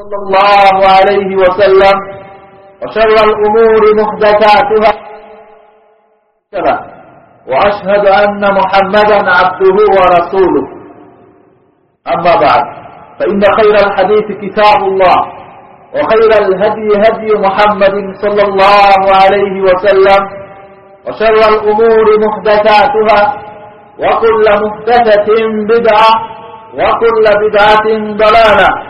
صلى الله عليه وسلم وشر الأمور محدثاتها. وأشهد أن محمدا عبده ورسوله. أما بعد فإن خير الحديث كتاب الله وخير الهدي هدي محمد صلى الله عليه وسلم وشر الأمور محدثاتها وكل محدثة بدعة وكل بدعة ضلالة.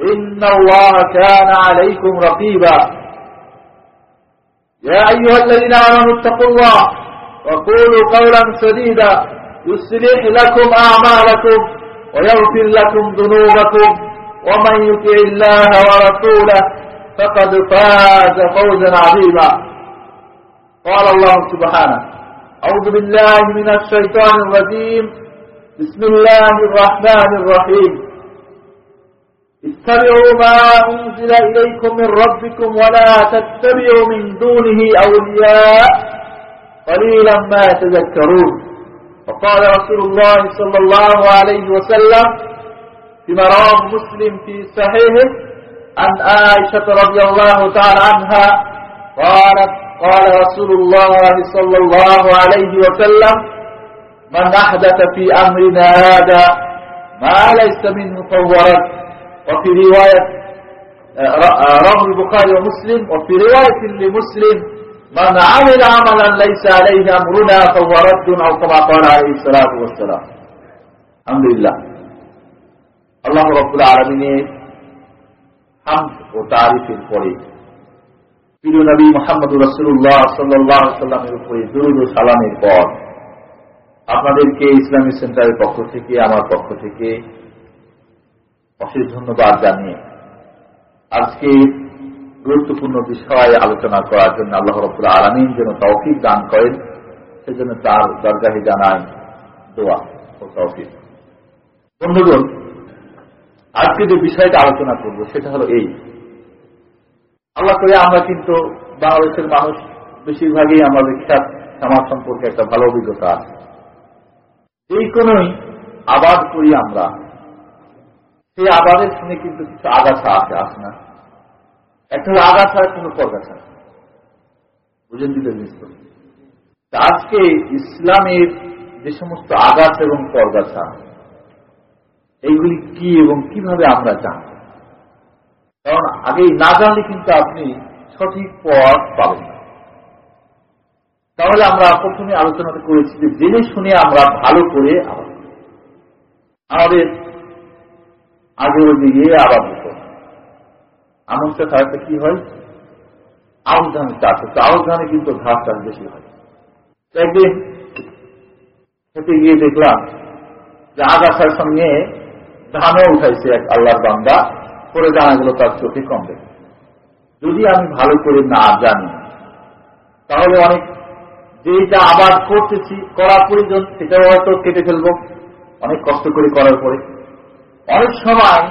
إن الله كان عليكم رقيبا. يا أيها الذين آمنوا اتقوا الله وقولوا قولا سديدا. يصلح لكم أعمالكم ويغفر لكم ذنوبكم. ومن يطع الله ورسوله فقد فاز فوزا عظيما. قال الله سبحانه. أعوذ بالله من الشيطان الرجيم. بسم الله الرحمن الرحيم. اتبعوا ما أنزل إليكم من ربكم ولا تتبعوا من دونه أولياء قليلا ما تذكرون. وقال رسول الله صلى الله عليه وسلم فيما رواه مسلم في صحيحه عن عائشة رضي الله تعالى عنها قالت قال رسول الله صلى الله عليه وسلم من أحدث في أمرنا هذا ما ليس منه فورت وفي رواية رواه البخاري ومسلم وفي رواية لمسلم من عمل عملا ليس عليه أمرنا فهو رد أو كما قال عليه الصلاة والسلام الحمد لله الله رب العالمين حمد وتعريف পরে প্রিয় নবী মোহাম্মদ রসুল্লাহ সাল্লাহ সাল্লামের উপরে দুরুদ ও সালামের পর আপনাদেরকে ইসলামী সেন্টারের পক্ষ থেকে আমার পক্ষ থেকে অশেষ ধন্যবাদ জানিয়ে আজকে গুরুত্বপূর্ণ বিষয়ে আলোচনা করার জন্য আল্লাহ রবুল্লা আলমিন যেন তৌফিক দান করেন, সেজন্য তার দরগাহে জানায় দোয়া ও তৌফিক। বন্ধুগণ, আজকে যে বিষয়টা আলোচনা করব সেটা হলো এই। আল্লাহ করে আমরা কিন্তু বাংলাদেশের মানুষ, বেশিরভাগই আমাদের খ্যাত সমাজ সম্পর্কে একটা ভালো অভিজ্ঞতা আছে। এই কোনই আবাদ করি আমরা সেই আবাদের শুনে কিন্তু কিছু আগাছা আছে আসে না? একটা আগাছা কোনো পরগাছা বুঝেন দিতে আজকে ইসলামের যে সমস্ত আগাছ এবং পরগাছা এইগুলি কি এবং কীভাবে আমরা জানব? কারণ আগে না জানলে কিন্তু আপনি সঠিক পথ পাবেন না। তাহলে আমরা প্রথমে আলোচনাটা করেছি যে জেনে শুনে আমরা ভালো করে আমাদের আগের দিকে আবাদ হতো আমনটা খারাপটা কি হয়? আউশ ধানের চাষ হচ্ছে আউশ ধানে কিন্তু ঘাস চাষ বেশি হয়। একদিন খেতে গিয়ে দেখলাম যে আগাছার সঙ্গে ধানও উঠাইছে এক আল্লাহর বান্দা। করে জানা গেল তার চোখে কম দেখে যদি আমি ভালো করে না জানি, তাহলে অনেক যেটা আবাদ করতেছি করা প্রয়োজন, সেটাও হয়তো কেটে ফেলব। অনেক কষ্ট করে করার পরে। অনেক সময়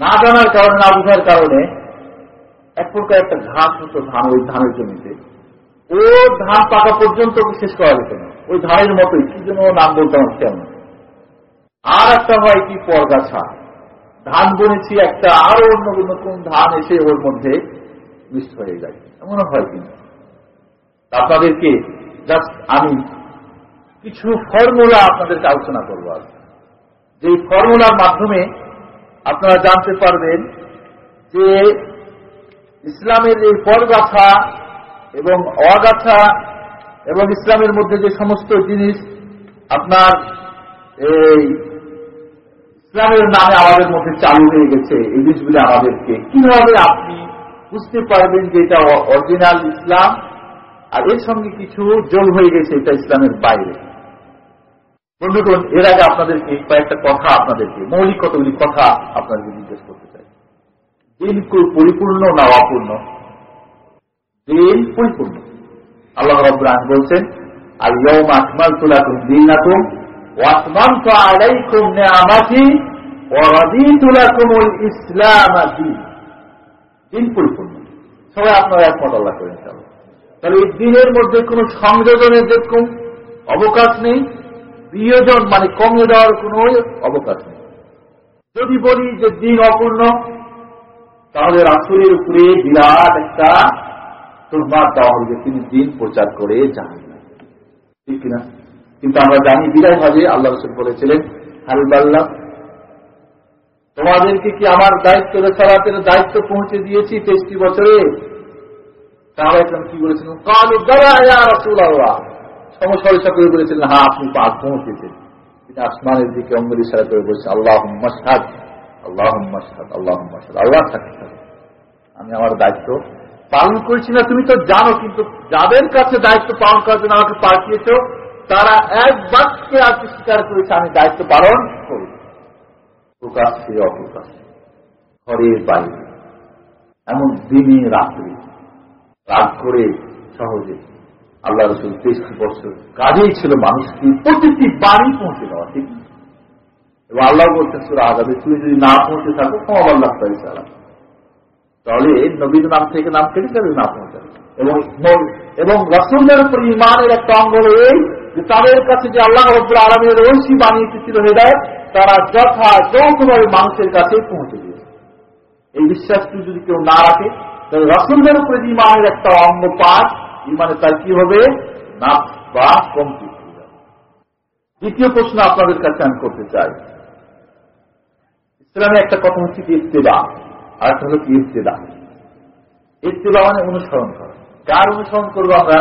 না জানার কারণে, না বুঝার কারণে এক প্রকার একটা ঘাস হতো ধান, ওই ধানের জমিতে। ও ধান পাকা পর্যন্ত শেষ করা যেত না। ওই ধানের মতোই, কি জন্য নাম বলতাম কেমন আর একটা হয় কি পরগাছা ধান বনেছি একটা, আরও অন্য নতুন ধান এসে ওর মধ্যে মিশ্র হয়ে যায়। এমনও হয় কিন্তু। আপনাদেরকে জাস্ট আমি কিছু ফর্মুলা আপনাদেরকে আলোচনা করব আজ। যে ফর্মুলার মাধ্যমে আপনারা জানতে পারবেন যে ইসলামের এই পরগাছা এবং অগাছা এবং ইসলামের মধ্যে যে সমস্ত জিনিস আপনার এই ইসলামের নামে আমাদের মধ্যে চালু হয়ে গেছে, এই জিনিসগুলি আমাদেরকে কীভাবে আপনি বুঝতে পারবেন যে এটা অরিজিনাল ইসলাম আর এর সঙ্গে কিছু যোগ হয়ে গেছে এটা ইসলামের বাইরে। বন্ধুগণ, এর আগে আপনাদেরকে কয়েকটা কথা আপনাদেরকে, মৌলিক কতগুলি কথা আপনাদেরকে জিজ্ঞেস করতে চাই। দিন পরিপূর্ণ না অপূর্ণ? দিন পরিপূর্ণ। আল্লাহ রব্রান বলছেন সবাই আল্লাহ করেন তাহলে দিনের মধ্যে কোন সংযোজনের যেরকম অবকাশ নেই? বিয়োজন মানে কমে দেওয়ার কোন অবকাশ নেই। যদি বলি যে দিন অপূর্ণ, তাহলে রাসুলের উপরে বিরাট একটা তোরমার দেওয়া হবে তিনি দিন প্রচার করে যান ঠিক কিনা? কিন্তু আমরা জানি বিদায় ভাবে আল্লাহ রসুল বলেছিলেন হালবাল্লাহ তোমাদেরকে কি আমার দায়িত্ব রেসারাতের দায়িত্ব পৌঁছে দিয়েছি তেইশটি বছরে? তাহলে কি বলেছিলেন? কাল রসুল আল্লাহ সমস্যা করে বলেছিলেন হ্যাঁ আপনি পাক পৌঁছেছেন তিনি আসমানের দিকে অঙ্গুলি সারা করে বলছেন আল্লাহ মশাদ আল্লাহ মশাদ আল্লাহ মশাদ আল্লাহ থাকতে আমি আমার দায়িত্ব পালন করছি না, তুমি তো জানো, কিন্তু যাদের কাছে দায়িত্ব পালন করার জন্য আমাকে পাঠিয়েছ, তারা এক বাক্যে আজকে স্বীকার করেছে, আমি দায়িত্ব পালন করি। প্রকাশ্যে অপ্রকাশ্যে ঘরের বাইরে, এমন দিনে রাত্রি রাগ করে সহজে আল্লাহ রসুল তেইশটি বছর কাজেই ছিল মানুষকে প্রতিটি বাড়ি পৌঁছে দেওয়া, ঠিক? এবং আল্লাহ বলছেন, সুরা আজাদে তুমি যদি না পৌঁছে থাকো ক্ষমা আল্লাহ সালাম তাহলে নবীর নাম থেকে নাম কেটে যাবে, না পৌঁছাবে এবং এবং রসুলের উপর ইমানের একটা অঙ্গ এই যে তাদের কাছে যে আল্লাহ রব্বুল আলমের ঐশী বানিয়েছিল হেদায়ত, তারা যথা যৌথভাবে মানুষের কাছে পৌঁছে দিয়েছে। এই বিশ্বাসটি যদি কেউ না রাখে, তাহলে রসুলদের উপরে ইমানের একটা অঙ্গ পাঠ ইমানে তার কি হবে? না বা কমতি। দ্বিতীয় প্রশ্ন আপনাদের কাছে আমি করতে চাই। ইসলামে একটা কথা হচ্ছে কি? ইস্তেদা আর একটা হলো কি? ইস্তেদা ইস্তেদা মানে অনুসরণ করা। কার অনুসরণ করব আমরা?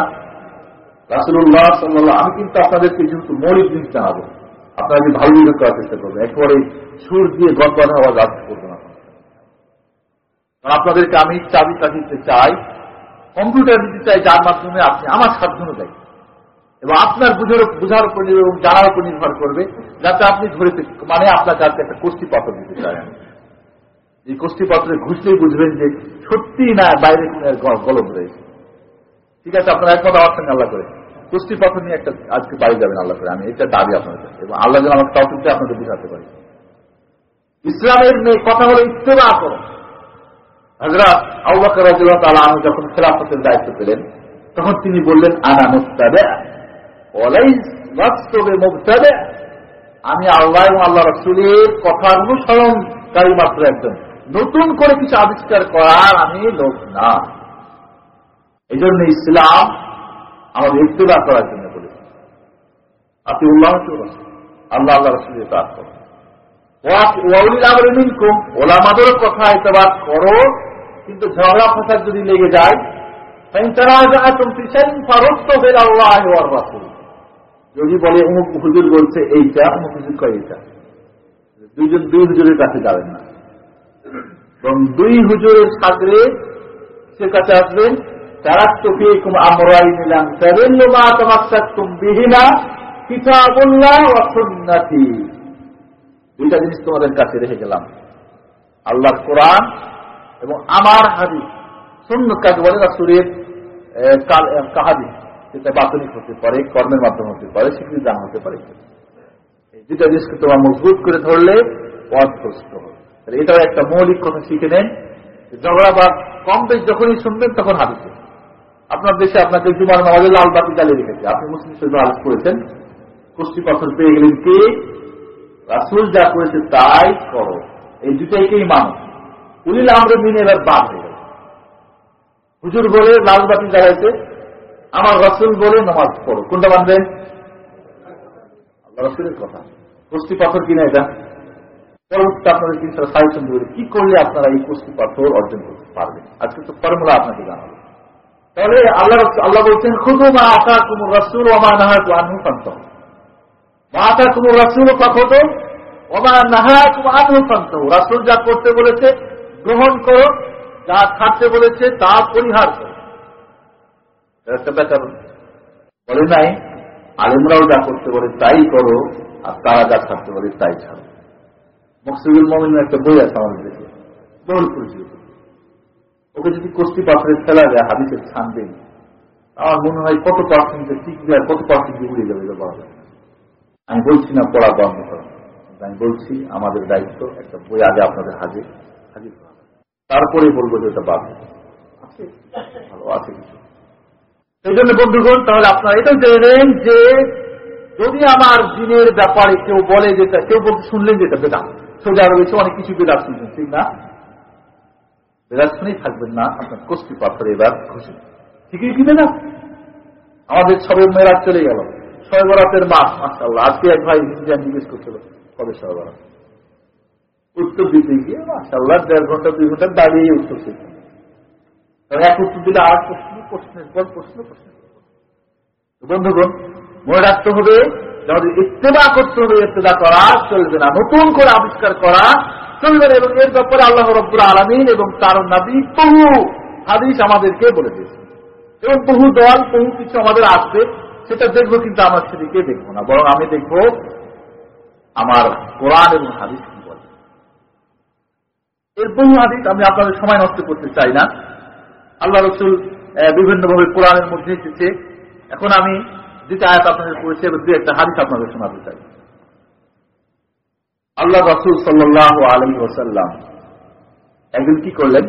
রাসুল্লাহ সাল্লাহ আমি কিন্তু আপনাদেরকে যেহেতু মৌলিক জিনিস জানাব, আপনারা যদি ভালো বিবেক করার চেষ্টা করবেন। একেবারে সুর দিয়ে গড় হওয়া যাচ্ছে করব না। আপনাদেরকে আমি চাবি কাটিতে চাই। কম্পিউটার দিতে চাই, যার মাধ্যমে আপনি আমার সাধ্য অনুযায়ী। এবং আপনার বুঝার বুঝার উপর এবং জানার উপর নির্ভর করবে, যাতে আপনি ধরে মানে আপনার কাছে একটা কোষ্ঠীপত্র দিতে চাই এই কোষ্ঠীপত্রে ঘুষলেই বুঝবেন যে সত্যি না, বাইরে কোন গলব রয়েছে। ঠিক আছে, আপনারা এক কথা সঙ্গে আল্লাহ করে। কুস্তিপত্র নিয়ে একটা আজকে বাড়ি যাবেন, আল্লাহ করে। আমি এটা দাবি আপনাদের কাছে। এবং আল্লাহ যেন আমার তফিকটা আপনাদের বুঝাতে পারি। ইসলামের কথা হলো ইস্তেমা করো। হজরত আউবাকর তালা আমি যখন খেলাফতের দায়িত্ব পেলেন, তখন তিনি বললেন, আনা মুস্তাবে বাস্তবে মুক্তাবে আমি আল্লাহ এবং আল্লাহ রসুলের কথা অনুসরণকারী মাত্র একজন। নতুন করে কিছু আবিষ্কার করার আমি লোক না। এই জন্য ইসলাম আমাদের ইত্তেদা করার জন্য বলেছে। আপনি উল্লাহ আল্লাহ আল্লাহ রসুলের কাজ করো ওলামাদের কথা এতবার করো। কিন্তু ঝগড়া ফসাদ যদি লেগে যায় যদি বলে অমুক হুজুর বলছে এইটা অমুক হুজুর কয় এইটা? দুইজন, দুই হুজুরের কাছে যাবেন না। এবং দুই হুজুরের সাথে সে কাছে আসবেন তারা তোকে আমরাই নিলাম তাদের মা তোমার বিহিনা কিতাবুল্লাহ অসন্নাথী দুইটা জিনিস তোমাদের কাছে রেখে গেলাম। আল্লাহ কোরআন এবং আমার হাদি শূন্য কাজ বলে না, সুরের কাহাদি সেটা বাতনিক হতে পারে, কর্মের মাধ্যমে হতে পারে স্বীকৃতি দান হতে পারে। এই জিনিসকে তোমার মজবুত করে ধরলে পথগ্রস্ত হবে। এটাও একটা মৌলিক কথা শিখে নেন ঝগড়া বা কম বেশ যখনই শুনবেন, তখন হাদিসে আপনার দেশে আপনাকে জুমার নামাজে লাল বাতি জ্বালিয়ে রেখেছে। আপনি মুসলিম শরীফ আলোচ করেছেন কুষ্টি পাথর পেয়ে গেলেন কে? রাসুল যা করেছে তাই করো। এই দুটাইকেই মানো উলিল আমরা মিনে এবার বাদ হয়ে গেল। হুজুর বলে, লাল বাতি জ্বালাইতে, আমার রসুল বলে, নামাজ পড়ো। কোনটা মানবেন রসুলের কথা। কুস্তি পাথর কিনা এটা? পরবর্তীতে আপনাদের কিন্তু সাজেশন দেবে কি করলে আপনারা এই কুস্তি পাথর অর্জন করতে পারবেন? আজকে তো ফর্মুলা আপনাকে জানাব। তাহলে আল্লাহ আল্লাহ বলছেন খুব মা আশা কুমুর রসুল ওমা নাহা আনহু কান্ত মা আশা কুমুর রসুল কখত ওমা নাহা আনহু কান্ত রাসুল যা করতে বলেছে গ্রহণ করো, যা ছাড়তে বলেছে তা পরিহার করো। নাই, আলিমরাও যা করতে বলে তাই করো, আর তারা যা ছাড়তে বলে তাই ছাড়ো। মকসুদুল মমিন একটা বই আছে আমাদের দেশে বহুল পরিচিত। ওকে যদি কষ্টি পাথরে ফেলা যায়, হাদিসের ছানবে আমার মনে হয় কত পার্সেন্টে টিকবে আর কত পার্সেন্টে উড়ে যাবে এটা বলা যায়। আমি বলছি না পড়া বন্ধ করা। আমি বলছি, আমাদের দায়িত্ব, একটা বই আগে আপনাদের হাজির হাজির তারপরে বলব যে ওটা বাদ আছে। ভালো আছে কিছু। সেই জন্য বন্ধুগণ তাহলে আপনারা এটাও জেনেন যে যদি আমার দিনের ব্যাপারে কেউ বলে যেটা কেউ বলতে শুনলেন যেটা বেদা সোজা আরও বেশি অনেক কিছু বেদাত শুনছেন ঠিক না? বেদাত শুনেই থাকবেন না আপনার কষ্টি পাথরে এবার খুশি ঠিকই কিনে না আমাদের সবে মেয়েরা চলে গেল। ছয় বরাতের মাস মাসাল্লাহ আজকে এক ভাই জিজ্ঞেস করছিল কবে ছয় বরাত? উত্তর দিতে গিয়ে মাসাল্লাহ দেড় ঘণ্টা, দুই ঘণ্টা দাঁড়িয়ে উত্তর শিখছেন এক উত্তর দিলে আর প্রশ্ন, প্রশ্নের পর প্রশ্ন প্রশ্ন। বন্ধুগণ, মনে রাখতে হবে আমাদের ইত্তেদা করতে হবে ইত্তেদা করা চলবে না। নতুন করে আবিষ্কার করা চলবে না। এবং এর ব্যাপারে আল্লাহ রব্বুর আলমিন এবং তার নবী বহু হাদিস আমাদেরকে বলে দিয়েছে এবং বহু দল, বহু কিছু আমাদের আসবে সেটা দেখব, কিন্তু আমার সেদিকে দেখব না। বরং আমি দেখব, আমার কোরআন এবং হাদিস এর বহু হাদিস আমি আপনাদের সময় নষ্ট করতে চাই না। আল্লাহ রসুল বিভিন্নভাবে কোরআনের মধ্যে এসেছে। এখন আমি যেটা আয়াত আপনাদের পড়েছে এবং দু একটা হাদিস আপনাদের শোনাতে চাই। আল্লাহ রসুল সাল্লাহ আলী ওসাল্লাম একদিন কি করলেন?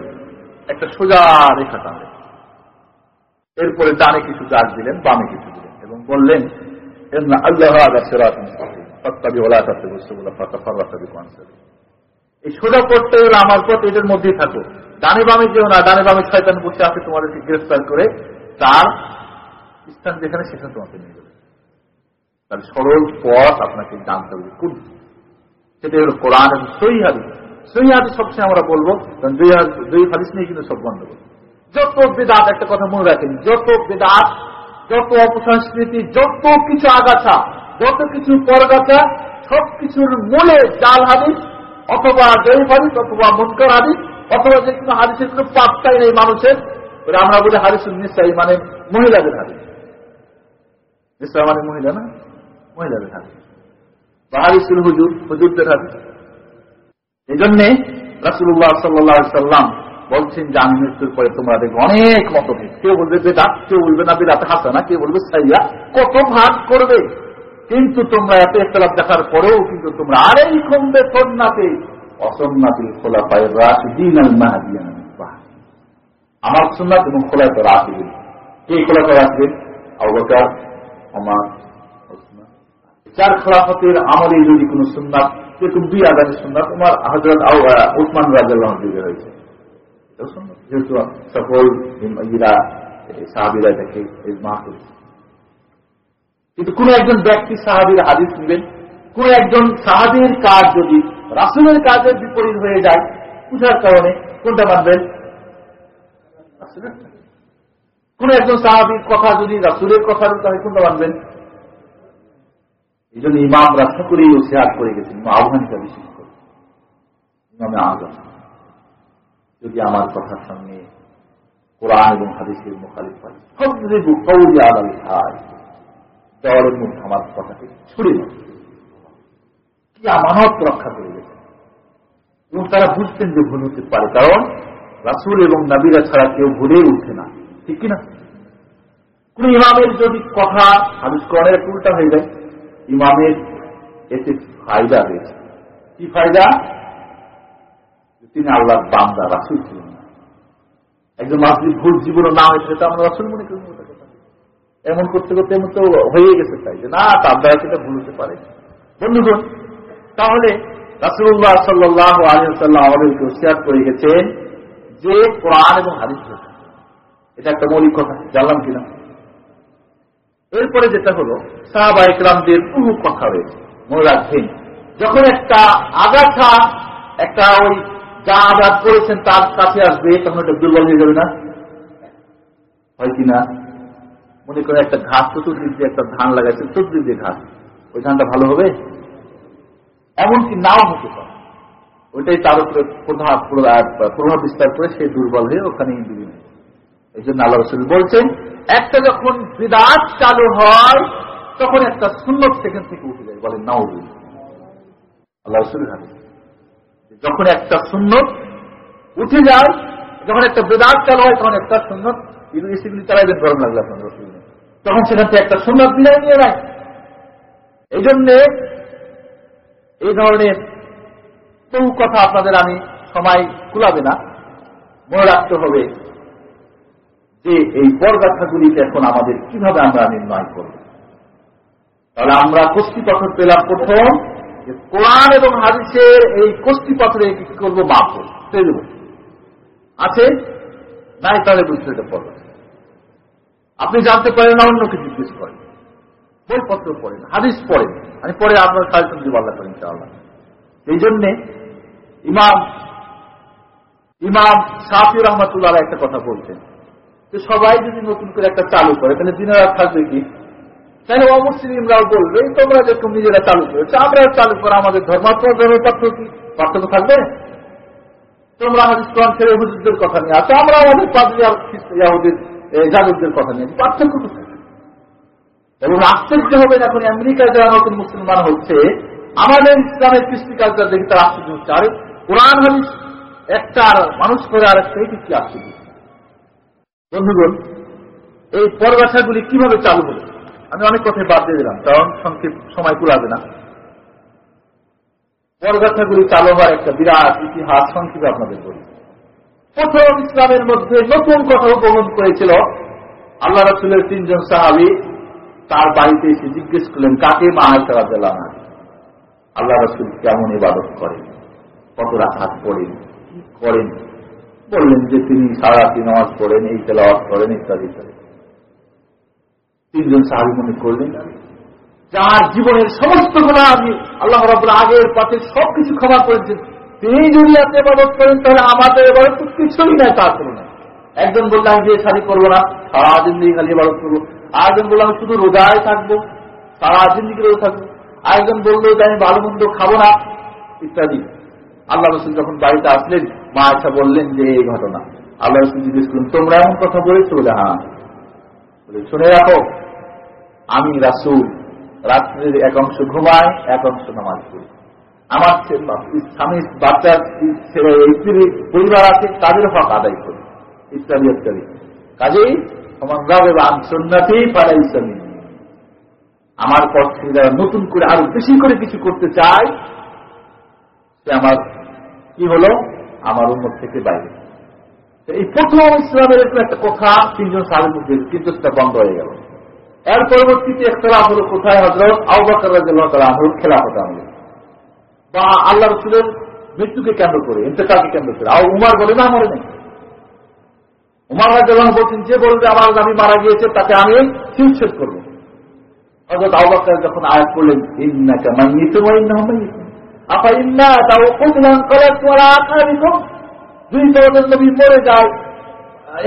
একটা সোজা রেখা টানলেন। এরপরে ডানে কিছু দাগ দিলেন, বামে কিছু দিলেন এবং বললেন আল্লাহ এই সোজা পথটা হলো আমার পথ এটার মধ্যেই থাকো। ডানে বামে যেও না, ডানে বামে শয়তান বসে আছে তোমাদেরকে গ্রেফতার করে, তার স্থান যেখানে সেখানে তোমাকে নিয়ে যাবে। তার সরল পথ আপনাকে জানতে হবে, কোন সেটাই হলো কোরআন এবং সই হাদিস। সই হাদিস সবসময় আমরা বলব, কারণ দুই হাদিস নিয়ে কিন্তু সব বন্ধ করব যত বেদাত, একটা কথা মনে রাখেন, যত বেদাত, যত অপসংস্কৃতি, যত কিছু আগাছা, যত কিছু পরগাছা, সবকিছুর মূলে জাল হাদিস অথবা জয় হাদিস অথবা মনকার হাদিস অথবা যে কোনো হাদিসের কোনো পাত্তাই নেই মানুষের আমরা বলি হাদিস নিশ্চয়ই মানে মহিলাদের হাদিস নিশ্চয় মানে মহিলা না? মহিলাদের হাদিস বা হাদিসুল হুজুর হুজুরদের হাদিস এই জন্যে রাসুল্লাহ সাল্লাহ সাল্লাম বলছেন যে, আমি মৃত্যুর পরে তোমরা দেখবে অনেক মতভেদ। কেউ বলবে বেদাত, কেউ বলবে না বেদাতে হাসানা, কেউ বলবে সাইয়া। কত ভাগ করবে? কিন্তু তোমরা এত একতলাপ দেখার পরেও কিন্তু তোমরা আর আরেই কমবে সন্নাতে অসন্নাতি খোলা পায় রাশিদিন আল আমার সুন্নাত এবং খোলায় তো রাশিদিন। কে খোলা তো রাখবেন অবকার আমার চার খোলাফতের আমলে যদি কোন সুন্নাত, যেরকম দুই আগামী সুন্নাত তোমার হজরত উসমান রাজাল্লাহ যুগে হয়েছে যেহেতু সকল সাহাবিরা দেখে মা করেছে কিন্তু কোন একজন ব্যক্তি সাহাবির হাদিস নেবেন কোন একজন সাহাবির কাজ যদি রাসুলের কাজের বিপরীত হয়ে যায়, বুঝার কারণে কোনটা মানবেন? কোন একজন সাহাবির কথা যদি রাসুলের কথা তাহলে কোনটা মানবেন? এই জন্য ইমাম রাস্তা করেই ওসিহাত করে গেছেন আবহানিকা বিশেষ করে। ইমামে আজম, যদি আমার কথার সঙ্গে কোরআন এবং হাদিসের মুখালিফ হয়। সবরিবু কৌলি আলাল খায় দেওয়ালের মধ্যে আমার কথাকে ছুড়ে কি আমানত রক্ষা করে গেছে। এবং তারা বুঝতেন যে ভুল হতে পারে, কারণ রাসুল এবং নাবিরা ছাড়া কেউ ভুলে উঠে না। ঠিক কিনা? কোন ইমামের যদি কথা কোরআনের একটু উল্টা হয়ে যায়, ইমামের এতে ফায়দা রয়েছে। কি ফায়দা? তিনি আল্লাহর বান্দা, রাসুল ছিলেন না। একজন মানুষ ভুল জীবনও না হয়েছে সেটা আমরা রাসুল মনে করি এমন করতে করতে এমন তো হয়ে গেছে তাই যে, না তার দ্বারা সেটা ভুল হতে পারে। বন্ধুগণ, তাহলে রাসুল্লাহ সাল্লাহ আলিয়াল্লাম আমাদেরকে শেয়ার করে গেছেন যে কোরআন এবং হাদিস এটা একটা মৌলিক কথা, জানলাম কিনা? এরপরে যেটা হলো, সাহাবা ইকরামদের বহু কথা রয়েছে, মনে রাখবেন। যখন একটা আগাছা একটা ওই যা আঘাত করেছেন তার কাছে আসবে, তখন এটা দুর্বল হয়ে যাবে না? হয় কিনা মনে করে একটা ঘাস, চতুর্দিক দিয়ে একটা ধান লাগাইছে, চতুর্দিক দিয়ে ঘাস। ওই ধানটা ভালো হবে? এমনকি নাও হতে পারে। ওইটাই তার উপরে প্রভাব প্রভাব বিস্তার করে সে দুর্বল হয়ে ওখানে বিভিন্ন এই জন্য আল্লাহ রসুল বলছেন, একটা যখন বিদাত চালু হয়, তখন একটা সুন্নত সেখান থেকে উঠে যায়। বলে নাও আল্লাহ রসুল যখন একটা সুন্নত উঠে যায়, যখন একটা বেদাত চালু হয়, তখন একটা সুন্নত। ইউনিভার্সিটি চালাইবেন গরম লাগল আপনার তখন সেখান থেকে একটা সুন্নত বিদায় নিয়ে নেয়। এই জন্যে এই ধরনের বহু কথা আপনাদের আমি সময় কুলাবে না। মনে রাখতে হবে যে এই পরগাথাগুলিকে এখন আমাদের কীভাবে আমরা নির্ণয় করব। তাহলে আমরা কষ্টি পাথর পেলাম প্রথম যে কোরআন এবং হাদিসের এই কষ্টি পাথরে কি করব মাপ দেব আছে? নাই, তাহলে বুঝতে পড়বেন আপনি জানতে পারেন না, অন্যকে জিজ্ঞেস করেন। বইপত্র পড়েন হাদিস পড়েন আমি পরে আপনার সাজেশন দিব আল্লাহ করেন ইনশাআল্লাহ। এই জন্যে ইমাম ইমাম সাফি রহমতুল্লাহ একটা কথা বলছেন যে সবাই যদি নতুন করে একটা চালু করে, তাহলে দিনের রাত থাকবে কি? তাহলে অমুসলিমরাও বলবে তোমরা যেরকম নিজেরা চালু করেছ, আমরা চালু করে আমাদের ধর্মাত্মক পার্থক্য কি? পার্থক্য থাকবে? তোমরা আমাদের কোরআন ছেড়ে হুজুরদের কথা নিয়ে আসো আমরা আমাদের পাবলি ইয়াহুদের যাদবদের কথা নিয়ে। পার্থক্য কোথায়? এবং আশ্চর্য হবে এখন আমেরিকায় যারা নতুন মুসলমান হচ্ছে, আমাদের ইসলামের কৃষ্টি কালচার দেখে তারা আশ্চর্য হচ্ছে। আরে, কোরআন, হাদিস, একটা মানুষ করে আর একটা কি আশ্চর্য? বন্ধুগণ, এই পরবাসাগুলি কীভাবে চালু হলো? আমি অনেক কথাই বাদ দিয়ে দিলাম, কারণ সংক্ষেপ সময় কুলাবে না। পরগাথাগুলি চালু হওয়ার একটা বিরাট ইতিহাস সংক্ষেপে আপনাদের বলি। প্রথম ইসলামের মধ্যে নতুন কথা উপভোগ করেছিল। আল্লাহ রসুলের তিনজন সাহাবি তার বাড়িতে এসে জিজ্ঞেস করলেন, কাকে মা আয়সারাজ্লাহ আল্লাহ রসুল কেমন ইবাদত করেন? কত রাখাত পড়েন? কি করেন? বললেন যে তিনি সারা দিন নামাজ পড়েন, এই তেলাওয়াত করেন, ইত্যাদি ইত্যাদি। তিনজন সাহাবি মনে করলেন, যার জীবনের সমস্ত গুণা আমি আল্লাহ আগের পথে সবকিছু ক্ষমা করেছেন। তিনি যদি আপনি এবাদত করেন, তাহলে আমাদের এবার তো কিছুই নাই তার না একজন বললে, আমি বিয়ে শাড়ি করব না, সারা জিন্দিগি খালি এবাদত করব। আরেকজন বলল, আমি শুধু রোজায় থাকব, সারা জিন্দিগি রোজা থাকব? আরেকজন বলল, যে আমি ভালো মন্দ খাব না, ইত্যাদি। আল্লাহ রসুল যখন বাড়িতে আসলেন, মা আচ্ছা বললেন যে, এই ঘটনা। আল্লাহ রসুল জিজ্ঞেস করলেন, তোমরা এমন কথা বলেছ? বলে হ্যাঁ। বলে, শুনে রাখো, আমি রাসুল। রাত্রের এক অংশ ঘুমায়, এক অংশ নামাজ পড়ি। আমার স্বামী বাচ্চার স্ত্রী, পরিবার আছে, তাদের হক আদায় করি। ইত্যাদি কাজেই আমার থেকে যারা নতুন করে আরও বেশি করে কিছু করতে চায়, সে আমার কি হলো? আমার উন্মত থেকে বাইরে। এই প্রথম ইসলামের একটা কথা তিনজন সাহেব সেটা বন্ধ হয়ে গেল। এর পরবর্তীতে একটা হলো কোথায়? হজরত আউবাকার আহরুদ খেলা হতে হবে বা আল্লাহ রসুলের মৃত্যুকে কেন্দ্র করে, ইন্তেকালকে কেন্দ্র করে। আর উমার বলে, না, মরে নেই। উমার রাজ্লাহ বলছেন, যে বলবে আমার নামি মারা গিয়েছে, তাকে আমি শিউচ্ছেদ করব। যখন আয়াত করলেন ইন্নাকে মাইনিত আপা ইন্না তাও কুতলান কলাত ওয়ালা আকাবিকুম? দুই তোমাদের নবী মরে যায়,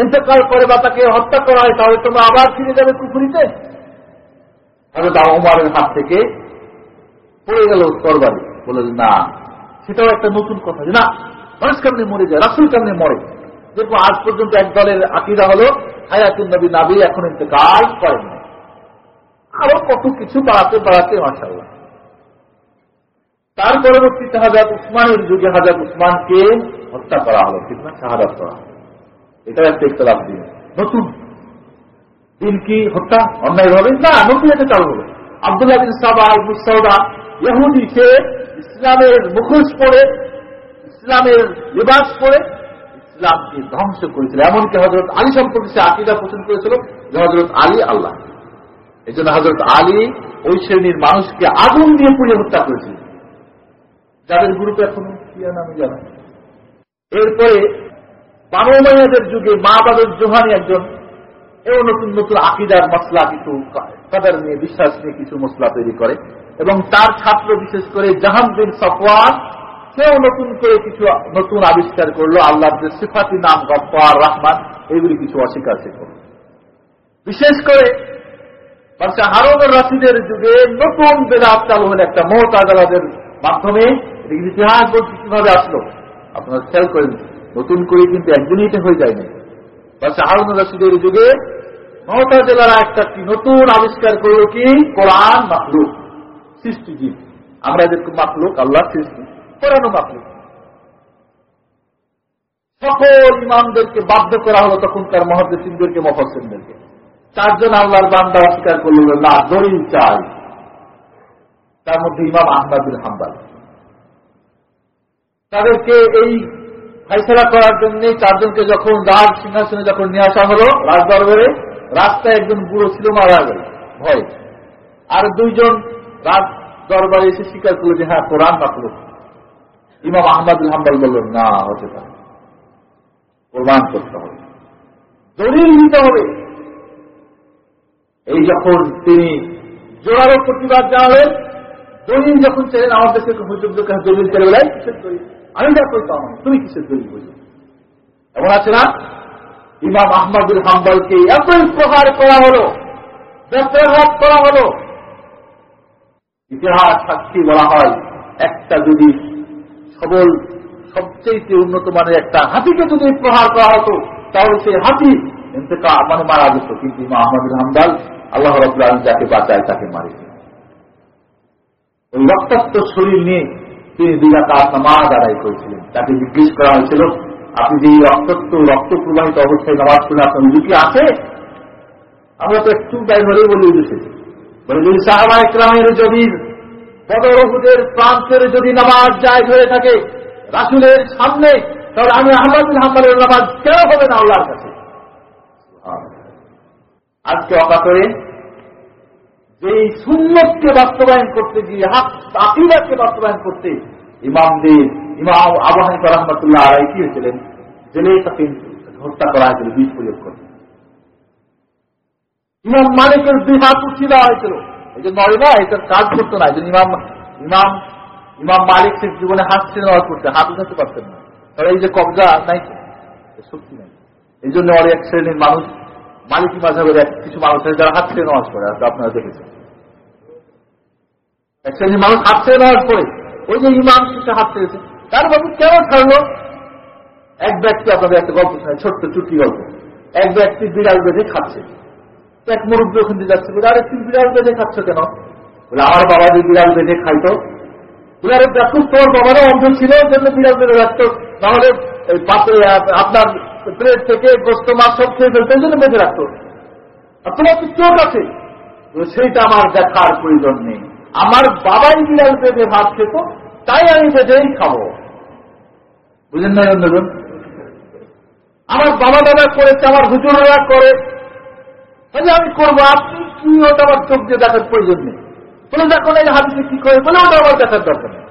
ইন্তেকাল করে বা তাকে হত্যা করা হয়, তাহলে তোমরা আবার ফিরে যাবে পুকুরিতে হজরত উমারের হাত থেকে পড়ে গেল তরবারি। বলে না। সেটাও একটা নতুন কথা যে, না মানুষ কেমনি মরে যায় রাসুল কেমনি মরে। দেখব আজ পর্যন্ত এক দলের আকিদা হলো হায়াতুল নবী নাবি এখন ইন্তেকাল করেন আরও কত কিছু বাড়াতে বাড়াতে মাসাল্লাহ তার পরবর্তীতে হাজার উসমানের যুগে হাজার উসমানকে হত্যা করা হলো ঠিক না শাহাদাত করা এটা একটা ইতলাফ দিন। নতুন দিন কি হত্যা অন্যায় হবে না, নতুন একটা চালু হবে আবদুল্লাহ বিন সাবা মুসৌদা ইহুদি সে ইসলামের মুখোশ পড়ে ইসলামের লিবাস পড়ে ইসলামকে ধ্বংস করেছিল। এমনকি হজরত আলী সম্পর্কে সে আকিদা পোষণ করেছিল যে হজরত আলী আল্লাহ। এই জন্য হজরত আলী ওই শ্রেণির মানুষকে আগুন দিয়ে পুড়ে হত্যা করেছিল। যাদের গ্রুপে এখনও নামে জানা এরপরে বানোমাইয়াদের যুগে মা বাবের জোহানি একজন, এও নতুন নতুন আকিদার মশলা কিছু কাদার নিয়ে বিশ্বাস নিয়ে কিছু মশলা তৈরি করে। এবং তার ছাত্র বিশেষ করে জাহানদিন সফওয়ান, সেও নতুন করে কিছু নতুন আবিষ্কার করল আল্লাহ যে সিফাতি নাম গফার রহমান এইগুলি কিছু অস্বীকার করল। বিশেষ করে হারমের রাশিদের যুগে নতুন বেদাত চালু হলে একটা মত আদালতের মাধ্যমে ইতিহাস বলতে কীভাবে আসলো। আপনারা খেয়াল করেন, নতুন করে কিন্তু একদিনই এটা হয়ে যায়নি। না হারুন রশিদের যুগে মমতা জেলারা একটা নতুন আবিষ্কার করল কি? কোরআন মাকলুক সৃষ্টিজীব আমরা যেরকম মাকলুক আল্লাহ সৃষ্টি, কোরআনও মাকলুক সকল ইমামদেরকে বাধ্য করা হলো তখনকার মহাদেসিনদেরকে মফসিনদেরকে চারজন আল্লাহর বান্দা অস্বীকার করল না, দলিল চাই। তার মধ্যে ইমাম আহমাদুল হাম্বাল। তাদেরকে এই ফাইসলা করার জন্য চারজনকে যখন রাজ সিংহাসনে যখন নিয়ে আসা হলো রাজ দরবারে রাস্তায় একজন বুড়ো ছিল মারা গেল, ভয়। আর দুইজন রাজ দরবারে এসে স্বীকার করল যে হ্যাঁ কোরআন মাত্র ইমাম আহমদুল হাম্বাল বললেন, না, হতে পারে। প্রমাণ করতে হবে। দলিল নিতে হবে। এই যখন তিনি জোরারও প্রতিবাদ জানালেন, দলিল যখন ছিলেন আমার দেশে হুজুরদের কাছে দলিল করে বেলায় কিসের দলিল? আমি যা করতাম তুমি কিসের দলিল বুঝো এমন আছে না? ইমাম আহমদুল হাম্বালকে এতই প্রহার করা হলো ব্যবহার করা হলো ইতিহাস সাক্ষী বলা হয়, একটা যদি সবল সবচেয়ে উন্নত মানের একটা হাতিকে যদি প্রহার করা হতো, তাহলে সেই হাতি মানে মারা যেত। কিন্তু ইমা হামদাল আল্লাহ রবাহ যাকে বাঁচায় তাকে মারে ওই রক্তাক্ত শরীর নিয়ে তিনি দুরাকাত নামাজ আদায় করেছিলেন। তাকে জিজ্ঞেস করা হয়েছিল, আপনি যে রক্তাক্ত রক্ত প্রবাহিত অবস্থায় নামাজ পড়ে আপনার আছে? আমরা তো একটু গায়ে ধরেই বলি বলে যদি সাহাবা ইকরামের যদি প্রান্তের যদি নামাজ যায় ধরে থাকে, রাসুলের সামনে, তাহলে আমি আহমদুল হাম্বালের নামাজ কেন হবে না আল্লাহর কাছে? আজকে অকাতরে যে সুন্নতকে বাস্তবায়ন করতে গিয়ে, হাত আকিদাকে বাস্তবায়ন করতে ইমামদের, ইমাম আবহানী রহমতুল্লাহ আড়াই কি হয়েছিলেন জেলে তাকে হত্যা করা হয়েছিল বীজ প্রয়োগ করতে ইমাম মালিকের দুই হাত উঠিয়ে দেওয়া হয়েছিল। এই যে নয় না এটার কাজ করতো না, এই জন্য ইমাম ইমাম ইমাম মালিক সে জীবনে হাত ছেড়ে নেওয়া করতে, হাত উঠাতে পারতেন না। তাহলে এই যে কবজা নাই শক্তি নাই। এই জন্য অনেক এক শ্রেণির মানুষ, মালিকি মাঝাবের এক, কিছু মানুষ আছে যারা হাত ছেড়ে নেওয়াজ করে আপনারা দেখেছেন। এক শ্রেণির মানুষ হাত ছেড়ে নেওয়াজ পরে ওই যে ইমাম সে হাত ছেড়েছে তার বাবু কেন ছাড়লো? এক ব্যক্তি আপনাদের একটা গল্প শোনায় ছোট্ট চুটি গল্প। এক ব্যক্তি বিড়াল বেঁধে খাচ্ছে। এক মুরব্বী ওখান যাচ্ছে বলে, আরে, তুমি বিড়াল বেঁধে খাচ্ছ কেন? বলে, আমার বাবা যে বিড়াল বেঁধে খাইতো। বিড়ালের দেখো তোর বাবারও অন্ধ ছিল জন্য বিড়াল বেঁধে রাখতো। নাহলে আপনার প্লেট থেকে গোস্ত, মাছ সব খেয়ে ফেলতো জন্য বেঁধে রাখতো। আর তোমার তো চোখ আছে। সেইটা আমার দেখার প্রয়োজন নেই। আমার বাবাই বিড়াল বেঁধে ভাত খেত, তাই আমি বেঁধেই খাব। বুঝেন না আমার বাবা দাদা করেছে, আমার হুজুরা করে। তাহলে আমি করব, আপনি কি ওটা আমার চোখ দিয়ে দেখার প্রয়োজন নেই। বলে দেখুন এই হাদিসে কি করে? বলে ওটা আমার দেখার দরকার নেই।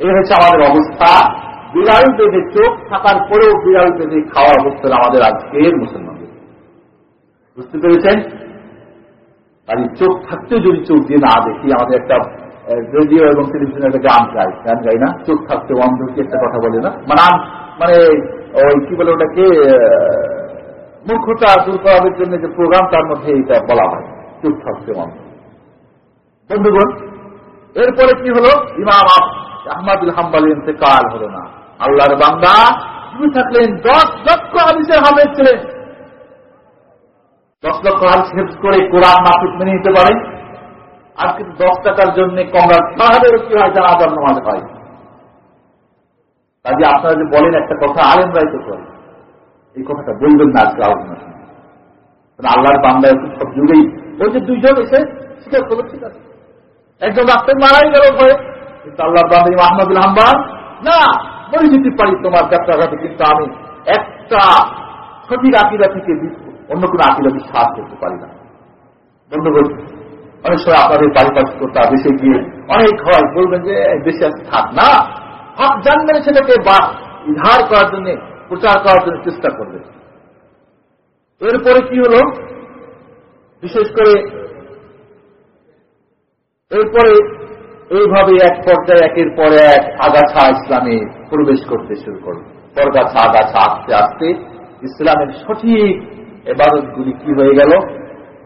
এই হচ্ছে আমাদের অবস্থা। বিড়াল বেঁধে চোখ থাকার পরেও বিড়াল বেঁধে খাওয়ার অবস্থা আমাদের আজকের মুসলমানদের। বুঝতে পেরেছেন? আর চোখ থাকতে যদি চোখ দিয়ে না দেখি, আমাদের একটা রেডিও এবং টেলিভিশনে একটা গান গাই গান গাই না? চোখ থাকতে অন্ধ, কি একটা কথা বলে না? মানে মানে ওই কি বলে ওটাকে মূর্খতা দূর করার জন্য যে প্রোগ্রাম তার মধ্যে এটা বলা হয়। চোখ থাকতে অন্ধ বন্ধুগণ, এরপরে কি হলো? ইমাম আহমদুল হাম্বাল ইন্তেকাল হলো না। আল্লাহর বান্দা তুমি থাকলেন দশ লক্ষ হাদিসের হামেদ ছিলেন। দশ লক্ষ হাদিস হেফ করে কোরআন মাসুদ মেনে নিতে পারে আর কিন্তু দশ টাকার জন্য কমরা সাহাবের কি হয়? জানাজার নামাজ হয়। কাজে আপনারা যে বলেন একটা কথা আলেম রায় তো করে। এই কথাটা বলবেন না আজকে আলোচনা শুনে। আল্লাহর বান্দা একটু সব যুগেই ওই যে দুইজন এসে স্বীকার করল, ঠিক আছে। একজন রাস্তায় মারাই গেল ভয়ে। কিন্তু আল্লাহর বান্দা আহমদুল হাম্বান না বলে দিতে পারি তোমার যাত্রাঘাটে কিন্তু আমি একটা সঠিক আকিরা থেকে অন্য কোনো আকিরা বিশ্বাস করতে পারি না। বন্ধুগণ, অনেক সময় আপনাদের পারিপার্শ্বিকতা দেশে গিয়ে অনেক হয়, বলবেন যে দেশে থাক না। হক জানবেন সেটাকে বা উদ্ধার করার জন্য প্রচার করার জন্য চেষ্টা করবে। এরপরে কি হল? বিশেষ করে এরপরে এইভাবে এক পর্যায়ে একের পর এক আগাছা ইসলামে প্রবেশ করতে শুরু করবে পরগাছা আগাছা আস্তে আস্তে ইসলামের সঠিক এবাদতগুলি কি হয়ে গেল?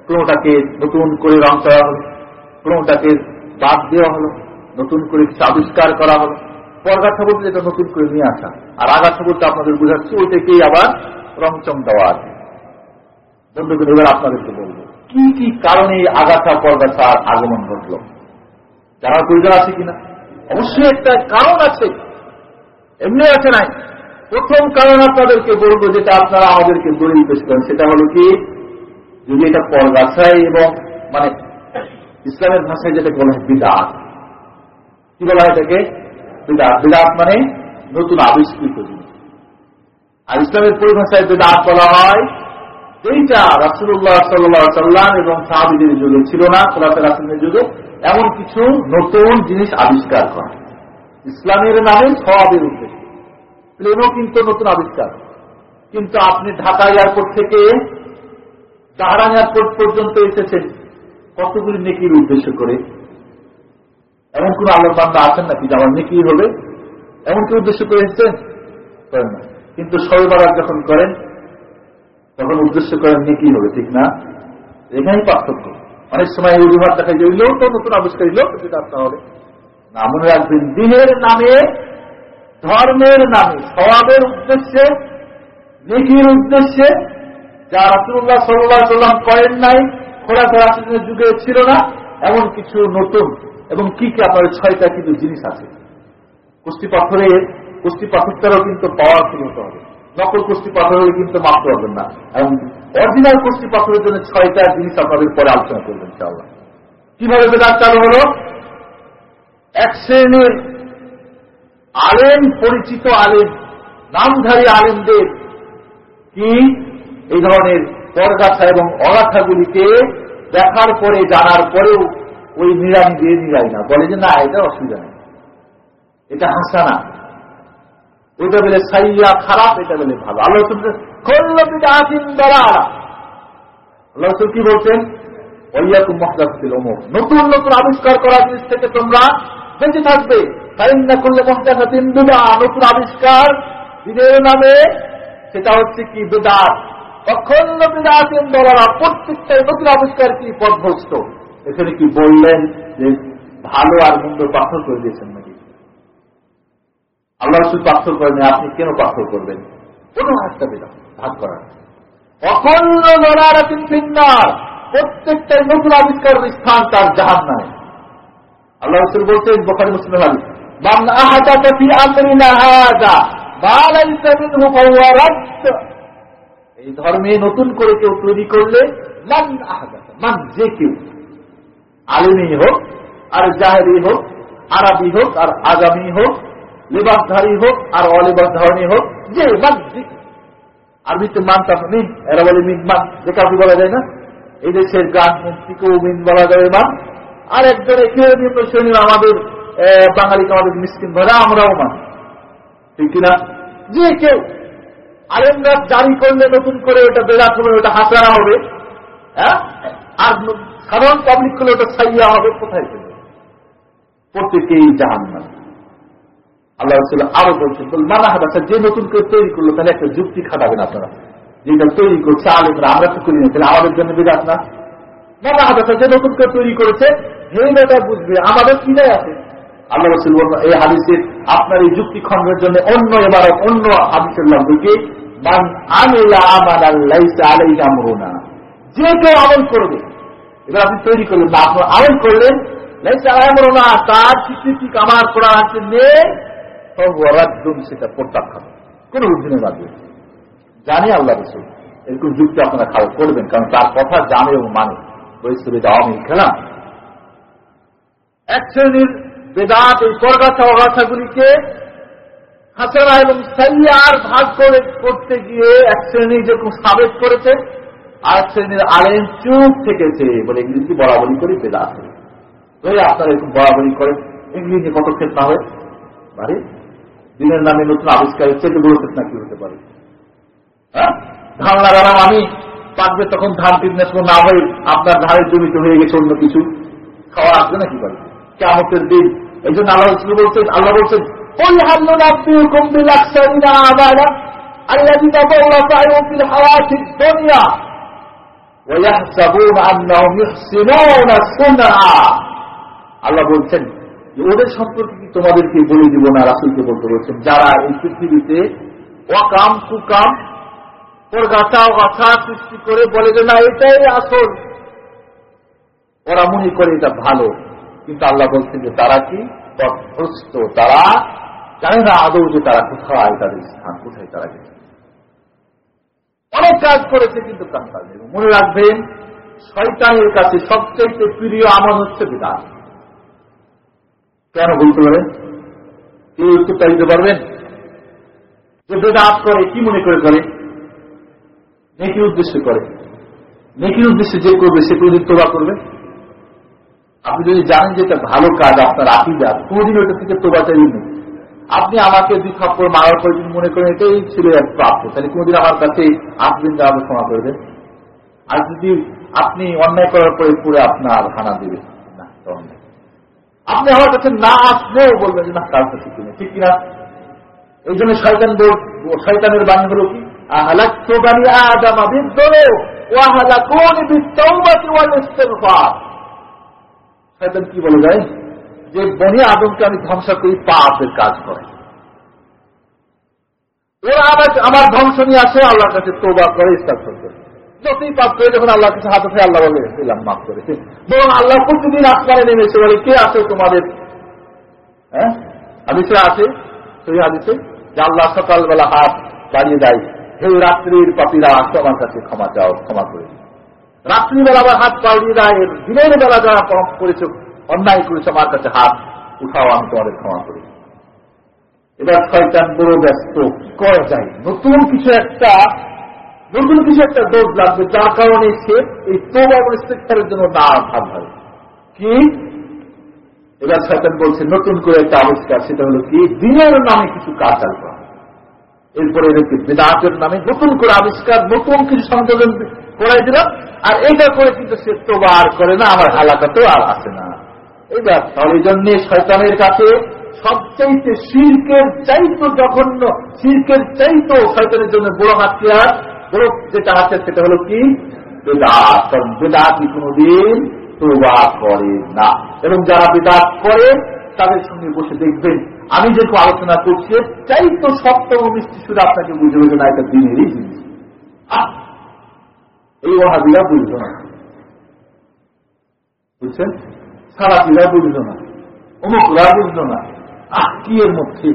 কোনোটাকে নতুন করে রং করা হলো? কোনোটাকে বাদ দেওয়া হলো? নতুন করে আবিষ্কার করা হলো? পরগাছা বলতে যেটা নতুন করে নিয়ে আসা। আর আগাছা বলতে আপনাদের বুঝাচ্ছি ওইটাকেই আবার রংচং দেওয়া আছে। এবার আপনাদেরকে বলব, কি কি কারণে আগাছা পরগাছার আগমন ঘটল? জানার প্রয়োজন আছে কিনা? অবশ্যই একটা কারণ আছে। এমনি আছে নাই। প্রথম কারণ আপনাদেরকে বলব, যেটা আপনারা আমাদেরকে দলিল করেন সেটা হলো কি, যদি এটা পরগাছাই এবং মানে ইসলামের ভাষায় যেটা বলা হয় বিদাত। কি বলা হয় এটাকে? বিদাত। বিদাত মানে নতুন আবিষ্কৃত জিনিস। আর ইসলামের পরিভাষায় বেদাত বলা হয়, যেইটা রাসুল্লাহ সাল্লাহ সাল্লাম এবং সাহাবিদের যুগে ছিল না খোলাফে রাসুলের যুগে, এমন কিছু নতুন জিনিস আবিষ্কার করা। ইসলামের নামে সবের উদ্দেশ্যে। প্লেনও কিন্তু নতুন আবিষ্কার। কিন্তু আপনি ঢাকা এয়ারপোর্ট থেকে জাহারান এয়ারপোর্ট পর্যন্ত এসেছেন, কতগুলি নেকির উদ্দেশ্য করে? এমন কোন আলোর বান্ধা আছেন নাকি যে আমার নেকি হবে? এমন কি উদ্দেশ্য করে এসেছেন? করেন না। কিন্তু সবে যখন করেন, তখন উদ্দেশ্য করেন নেকি হবে, ঠিক না? এখানেই পার্থক্য। অনেক সময় এই অজুহাত দেখা যায় লোক তো নতুন আবিষ্কারী লোক সেটা তাহলে। না, মনে রাখবেন, দিনের নামে, ধর্মের নামে, স্বভাবের উদ্দেশ্যে, নেকির উদ্দেশ্যে, যা রাসুল্লাহ সাল্লাহ সাল্লাম করেন নাই খোলা রাসুলের যুগে ছিল না, এমন কিছু নতুন। এবং কি কি আপনার ছয়টা কিন্তু জিনিস আছে। কুস্তি পাথরের কুস্তি পাথরটারও কিন্তু পাওয়ার পাওয়ারফুল হতে হবে? নকল কুস্তি পাথরের কিন্তু মাপতে হবেন না। এবং অরিজিনাল কুস্তি পাথরের জন্য ছয়টা জিনিস আপনাদের পরে আলোচনা করবেন চাওয়া কীভাবে বেদাত চালু হল? এক শ্রেণির আলেম, পরিচিত আলেম, নামধারী আলেমদের কি এই ধরনের পরগাছা এবং অগাছাগুলিকে দেখার পরে, জানার পরেও ওই নিরামি দিয়ে নিরাই না। বলে যে, না, এটা অসুবিধা নেই। এটা হাসানা ওইটা বলে, সাইয়া খারাপ, এটা বলে ভালো। আল্লাহ কি বলছেন? মহদাসিল ওমর নতুন নতুন আবিষ্কার করা জিনিস থেকে তোমরা বেঁচে থাকবে। নতুন আবিষ্কার দিনের নামে, সেটা হচ্ছে কি বেদাত বিদাতিন বলারা প্রত্যেকটাই নতুন আবিষ্কার কি পদভস্ত এখানে কি বললেন যে ভালো আর মন্দ পাথর করে দিয়েছেন নাকি? আল্লাহ রসুল পাথর করেন আপনি কেন পাথর করবেন? কোন একটা বেদাত ভাগ করা অখণ্ড লড়ারাতিন ফিন্নার প্রত্যেকটাই নতুন আবিষ্কারের স্থান তার জাহান নাই আল্লাহ রসুল বলছেন বোখারি মুসলিম আলী এই ধর্মে নতুন করে কেউ তৈরি করলে, মান আহাদা, মান যে কেউ। আলিমই হোক, আর জাহেরি হোক, আরবি হোক, আর আগামী হোক, লেবাসধারী হোক, আর অলেবাসধারণী হোক, যে মান আরবিতে মানতাম মিন এরা বলে মিন মান, যে কাউকে বলা যায় না। এই দেশের গান মন্ত্রীকেও মিন বলা যাবে মান। আর একজনে কেউ নিম্ন শ্রেণির আমাদের বাঙালিকে আমাদের মিসকিন ধরে আমরাও মান। ঠিক কিনা? যে কেউ আলেমরা জারি করলে নতুন করে ওটা বেড়াত হবে, ওটা হাসানা হবে। হ্যাঁ? আর সাধারণ পাবলিক করলে ওটা সাইয়া হবে, কোথায় চলবে প্রত্যেকেই জাহান না আল্লাহ রসুল আরও বলছেন, বল মানা হাদাসা যে নতুন করে তৈরি করল, তাহলে একটা যুক্তি খাটাবেন আপনারা। যেটা তৈরি করছে আলেমরা, আমরা তো করি না, তাহলে আমাদের জন্য বিরাট না? মানা হাদাসা যে নতুন করে তৈরি করেছে এই মেয়েটা বুঝবে, আমাদের কি নাই আছে? আল্লাহ রসুল এই হাদিসের আপনার এই যুক্তি খণ্ডের জন্য অন্য এবার অন্য হাদিসের আলাই আমরুনা। যে কেউ আমল করবে এবার আপনি তৈরি করলেন না আপনার আমল করলেন তার স্বীকৃতি আমার কোরআন আছে নেই। সেটা প্রত্যাখ্যান কোন বুদ্ধিনে বাদবে জানি আল্লাহ রসুল, এরকম যুক্তি আপনারা খাওয়া করবেন, কারণ তার কথা জানে এবং মানে। যাওয়া আওয়ামী খেলাম এক শ্রেণির বেদাত এই পরগাছা অগাছাগুলিকে হাসানা এবং সাইয়ার ভাগ করে করতে গিয়ে এক শ্রেণি যেরকম সাবেক করেছে আর এক শ্রেণীর আলেন চুপ থেকেছে বলে ইংরেজি বরাবরি করে বেদাত হয়ে আপনারা এরকম বরাবরি করেন এগুলি নিয়ে কত ক্ষেত্র হবে বাড়ি দিনের নামে নতুন আবিষ্কারের চেয়ে বড় ফেতনা কি হতে পারে হ্যাঁ ধান লাগালাম আমি পাকবে তখন ধান বিজনেস না হয়ে আপনার ধানের জমিতে হয়ে গেছে অন্য কিছু খাওয়া আসবে নাকি পারে কেমতের দিন এই জন্য আল্লাহ বলছেন আল্লাহ বলছেন قل هل ننبئكم بالاخسرين اعمالا الذين ضل سعيهم في الحياه الدنيا আল্লাহ বলছেন ওদের সম্পর্কে কি তোমাদেরকে বলে দিব না, রাসুলকে বলতে বলছেন? যারা এই পৃথিবীতে অকাম কুকাম ওর গাছা গাছা সৃষ্টি করে বলে যে, না, এটাই আসল। ওরা মনে করে এটা ভালো। কিন্তু আল্লাহ বলছেন যে, তারা কি তারা জানে না আদৌ যে তারা কোথায়, তাদের স্থান কোথায়, তারা গেছে অনেক কাজ করেছে কিন্তু কান্তাল নেই। মনে রাখবেন, শয়তানের কাছে সবচেয়ে প্রিয় আমল হচ্ছে বিধান কেন বলতে পারেন কেউ উত্তরটা দিতে পারবেন? যে বেদাত করে, কি মনে করে করে? নেকির উদ্দেশ্যে করে। নেকির উদ্দেশ্যে যে করবে, সে কোনদিন তোবা করবে? আপনি যদি জানেন যে এটা ভালো কাজ, আপনার আকিদা কোনদিন ওটা থেকে তোবা চাইবেন আপনি আমাকে দুই থাপ্পড় মারার পরে যদি মনে করেন এটাই ছিল এক প্রাপ্য তাহলে কোনদিন আমার কাছে আসবেন যা ক্ষমা করবেন আর যদি আপনি অন্যায় করার পরে পুরো আপনার হানা দেবে না আপনি আমার কাছে না আসলেও বলবেন না তার কাছে ঠিক ঠিক কিনা? এই জন্য শয়তান শয়তানের বাণী হল কি? শয়তান কি বলে যায় যে বনি আদমকে আমি ধ্বংস করি পাপের কাজ করে। ওরা আমার আমার ধ্বংস নিয়ে আসে, আল্লাহর কাছে তোবা করে ইস্তাফর করে। যতই পাপ করে, যখন আল্লাহর কাছে হাত উঠে আল্লাহ বলে, দিলাম, মাফ করেছে বরং আল্লাহ প্রতিদিন আসমানে নেমেছে বলে, কে আছে তোমাদের? হ্যাঁ? হাদিসে আছে, সেই হাদিসে, যে আল্লাহ সকালবেলা হাত বাড়িয়ে দেয়, হে রাত্রির পাপিরা, আসো আমার কাছে, ক্ষমা চাও, ক্ষমা করে রাত্রিবেলা আবার হাত বাড়িয়ে দেয়, দিনের বেলা যারা পাপ করেছে অন্যায় করেছে আমার কাছে হাত উঠাও, আমি তোমাদের ক্ষমা করি। এবার শয়তান বড় ব্যস্ত। করা যায়? নতুন কিছু একটা, নতুন কিছু একটা দোষ লাগবে, যার কারণে সে এই তোবা এবং জন্য না ভাব হয়। কি? এবার শয়তান বলছে, নতুন করে একটা আবিষ্কার, সেটা হলো কি? দিনের নামে কিছু কাজ চাল করা। এরপরে এদেরকে বেদাতের নামে নতুন করে আবিষ্কার, নতুন কিছু সংযোজন করাই দিলাম আর এইটা করে কিন্তু সে তোবা আর করে না আমার হালাকা তো আর আসে না। এইবার তাহলে জন্য শয়তানের কাছে সবচাইতে শিল্পের চাইতো জঘন্য শিল্পের চাইতো শয়তানের জন্য বড় হাতিয়ার, বড় যেটা আছে সেটা হলো কি? বেদাত কারণ কোনদিন তোবা করে না। এবং যারা বেদাত করে, তাদের সঙ্গে বসে দেখবেন, আমি যেরকম আলোচনা করছি চাই তো সপ্তম মিষ্টি শুধু আপনাকে বুঝে বুঝে না, এটা দিনেরই জিনিস। এই ওহাবিরা বুঝলো না। বুঝছেন? সারাপিরা বুঝলো না। অমুকরা বুঝলো না। আহ, কি এর মধ্যে?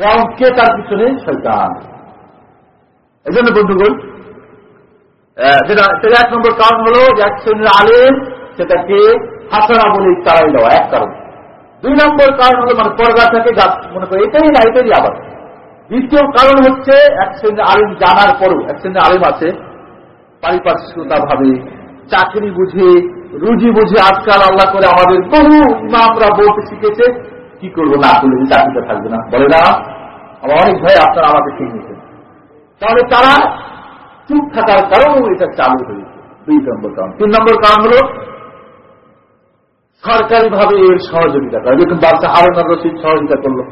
কারণ কে তার পিছনে? শৈতান এই জন্য বন্ধুগণ যেটা এক নম্বর কারণ হলো যে এক শ্রেণির আলেম, সেটাকে হাসানা বলে তারাই দেওয়া, এক কারণ। দুই নম্বর কারণ হলো মানে পর্দা থেকে গাছ মনে করে, এটাই না, এটাই আবার। দ্বিতীয় কারণ হচ্ছে এক শ্রেণির আলিম জানার পরও, এক শ্রেণির আলিম আছে পারিপার্শ্বিকতা ভাবে চাকরি বুঝে রুজি বুঝে আজকাল আল্লাহ করে আমাদের বহু ইমামরা বলতে শিখেছে। কি করব? না করলে চাকরিটা থাকবে না। বলে না, আমার অনেক ভাই আপনারা আমাকে ঠিক নিয়েছেন। তাহলে তারা চুপ থাকার কারণেও এটা চালু হয়েছে। দুই নম্বর কারণ। তিন নম্বর কারণ হল সরকারি ভাবে এর সহযোগিতা করে। দেখুন বাচ্চা হারুন রশিদ সহযোগিতা করল।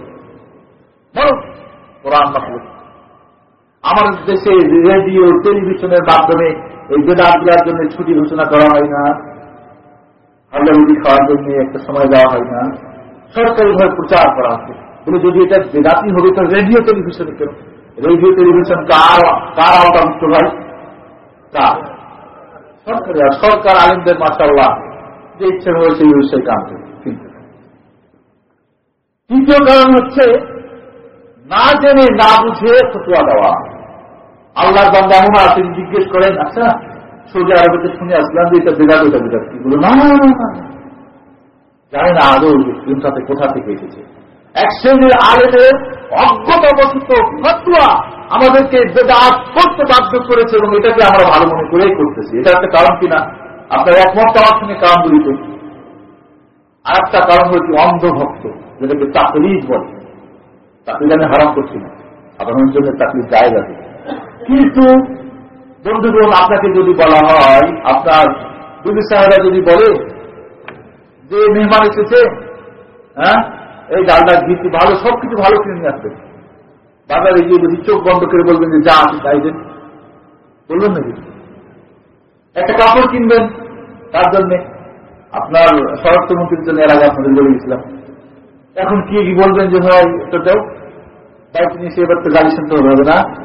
কোরআন আমাদের দেশে রেডিও, টেলিভিশনের মাধ্যমে এই বেদাতগুলার জন্য ছুটি ঘোষণা করা হয় না। হাল্লাবুদি খাওয়ার জন্য একটা সময় দেওয়া হয় না। সরকারিভাবে প্রচার করা হচ্ছে বলে যদি এটা বেদাতি হবে তো রেডিও টেলিভিশনে কেন? রেডিও টেলিভিশন কার কার আওতাভুক্ত ভাই? কার? সরকারি সরকার আলিমদের মাসাল্লাহ যে ইচ্ছে হয়েছে, এই বিষয়ে কাম কিন্তু তৃতীয় কারণ হচ্ছে, না জেনে, না বুঝে ফতুয়া দেওয়া। আল্লাহর বান্দা এমন আছে জিজ্ঞেস করেন আচ্ছা সৌদি আরবেতে শুনে আসলাম যে এটা বেদাত এটা বেদাত। কি বলো না জানে না আদৌ সাথে কোথা থেকে এসেছে। এক শ্রেণির আলেমের অজ্ঞতাবশত ফতুয়া আমাদেরকে বেদাত করতে বাধ্য করেছে এবং এটাকে আমরা ভালো মনে করেই করতেছি। এটা একটা কারণ কিনা আপনার একমত আমার সঙ্গে কারণ বলিতে আর একটা কারণ হচ্ছে অন্ধভক্ত, যেটাকে চাকরিজ বলে। চাকরি আমি হারাম করছি না। সাধারণ জন্য চাকরি জায়গা কিন্তু বন্ধুগণ আপনাকে যদি বলা হয়, আপনার দুদি সাহেবরা যদি বলে যে মেহমান এসেছে হ্যাঁ এই ডালটা ঘিটি ভালো, সবকিছু ভালো কিনে নিয়ে আসবে। বাজারে গিয়ে যদি চোখ বন্ধ করে বলবেন যে, যা আপনি চাইবেন বলবেন নাকি? একটা কাপড় কিনবেন, তার জন্য আপনার স্বরাষ্ট্রমন্ত্রীর জন্য এর আগে আপনাদের বলে গেছিলাম। এখন কি বলবেন যে, ভাই এটা দাও। দায়িত্ব নিয়ে সে এবার তো গাড়ি শুনতে হবে না।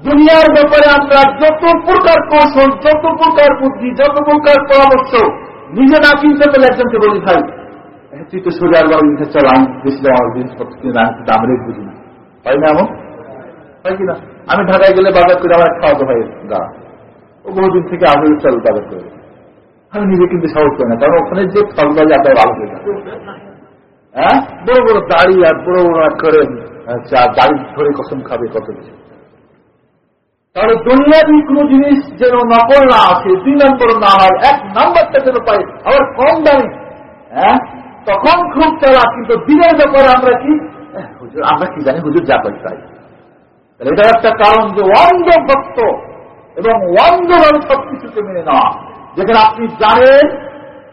দুনিয়ার ব্যাপারে আমরা যত প্রকার কৌশল, যত প্রকার বুদ্ধি, যত প্রকার পরামর্শ নিজে না কিনতে পেলে একজনকে বলি, ভাই তুই তো সোজা আরবার চল, আমি বেশি দাম জিনিসপত্র কিনে আমি দাম রেট বুঝি না। পাই না এমন হয় কিনা? আমি ঢাকায় গেলে বাজার করে আমার খাওয়া তো হয় গা ও বহুদিন থেকে আগে চল বাজার করে আমি নিজে কিন্তু সাহস করি না, কারণ ওখানে যে ফলবাজি আপনার ভালো হয়ে যায় হ্যাঁ? বড় বড় দাড়ি আর বড় বড় করে দাড়ি ধরে কসম খাবে কত কিছু। তাহলে দুনিয়াবি কোন জিনিস যেন নকল না আসে, দুই নম্বর না হয়, এক নম্বরটা যেন পাই, আবার কম দামে। হ্যাঁ? তখন খুব চালা কিন্তু দিনের ব্যাপারে আমরা কি? হুজুর, আমরা কি জানি, হুজুর যা পাই তাই। এটা একটা কারণ যে অন্ধ ভক্ত এবং অন্ধভাবে সবকিছুকে মেনে নেওয়া। যেখানে আপনি জানেন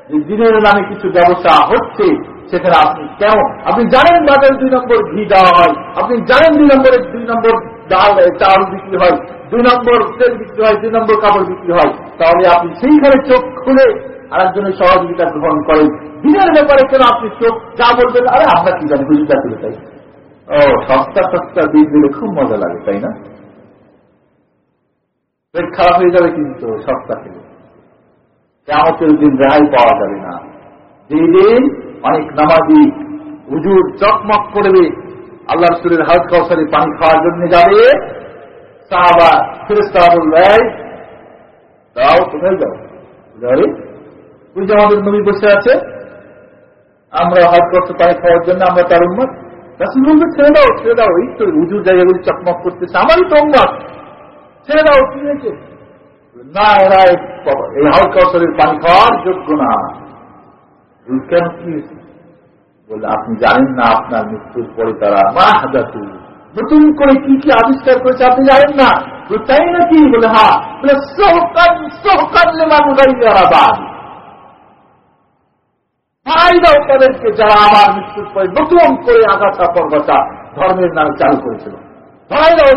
যে দিনের নামে কিছু ব্যবসা হচ্ছে, সেখানে আপনি কেমন? আপনি জানেন বাজারে দুই নম্বর ঘি দেওয়া হয়, আপনি জানেন দুই নম্বরের দুই নম্বর ডাল চাল বিক্রি হয় দুই নম্বর তেল বিক্রি হয়, দুই নম্বর কাপড় বিক্রি হয়। তাহলে আপনি সেইখানে চোখ খুলে আরেকজনের সহযোগিতা গ্রহণ করেন। দিনের ব্যাপারে কেন আপনি চোখ যা বলবেন, আরে আমরা কি জানি বুঝিটা করে তাই। ও, সস্তা সস্তা দিন দিলে খুব মজা লাগে, তাই না? পেট খারাপ হয়ে যাবে কিন্তু সস্তা খেলে। কেমতের দিন রেহাই পাওয়া যাবে না। যেদিন অনেক নামাজি হুজুর চকমক করবে আল্লাহ রসুলের হাত কৌশলে পানি খাওয়ার জন্য যাবে সাহাবা ফেরেস্তা বলবে তাও কোথায় যাও ওই যে আমাদের নবী বসে আছে, আমরা হাত করতে পানি খাওয়ার জন্য, আমরা তার উন্মত ছেড়ে দাও ছেড়ে দাও, এই তো উজুর জায়গাগুলি চকমক করতেছে, আমারই তো ছেড়ে দাও, কি হয়েছে? না, এরা এই কাউসারের পানি খাওয়ার যোগ্য না। কেন কি বলে আপনি জানেন না, আপনার মৃত্যুর পরে তারা মা হাজাতু নতুন করে কি কি আবিষ্কার করেছে আপনি জানেন না? তাই নাকি বলে হ্যাঁ। বলে সহকান সহকানলে মানুষ ভাই দাও তাদেরকে যারা আমার মৃত্যুর পরে নতুন করে আগাছা পর্বতা ধর্মের নামে চালু করেছিল। দাও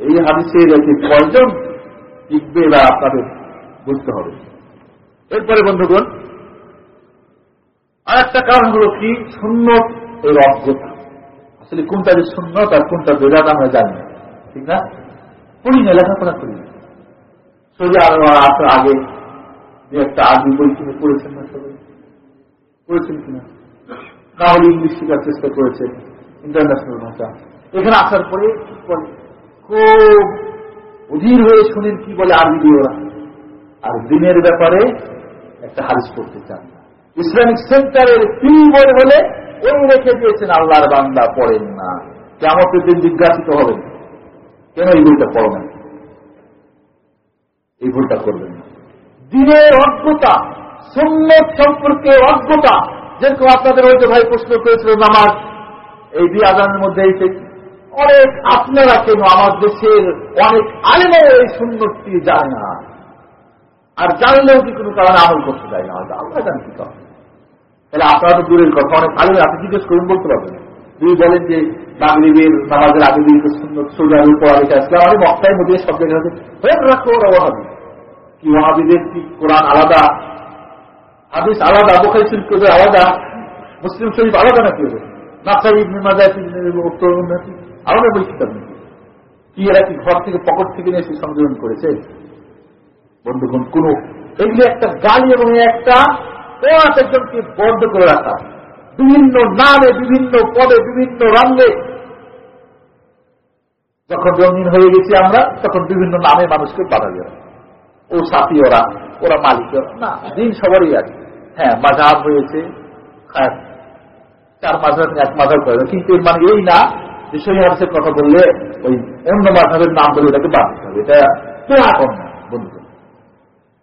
এই হাদিসে রেখে কয়জন টিকবে বা আপনাদের বুঝতে হবে। এরপরে বন্ধুগণ আর একটা কারণ হল কি? সুন্নত এর অজ্ঞতা আসলে কোনটা যে সুন্নত আর কোনটা বেদাত আমরা জানি না। ঠিক না? পড়ি না, লেখাপড়া করি না। সোজা আরও আসার আগে যে একটা আগে বই কিনে পড়েছেন না সবাই? পড়েছেন কিনা? না হলে ইংলিশ শেখার চেষ্টা করেছেন, ইন্টারন্যাশনাল ভাষা। এখানে আসার পরে কি করে খুব অধীর হয়ে শুনেন কি বলে আরবি দিয়ে ওরা। আর দিনের ব্যাপারে একটা হারিস করতে চান ইসলামিক সেন্টারের তিন বই ওই রেখে দিয়েছেন আল্লাহর বান্দা? পড়েন না। কেমন দিন জিজ্ঞাসিত হবেন, কেন এই বইটা পড়বেন এই ভুলটা করবেন না। দিনের অজ্ঞতা সুন্নত সম্পর্কে অজ্ঞতা যেরকম আপনাদের হয়তো ভাই প্রশ্ন করেছিল, নামাজ, এই দুই আজানের মধ্যে এই অনেক আপনারা কেন আমার দেশের অনেক আলেমও এই সুন্নতটি জানে না? আর জানলেও কি কোনো কারণে আমল করতে চায় না? আমরা জানি কি কারণ তাহলে আপনারা তো দূরের কথা, অনেক আলেম আপনি জিজ্ঞেস করুন, বলতে পারবেন। তিনি বলেন যে নাগরিকের নামাজের আগে দিকে সুন্দর সোজা পড়ালেখা আসলে আমাদের মক্তায় মধ্যে সব জায়গায় কি ওহাবিদের কি কোরআন আলাদা? হাদিস আলাদা, বোখারি শরীফ আলাদা? মুসলিম শরীফ আলাদা নাকি হবে নাসাই উন্নতি আলাদা বই কিতাব নাকি কি এরা কি ঘর থেকে, পকেট থেকে নিয়ে এসে সংযোজন করেছে? বন্ধুগণ, কোন, এগুলি একটা গালি এবং একটা পথ একজনকে বন্ধ করে রাখা। বিভিন্ন নামে, বিভিন্ন পদে, বিভিন্ন রঙে। যখন রঙিন হয়ে গেছি আমরা, তখন বিভিন্ন নামে মানুষকে বাধা দেওয়া। ও সাথী ওরা ওরা মালিক না, দিন সবারই আছে। হ্যাঁ মাঝাব হয়েছে। হ্যাঁ চার মাঝাব, এক মাঝাব করে কিন্তু এর মানে এই না যে সহিহাসের কথা বললে ওই অন্য মাঝাবের নাম বলে এটাকে বাদ দিতে হবে। এটা কে এখন বন্ধু।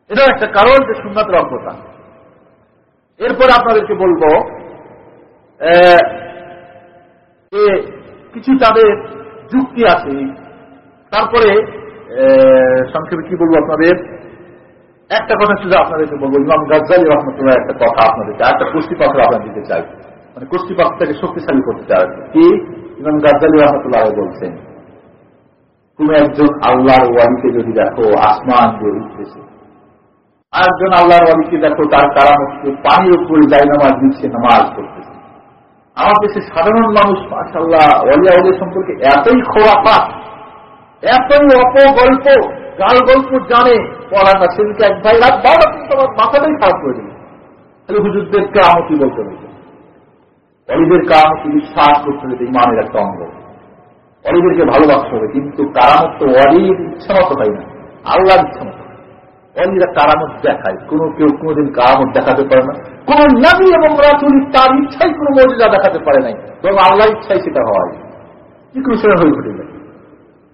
এটা একটা কারণ যে সুন্নাতের অজ্ঞতা এরপর আপনাদেরকে বলব যে কিছু তাদের যুক্তি আছে। তারপরে সংক্ষেপে কি বলব আপনাদের? একটা কথা শুধু আপনাদেরকে বলব, ইমাম গাজ্জালি রহমতুল্লাহ একটা কথা আপনাদেরকে একটা কুস্তিপাত্র আপনার দিতে চাই। মানে কুস্তিপাত্রটাকে শক্তিশালী করতে চাই। কি? ইমাম গাজ্জালি রহমতুল্লাহ বলছেন তুমি একজন আল্লাহর ওয়ালিকে যদি দেখো, আসমান দিয়ে উঠতেছে আরেকজন আল্লাহর ওয়ালিকে দেখো, তার কারামতকে পানির উপরে যাই নামাজ দিচ্ছে, নামাজ করতেছে আমার দেশে সাধারণ মানুষ মাসাল্লাহ ওয়ালিয়া ওদের সম্পর্কে এতই খোরাফাত এতই অপগল্প গাল গল্প জানে পড়া না সেদিকে এক ভাই রাত বারোটা কিন্তু আমার মাথাটাই খারাপ করে দিল। তাহলে হুজুরদের কামতি বলতে হবে। অলিদের কামতি বিশ্বাস করতে হবে, ইমানের একটা অঙ্গ। অলিদেরকে ভালোবাসতে হবে, কিন্তু কারামত অলির ইচ্ছা মতো হয় না, আল্লাহর ইচ্ছা মতো। অলিরা কারামত দেখায়। কোনো কেউ কোনোদিন কারামত দেখাতে পারে না। কোন নবী এবং রাতুল তার ইচ্ছাই কোনো মর্যাদা দেখাতে পারে নাই। এবং আল্লাহ ইচ্ছাই সেটা হয়। কি কোনো সেটা হয়ে ঘটে যায়।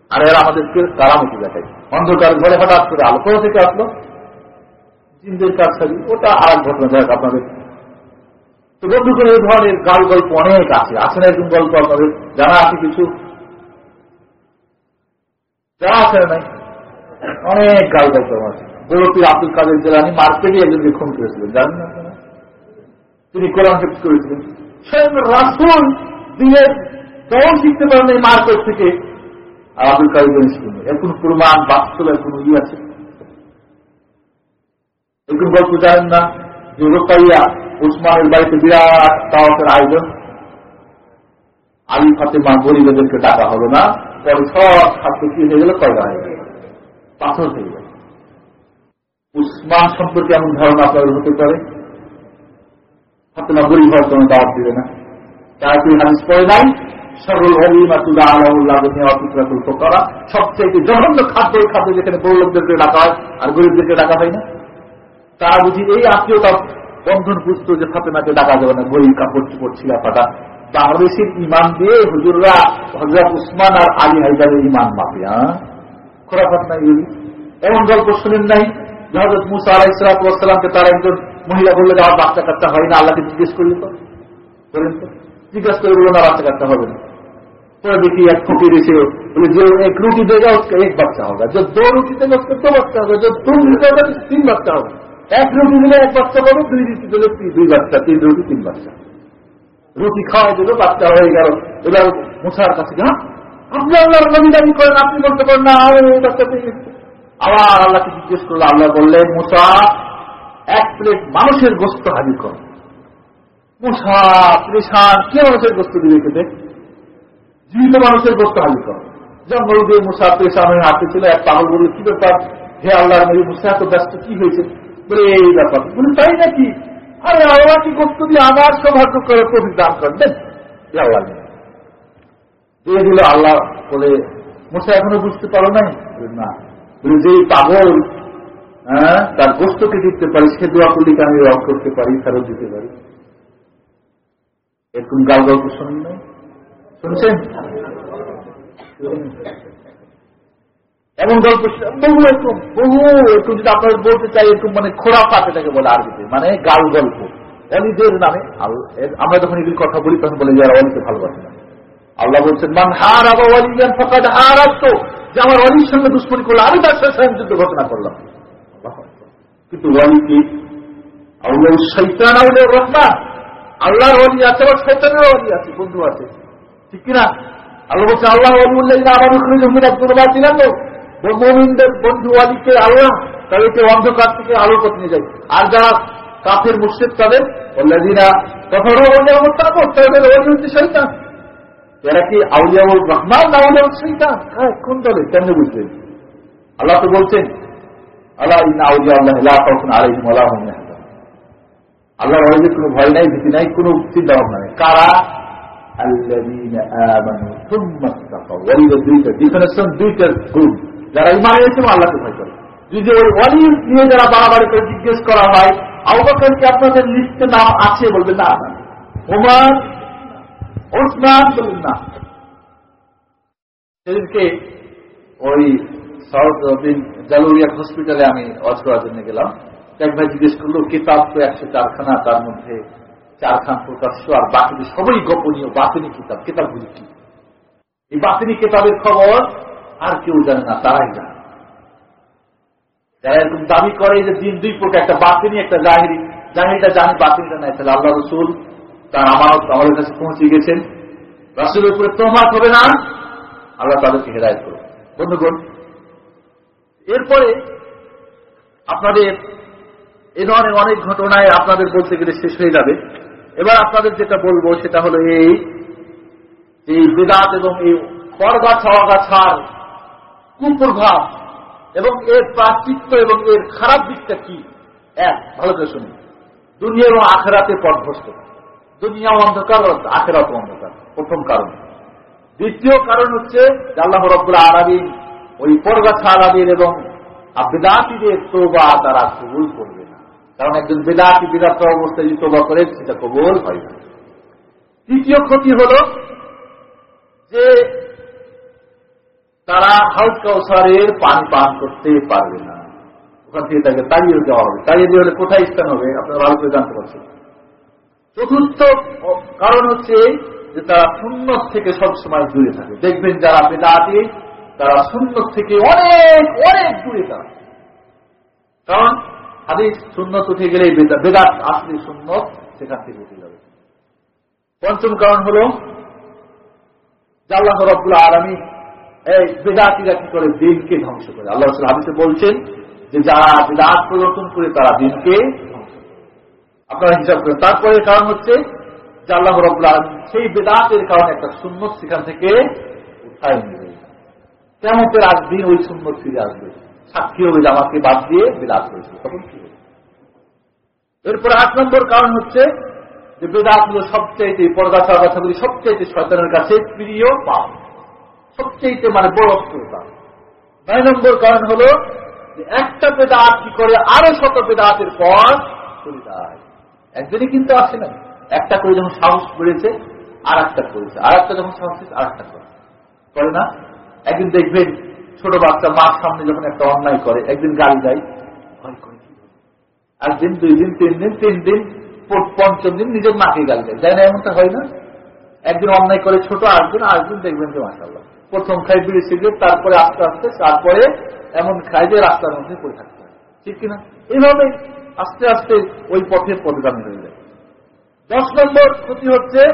আর এরা আমাদেরকে কারামতি দেখায়। অন্ধকার ঘরে হঠাৎ করে আলো কোথা থেকে আসলো। জিনদের কাজ ছাড়ি ওটা আর এক ঘটনা দেখ আপনাদের। তো বন্ধু করে এই ধরনের গাল গল্প অনেক আছে। আছে না এরকম গল্প আপনাদের? জানা আছে কিছু? জানা আছে নাই? অনেক গাল গল্প আছে। গোলপীর আব্দুল কাদের জেলানি মার্কেটে একজনকে খুন করেছিলেন, জানেন না তিনি কোরআন হেফজ করেছিলেন। স্বয়ং রাসুল দিয়ে কেমন শিখতে পারেন এই মার্কেট থেকে? আর আব্দুল কাদের জেলানি শিখুন এর কোন প্রমাণ বাস্তব এর কোন ই আছে। এরকম গল্প জানেন না? যে রোকাইয়া উসমানের বাড়িতে বিরাট তাওয়াফের আয়োজন। আলী ফাতেমা গরিবেদেরকে ডাকা হলো না। পরে সব খাদ্য কি হয়ে গেল, কয়লা হয়ে গেল। পাথর হয়ে গেল। উসমান সম্পর্কে এমন ধারণা আপনাদের হতে পারে? ফাতেমা গরিব হওয়ার জন্য দাওয়াত দিবে না। তারা কি হাদিস পড়ে নাই? সরল হলিমা তুলা আল্লাহ অতিক্রাতুল করা সবচেয়ে জঘন্য খাদ্য ওই খাদ্য যেখানে বড় লোকদেরকে ডাকা হয় আর গরিবদেরকে ডাকা হয় না। তারা বুঝি এই আত্মীয়তা বন্ধন বুঝতো যে ফাতেমাকে ডাকা যাবে না গরিব কাপড়, চোপড়, ছিলা ফাটা বাংলাদেশের ইমান দিয়ে হুজুররা হজরত উসমান আর আলী হাইদারের ইমান মাপে খোরাফাত নাই এমন গল্প শুনেন নাই? হজরত মুসা আলাহ ইসলাতামকে তার একজন মহিলা বলল যে আমার বাচ্চা কাচ্চা হয় না, আল্লাহকে জিজ্ঞেস করলে তো। বলেন তো। জিজ্ঞেস করে বলল, না, বাচ্চা কাচ্চা হবে না। তোরা দেখি এক ফকির এসে বলে, যে এক রুটি দেগা উসকে এক বাচ্চা হবে। যে দু রুটি দেবে উসকে দো বাচ্চা হবে। যে দু রুটি দেবে তিন বাচ্চা হবে। এক রুটি দিলে এক বাচ্চা পাবো, দুই রুটি দিলে দুই বাচ্চা, তিন রুটি, তিন বাচ্চা। রুটি খাওয়া দিল, বাচ্চা হয়ে গেল। এবার মুসার কাছে হ্যাঁ আপনি আপনার নবী দাবি করেন, আপনি বলতে পারেন, না বাচ্চা পেয়ে গেছে আবার আল্লাহকে জিজ্ঞেস করল? আল্লাহ বললেন, মুসা, এক প্লেট মানুষের গোস্ত হাজির কর। মুসা, পরেশান, কে মানুষের গোস্ত দিবে খেতে? জীবিত মানুষের গোস্ত হাজির কর। জঙ্গল দিয়ে মুসা পরেশান হয়ে হাঁটতে ছিল, এক পাগল বলল, কি ব্যাপার? হে আল্লাহ নবী, মুসা, এত ব্যস্ত কি হয়েছে? বলে, এই ব্যাপার। বলে, তাই নাকি? আরে, আল্লাহ কি গোস্ত দিয়ে আমার সৌভাগ্য করে প্রভু দান করবেন আল্লাহ। দিয়ে আল্লাহ বলে, মুসা এখনও বুঝতে পারো নাই? না। বলে যেই পাগল হ্যাঁ তার গোস্তকে দিতে পারি, সে দোয়া করলে কি আমি রং করতে পারি, ফেরত দিতে পারি? এরকম গাল গল্প শুনুন শুনছেন? এমন গল্প বহু এরকম বহু এরকম, যদি আপনাদের বলতে চাই, এরকম মানে খোরাফাত তাকে বলে আরবিতে মানে গাল গল্প। অলিদের নামে আমরা যখন এগুলি কথা বলি, তখন বলে যারা অলিকে ভালোবাসে না। আল্লাহ বলছেন, মান হার আবা অলিয়ান ফকাদ হার আসতো যে আমার অলির সঙ্গে দুষ্করি করল, আমি তার সাথে যুদ্ধ ঘটনা করলাম। কিন্তু অলি কি? আল্লাহ শৈতান আউলে রহমান। আল্লাহর অলি আছে আবার শৈতানের অলি আছে, বন্ধু আছে। ঠিক কিনা? আল্লাহ বলছে আল্লাহ অলি উল্লেখ আমার উখরিজ হুমিন একজন ছিলেন তো মোমিনদের বন্ধু আলীকে আল্লাহ, তাদেরকে অন্ধকার থেকে আলোর পথে নিয়ে যায়। আর যারা কাফের মুর্শিদ তাদের অন্য অবস্থা তাদের অলি হচ্ছে শৈতান এরা কি আউলিয়াউল রহমান না আউলিয়াউল শৈতান হ্যাঁ কোন দলে? কেমনে বুঝবেন আল্লাহ তো বলছেন আল্লাহ আল্লাহ অলিদের কোনো ভয় নাই, ভীতি নাই, কোনো চিন্তা ভাবনা নেই। কারা? বাড়াবাড়ি করে জিজ্ঞেস করা হয় আপনাদের লিস্টে নাম আছে? বলবে, না না। ওমর ওসমান বলবেন না সেদিনকে ওই জালুরিয়া হসপিটালে আমি ওয়াজ করার জন্য গেলাম। এক ভাই জিজ্ঞেস করল কিতাব তো একশো চারখানা তার মধ্যে চারখান প্রকাশ্য আর বাকি সবই গোপনীয়। বাতিনি কিতাব, কিতাবগুলি কি? এই বাতিনি কিতাবের খবর আর কেউ জানে না, তারাই জানে। যারা এরকম দাবি করে যে দিন দুই প্রকার একটা বাতিনি, একটা জাহিরি, জাহিরিটা জানি, বাতিনিটা নাই, তাহলে আল্লাহ রসুল তার আমার আমাদের কাছে পৌঁছে গেছেন রাসুলের উপরে তোমার হবে না। আল্লাহ তাদেরকে হেদায়ত করো বন্ধুগণ, এরপরে আপনাদের এ ধরনের অনেক ঘটনায় আপনাদের বলতে গেলে শেষ হয়ে যাবে। এবার আপনাদের যেটা বলব সেটা হলো এই এই বেদাত এবং এই পরগাছা অগাছার কুপ্রভাব এবং এর প্রাচিত্য এবং এর খারাপ দিকটা কি? এক, ভালো করে শুনুন। দুনিয়া এবং আখেরাতে পথভ্রষ্ট। দুনিয়া অন্ধকার আখেরাত অন্ধকার। প্রথম কারণ। দ্বিতীয় কারণ হচ্ছে আল্লাহ রব্বুল আরবি ওই পরগাছা আলাদের এবং বেদাতিদের তোবা তারা কবুল করবে না। কারণ একজন বেদাতি বিরাট অবস্থায় যদি তোবা করে, সেটা কবুল হয় না। তৃতীয় ক্ষতি হল যে তারা হাউস কাউসারের পান পান করতে পারবে না। ওখান থেকে তাকে তাড়িয়ে দেওয়া হবে। তাড়িয়ে দেওয়া হলে কোথায় স্থান হবে? আপনারা ভালো করে জানতে পারছেন। চতুর্থ কারণ হচ্ছে যে তারা শূন্য থেকে সবসময় দূরে থাকে। দেখবেন যারা বেদাতি, তারা শূন্য থেকে অনেক অনেক দূরে তারা। কারণ হাদিস সুন্নত উঠে গেলে বেদাত আসলে সুন্নত সেখান থেকে উঠে যাবে। পঞ্চম কারণ হল আল্লাহ রব্বুল্লাহ আলমী এই বেদাতিরা কি করে? দিনকে ধ্বংস করে। আল্লাহ হাদিসে বলছেন যে যারা বিরাট প্রদর্শন করে তারা দিনকে আপনারা হিসাব করেন। তারপরে কারণ হচ্ছে যে আল্লাহ রব্লা সেই বেদাতের কারণে একটা সুন্নত সেখান থেকে উঠায় নিয়ে কেমতের দিন ওই সুন্নত ফিরে আসবে। সাক্ষী হবে আমাকে বাদ দিয়ে বেদাত হয়েছে। তখন কি হবে এরপরে আট নম্বর কারণ হচ্ছে যে বেদাত হল সবচাইতে পর্দা ছাড়া কথাগুলি সবচাইতে শয়তানের কাছে প্রিয় পাপ। সবচাইতে মানে বড় অস্ত্রতা নয় নম্বর কারণ হল একটা বেদাত কি করে আরও শত বেদাতের পর চলে যায়। একদিনই কিন্তু আসে না। একটা করে যখন সাহস বেড়েছে আর একটা করেছে। আর একটা যখন সাহস আর একটা করে। করে না? একদিন দেখবেন ছোট বাচ্চা মার সামনে যখন একটা অন্যায় করে, একদিন গাড়ি যায় ভয় করে একদিন, দুই দিন, তিন দিন তিন দিন পঞ্চম দিন নিজের মাকে গালি দেয়। যায় না এমনটা হয় না? একদিন অন্যায় করে ছোট আটদিন আটদিন দেখবেন যে মাসাল্লাহ প্রথম খাই বিড়ি সিগারেট, তারপরে আস্তে আস্তে, তারপরে এমন খাই যে রাস্তার মধ্যে পড়ে থাকতে হয়। ঠিক কিনা? এইভাবে আস্তে আস্তে ওই পথে পদগামী হয়ে যায়। দশ নম্বর ক্ষতি হচ্ছে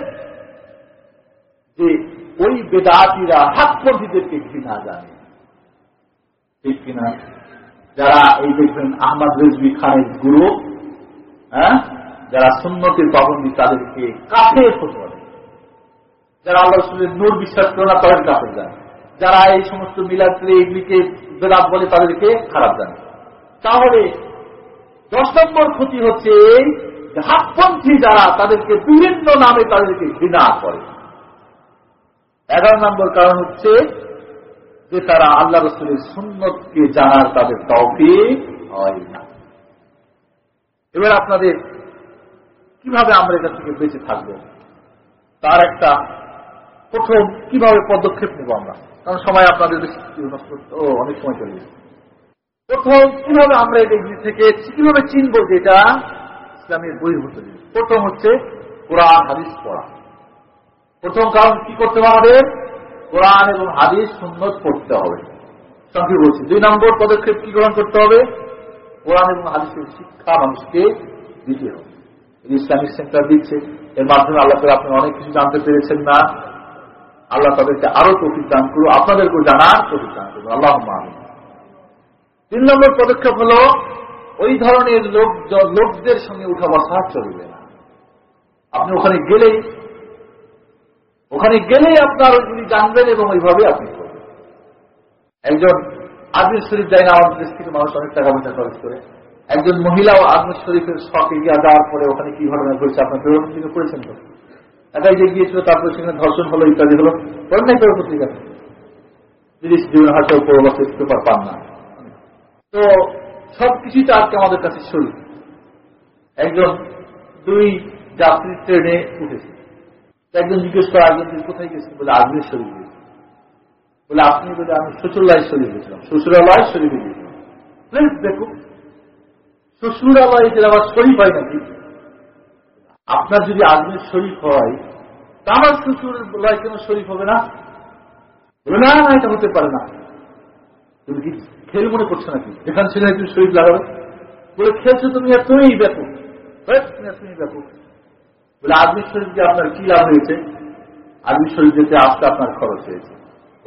যে ওই বেদাতিরা হাতপন্থীদেরকে ঘৃণা জানে। ঠিক কিনা? যারা এই দেখবেন আহমদ রেজবি খানের গুরু হ্যাঁ? যারা সুন্নতির পাবন্দি তাদেরকে কাফে পারে যারা আল্লাহ রসুলের নূর বিশ্বাস করে না তাদের কাফে জানে। যারা এই সমস্ত মিলাদ এগুলিকে বেদাত বলে তাদেরকে খারাপ জানে। তাহলে দশ নম্বর ক্ষতি হচ্ছে এই হাতপন্থী যারা, তাদেরকে বিভিন্ন নামে তাদেরকে ঘৃণা করে। এগারো নম্বর কারণ হচ্ছে যে তারা আল্লাহ রসুলের সুন্নতকে জানার তাদের তফি হয় না। এবার আপনাদের কীভাবে আমরা এটা থেকে বেঁচে থাকব? তার একটা প্রথম কীভাবে পদক্ষেপ নেব আমরা? কারণ সময় আপনাদের ও, অনেক সময় চলে গেছে। প্রথম কীভাবে আমরা এই দিক থেকে কীভাবে চিনবো যে এটা ইসলামের বহির্ভূত জিনিস প্রথম হচ্ছে কোরআন, হাদিস পড়া। প্রথম কারণ কি করতে হবে আমাদের? কোরআন এবং হাদিস সুন্নত পড়তে হবে। সংক্ষেপ বলছি। দুই নম্বর পদক্ষেপ কি গ্রহণ করতে হবে? কোরআন এবং হাদিসের শিক্ষা মানুষকে দিতে হবে। ইসলামিক সেন্টার দিচ্ছে, এর মাধ্যমে আল্লাহ করে আপনি অনেক কিছু জানতে পেরেছেন না। আল্লাহ তাদেরকে আরও তফিক দান করুন আপনাদেরকে জানার তফিক করুন আল্লাহ তিন নম্বর পদক্ষেপ হল, ওই ধরনের লোক, লোকদের সঙ্গে উঠা বসা চলবে না। আপনি ওখানে গেলেই ওখানে গেলেই আপনার ওইগুলি জানবেন এবং ওইভাবে আপনি করবেন। একজন আজমির শরীফ যায় না আমাদের দেশ থেকে মানুষ অনেক টাকা পয়সা খরচ করে। একজন মহিলাও আজমির শরীফের শখে গিয়ে যাওয়ার পরে ওখানে কি ঘটনা ঘটেছে আপনার প্রেরণ থেকে করেছেন তো? একাই যে গিয়েছিল, তারপরে সেখানে ধর্ষণ হলো, ইত্যাদি হলো। করেন নাই পেরো পত্রিকা তিরিশ জীবন হয়তো পরবর্তী পেপার পান না। তো সবকিছুই তো আজকে আমাদের কাছে শরীর একজন দুই যাত্রী ট্রেনে উঠেছে। একজন জিজ্ঞেস করে একজন কোথায় গেছেন বলে আজমির শরীর গিয়েছে বলে, আপনি বলে, আমি শ্বশুরালয় শরীর গেছিলাম শ্বশুরালয় শরীরে গিয়েছিলাম। দেখুন, শ্বশুরালয় যে আবার শরীফ হয় নাকি? আপনার যদি আজমির শরীফ হয়, তা আমার শ্বশুর লয় কেন শরীফ হবে না না, এটা হতে পারে না। তুমি কি খেল মনে করছ নাকি? যেখানে ছিল তুমি শরীর লাগাবে। বলে, খেলছো তুমি এতই ব্যাপক। তুমি এতই ব্যাপক। বলে আজমির শরীফ যে আপনার কি লাভ হয়েছে? আজমির শরীফ যেতে আসতে আপনার খরচ হয়েছে।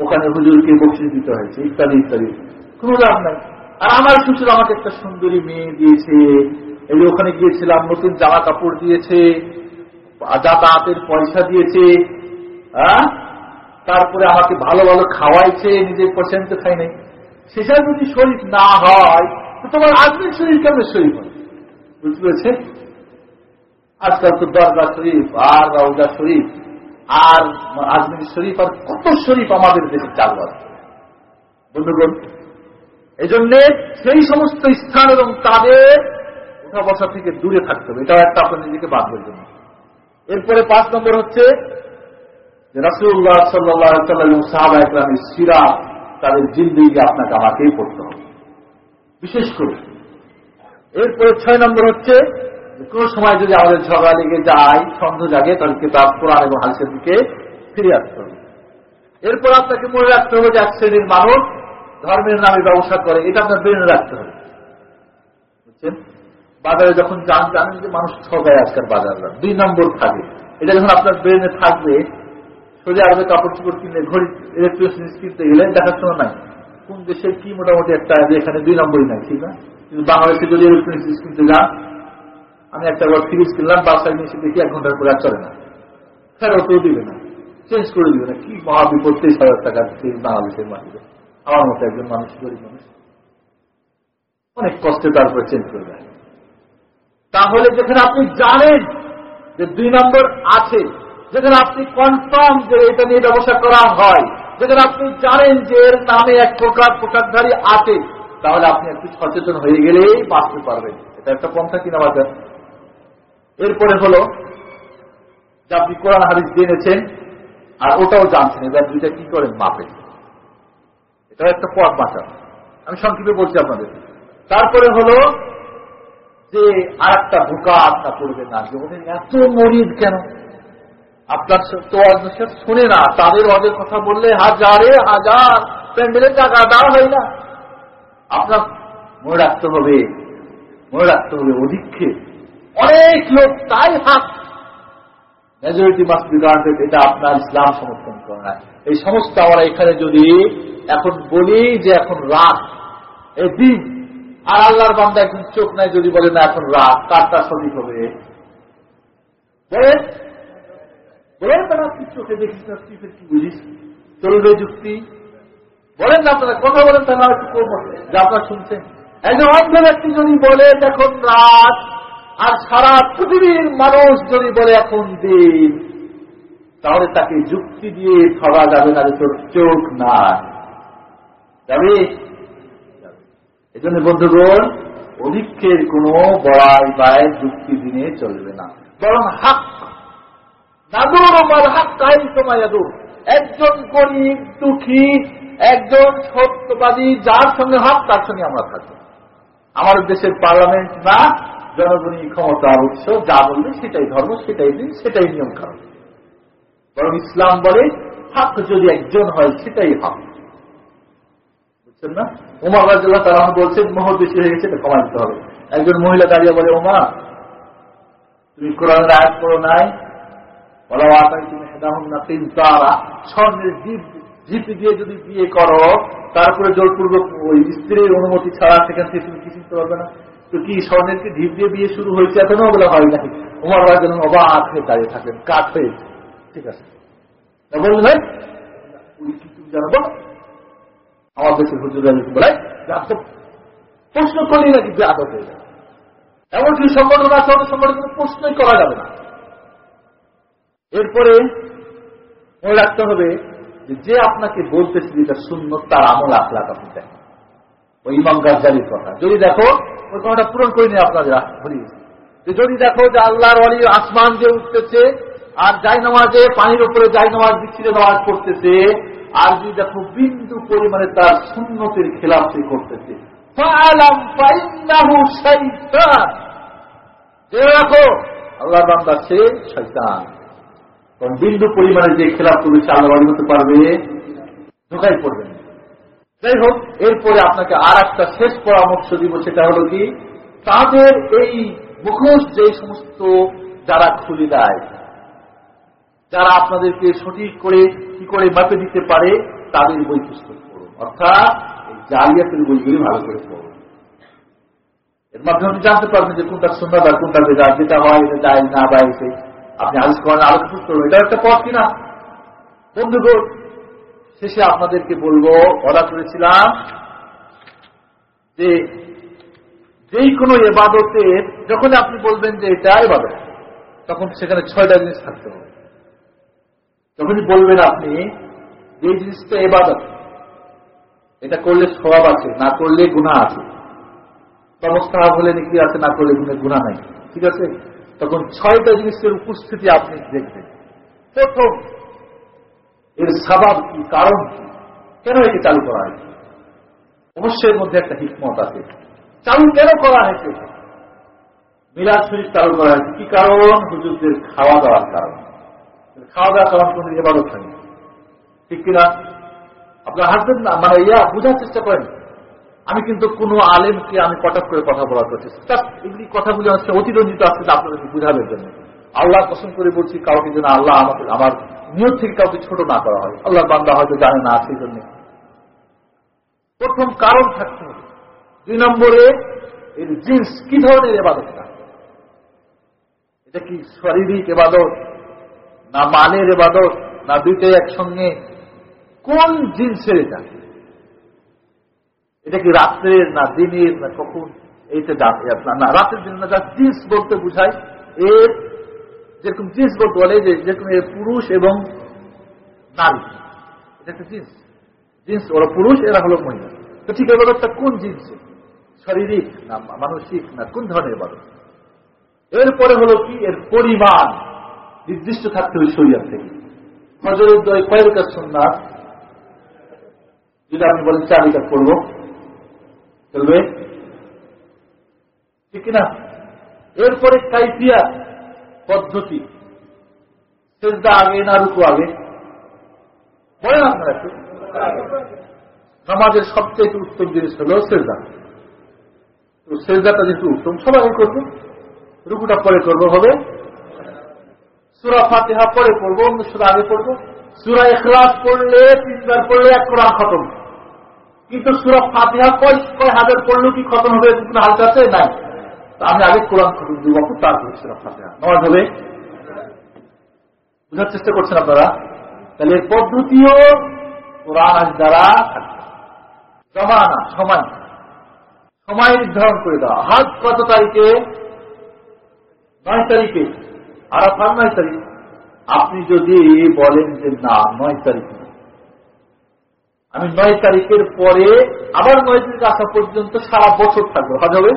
ওখানে হুজুরকে বকশিস দিতে হয়েছে, ইত্যাদি ইত্যাদি। কোনো লাভ নাই। আর আমার শ্বশুর আমাকে একটা সুন্দরী মেয়ে দিয়েছে। এই ওখানে গিয়েছিলাম, নতুন জামা কাপড় দিয়েছে, যাতায়াতের পয়সা দিয়েছে হ্যাঁ? তারপরে আমাকে ভালো ভালো খাওয়াইছে, নিজের পছন্দ খাই নাই। সেটা যদি শরীর না হয়, তো তোমার আজমির শরীর কেমন শরীর হয় বুঝতে পেরেছে আজকাল তো দরগা শরীফ, আর রাউজা শরীফ, আর আজমির শরীফ, আর কত শরীফ আমাদের দেশে চালু আছে বন্ধুগণ এই জন্যে সেই সমস্ত স্থান এবং তাদের উঠা বসা থেকে দূরে থাকতে হবে। এটাও একটা আপনার নিজেকে বাঁধবার জন্য। এরপরে পাঁচ নম্বর হচ্ছে রাসুল্লাহ সাল্লাহ ইকলামের সিরা তাদের জিন্দিগি আপনাকে আমাকেই পড়তে হবে। বিশেষ করে, এরপরে ছয় নম্বর হচ্ছে কোন সময় যদি আমাদের ঝগড়া লেগে যায় সন্দেহ জাগে, তাহলে কিতাব, কোরআন এবং হালসের দিকে ফিরে আসতে হবে। এরপর আপনাকে মনে রাখতে হবে যে এক শ্রেণির মানুষ ধর্মের নামে ব্যবসা করে, এটা আপনার বেড়ে রাখতে হবে। বুঝছেন? বাজারে যখন যান, জানেন যে মানুষ ঠগায় আজকাল বাজাররা। দুই নম্বর থাকে। এটা যখন আপনার ব্রেনে থাকবে সৌদি আরবে কাপড় চোপড় কিনলে ঘড়ি ইলেকট্রনিক্স কিনতে গেলে দেখার সময় নাই। কোন দেশের কি মোটামুটি একটা এখানে দুই নম্বরই নাই, ঠিক না? কিন্তু বাংলাদেশে যদি ইলেকট্রনিক্স কিনতে যান, আমি একটা বার ফ্রিজ কিনলাম বাসায় নিয়ে এসে দেখি এক ঘণ্টার পরে আর চলে না। ফেরতও দিবে না। চেঞ্জ করে দিবে না। কি মহাবিপদ তেইশ হাজার টাকা বাংলাদেশের মাটিতে। আমার মতো একজন মানুষ, গরিব মানুষ। অনেক কষ্টে তারপরে চেঞ্জ করে দেয়। তাহলে যেখানে আপনি জানেন যে দুই নম্বর আছে যেখানে আপনি কনফার্ম যে এটা নিয়ে ব্যবসা করা হয়, যেখানে আপনি জানেন যে এর নামে এক প্রকার পোশাকধারী আছে, তাহলে আপনি একটু সচেতন হয়ে গেলেই বাঁচতে পারবেন। এটা একটা পন্থা কিনা বাজার এরপরে হল, যে আপনি কোরআন হাদিস জেনেছেন আর ওটাও জানছেন, এবার দুইটা কি করেন? মাপেন এটাও একটা পথ বাঁচা আমি সংক্ষেপে বলছি আপনাদের। তারপরে হলো, যে আর একটা ভুকা আত্মা করবে না। ওদের এত মরিদ কেন? আপনার তো শুনে না। তাদের ওদের কথা বললে, হাজারে হাজার, প্যান্ডেলের টাকা দেওয়া হয় না। আপনার মনে রাখতে হবে, মনে রাখতে হবে অধিক্ষে অনেক লোক তাই হাত। মেজরিটি মাস্ট বি গ্রান্টেড এটা আপনার ইসলাম সমর্থন করে না। এই সমস্ত আমরা এখানে যদি এখন বলি যে এখন রাত এই দিন, আর আল্লাহর বান্দা এখন চোখ নাই যদি বলে না এখন রাত কারটা সঠিক হবে? বলেন তারা তুই চোখে দেখিস না তুই কি বুঝিস চলবে যুক্তি। বলেন না আপনারা, কথা বলেন তাহলে একটু করব? যে আপনারা শুনছেন। একজন অন্ধ ব্যক্তি যদি বলে এখন রাত, আর সারা পৃথিবীর মানুষ যদি বলে, এখন দিন, তাহলে তাকে যুক্তি দিয়ে ঠগা যাবে না তোর চোখ না যাবে? এই জন্য বন্ধুগণ, অধিক্ষের কোন বড়াই বায় যুক্তি দিনে চলবে না। বরং হাক নাদুর আমার হাক কাহিল সময় একজন গরিব, দুঃখী, একজন সত্যবাদী, যার সঙ্গে হক, তার সঙ্গে আমরা থাকব আমাদের দেশের পার্লামেন্ট না জনগণী ক্ষমতার উৎস, যা বলবে সেটাই ধর্ম, সেটাই দিন, সেটাই নিয়ম কারণ বরং ইসলাম বলে, হক যদি একজন হয়, সেটাই হক। বুঝছেন না? উমা রাজ্লাহ তারা বলছেন, মোহর বেশি হয়ে গেছে, এটা হবে। একজন মহিলা দাঁড়িয়ে বলে ওমা তুমি কোরআনের আয়াত করো নাই স্বর্ণের দিয়ে যদি বিয়ে করো, তারপরে জোরপূর্বক ওই স্ত্রীর অনুমতি ছাড়া সেখান থেকে তুমি কিছু পারবে না। তো কি স্বর্ণের কি ঢিপ দিয়ে বিয়ে শুরু হয়েছে? এখনও বলে হয় নাকি উমার যেন অবাক হয়ে দাঁড়িয়ে থাকেন কাঠ হয়ে। ঠিক আছে। বললেন ভাই? আমার দেশের হুজুর প্রশ্ন করলেই নাকি আদত হয়ে যাবে। এমনকি সংগঠন আছে সংগঠন প্রশ্নই করা যাবে না। এরপরে মনে রাখতে হবে যে আপনাকে বলতেছে যেটা শূন্য তার আমল আখলাক আপনি দেখেন। ওই ইমাম গাজ্জালির কথা। যদি দেখো, ওই কথাটা পূরণ করে নিয়ে আপনাদের যে যদি দেখো যে আল্লাহর অলি আসমান যে উঠতেছে, আর যাই নামাজে পানির উপরে যাই নামাজ বিচ্ছিন্ন নামাজ পড়তেছে, আর যদি দেখো বিন্দু পরিমাণে তার শূন্যতের খেলাফ সে করতেছে দেখো আল্লাহ বান্দা সে শৈতান কারণ বিন্দু পরিমাণে যে খেলাফ করবে সে আল্লাহ হতে পারবে, ঢোকাই পড়বে যাই হোক, এরপরে আপনাকে আর একটা শেষ পরামর্শ দিব, সেটা হলো কি, তাদের এই মুখোশ যে সমস্ত যারা খুলে দেয়, যারা আপনাদেরকে সঠিক করে, কি করে মাপে দিতে পারে, তাদের বই পুস্তক পড়ুন। অর্থাৎ জালিয়াতের বইগুলি ভালো করে পড়ুন। এর মাধ্যমে জানতে পারবেন যে কোনটা সুন্দর আর কোনটা বেদার যেটা হয়, এটা যায় না বাইরে আপনি আলোচ করেন আলোচনা করবেন এটা একটা পথ কিনা? বন্ধুগণ, শেষে আপনাদেরকে বলব বলা করেছিলাম যে যেই কোনো এবাদতের যখন আপনি বলবেন যে এটা এবাদত তখন সেখানে ছয়টা জিনিস থাকতে হবে। যখনই বলবেন আপনি যে জিনিসটা এবাদত এটা করলে সবাব আছে, না করলে গুণা আছে। সমস্ত হলে নাকি আছে, না করলে গুণা নাই। ঠিক আছে? তখন ছয়টা জিনিসের উপস্থিতি আপনি দেখবেন। প্রথম, এর স্বভাব কি, কারণ কি? কেন এটি চালু করা হয়েছে? অবশ্যই মধ্যে একটা হিকমত আছে। চালু কেন করা হয়েছে? মিলাদ শরীফ চালু করা হয়েছে। কি কারণ? হুজুরদের খাওয়া দাওয়ার কারণ। খাওয়া দাওয়ার কারণ কোন এবাদত হয়নি। ঠিক কিনা? আপনার হাসবেন না? মানে ইয়া বোঝার চেষ্টা করেন। আমি কিন্তু কোন আলেমকে আমি কটক করে কথা বলার করছি এগুলি কথাগুলো হচ্ছে, অতিরঞ্জিত আসছে আপনাদেরকে বুঝাবের জন্য। আল্লাহ পছন্দ করে বলছি, কাউকে যেন আল্লাহ আমাকে আমার নিয়ত থেকে কাউকে ছোট না করা হয়। আল্লাহ বান্দা হয়তো জানে না সেই জন্য। প্রথম কারণ থাকতে হবে। দুই নম্বরে, এর জিন্স কি ধরনের এবাদতটা এটা কি শারীরিক এবাদত, না মানের এবাদত, না দুইটাই একসঙ্গে? কোন জিন্সের এটা? এটা কি রাত্রের না দিনের না কখন? এইটা না রাতের দিন না যা জিন্স বলতে বুঝায়। এর যেরকম জিন্স বলতে বলে যেরকম এর পুরুষ এবং নারী। এটা একটা জিন্স। জিন্স ওরা পুরুষ, এরা হলো মহিলা। তো ঠিক এবাদতটা কোন জিন্স? শারীরিক না মানসিক না কোন ধরনের এবাদত এরপরে হলো কি? এর পরিমাণ। নির্দিষ্ট থাকতে হবে শরীর থেকে। হজরের দয় কয়েক সন্ন্যাস যদি আপনি বলেন চার রিকাত করব চলবে ঠিক কিনা? এরপরে কাইফিয়া পদ্ধতি। সেজদা আগে না রুকু আগে? বলেন আপনারা একটু। সমাজের সবচেয়ে উত্তম জিনিস হল সেজদা। তো সেজদাটা যেহেতু উত্তম, সবাই করব। রুকুটা পরে করব, হবে? সুরা ফাতেহা পরে পড়ব, অন্য সুরা আগে পড়ব। সুরা এখলাস পড়লে, তিনবার পড়লে এক কোরআন খতম কিন্তু সুরা ফাতেহা কয় কয় হাজার পড়লেও কি খতম হবে? কোনো হালকা আছে? নাই। আমি আগে কোরআন খতম দিব তারপরে সুরা ফাতেহা। নয় হবে? বোঝার চেষ্টা করছেন আপনারা? তাহলে পদ্ধতিও কোরআন দ্বারা জমানা সময় সময় নির্ধারণ করে দেওয়া। হাজ কত তারিখে? নয় তারিখে। আর আপনার নয় তারিখ। আপনি যদি বলেন যে না, নয় তারিখ। আমি নয় তারিখের পরে আবার নয় তারিখ আসা পর্যন্ত সারা বছর থাকব। কাজ হবে?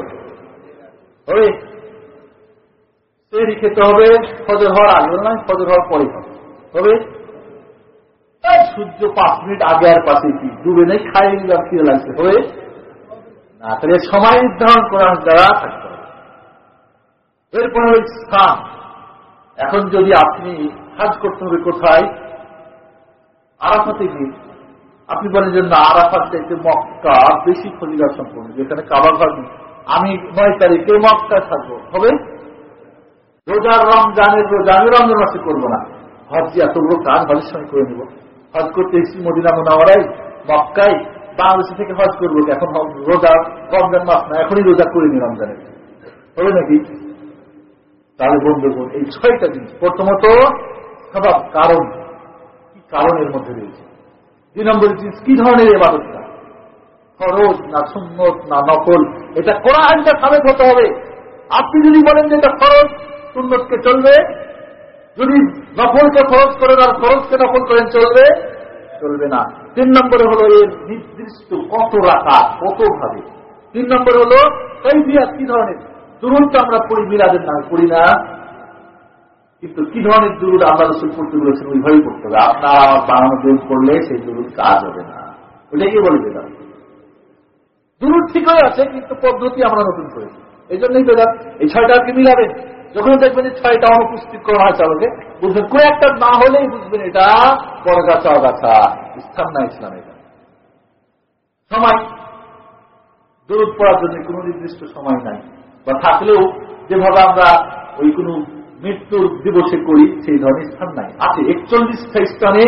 হবে। তৈরি খেতে হবে ফজর হওয়ার আগে নয় ফজর হওয়ার পরে হবে। সূর্য পাঁচ মিনিট আগে আর পাশে কি? ডুবে নেই খাই ফিরে লাগছে হবে? না, তাহলে সময় নির্ধারণ করার দ্বারা থাকতে হবে। এরপরে ওই স্থান এখন যদি আপনি কাজ করতে হবে কোথায়? আরাফাতে গিয়ে। আপনি বলেন যে না, আরাফাত চাইতে মক্কা বেশি ফজিলা সম্পূর্ণ যেখানে কাবা ঘর আমি নয় তারিখে মক্কায় থাকব। হবে? রোজার রমজানের রোজা আমি রমজান মাসে করব না। হজ এতগুলো কাজ হজের সময় করে নেব। হজ করতে এসেছি মদিনা মোনাওয়ারাই মক্কায়। বাংলাদেশ থেকে হজ করব এখন রোজা, রমজান মাস না, এখনই রোজা করিনি রমজানের হবে নাকি? তাহলে বন্ধুগণ, এই ছয়টা জিনিস প্রথমত স্বভাব কারণ। কারণের মধ্যে রয়েছে? দুই নম্বর কি ধরনের এবাদতটা খরচ না সুন্নত না নকল? এটা কোরআনটা সাবেক হতে হবে। আপনি যদি বলেন যে এটা খরচ সুন্নতকে চলবে। যদি নকলকে খরচ করেন আর খরচকে নকল করেন, চলবে? চলবে না। তিন নম্বরে হলো এর নির্দিষ্ট কত রাখা কত ভাবে তিন নম্বরে হলো কৈফিয়াত কি ধরনের? দুরুদ আমরা পড়ি মিলাদের নামে, পড়ি না? কিন্তু কি ধরনের দুরুদ আমরা রসুল পড়তে বলেছেন ওইভাবেই পড়তে হবে? আপনার আমার বানানো দুরুদ পড়লে সেই দুরুদ কাজ হবে না। ওটাই কি বলবে না দুরুদ ঠিক হয়ে আছে, কিন্তু পদ্ধতি আমরা নতুন করেছি। এই জন্যই বেদাত, এই ছয়টাকে মিলাবেন? যখন দেখবেন যে ছয়টা অনুপস্থিত করা হয় চালকে বুঝবেন কোন একটা না হলেই বুঝবেন এটা বড় গাছা অগাছা স্থান না, ইসলাম এটা। সময়। দূরত পড়ার জন্য কোন নির্দিষ্ট সময় নাই। বা থাকলেও যেভাবে আমরা ওই কোন মৃত্যুর দিবসে করি, সেই ধরনের স্থান নাই। আছে একচল্লিশটা স্থানে,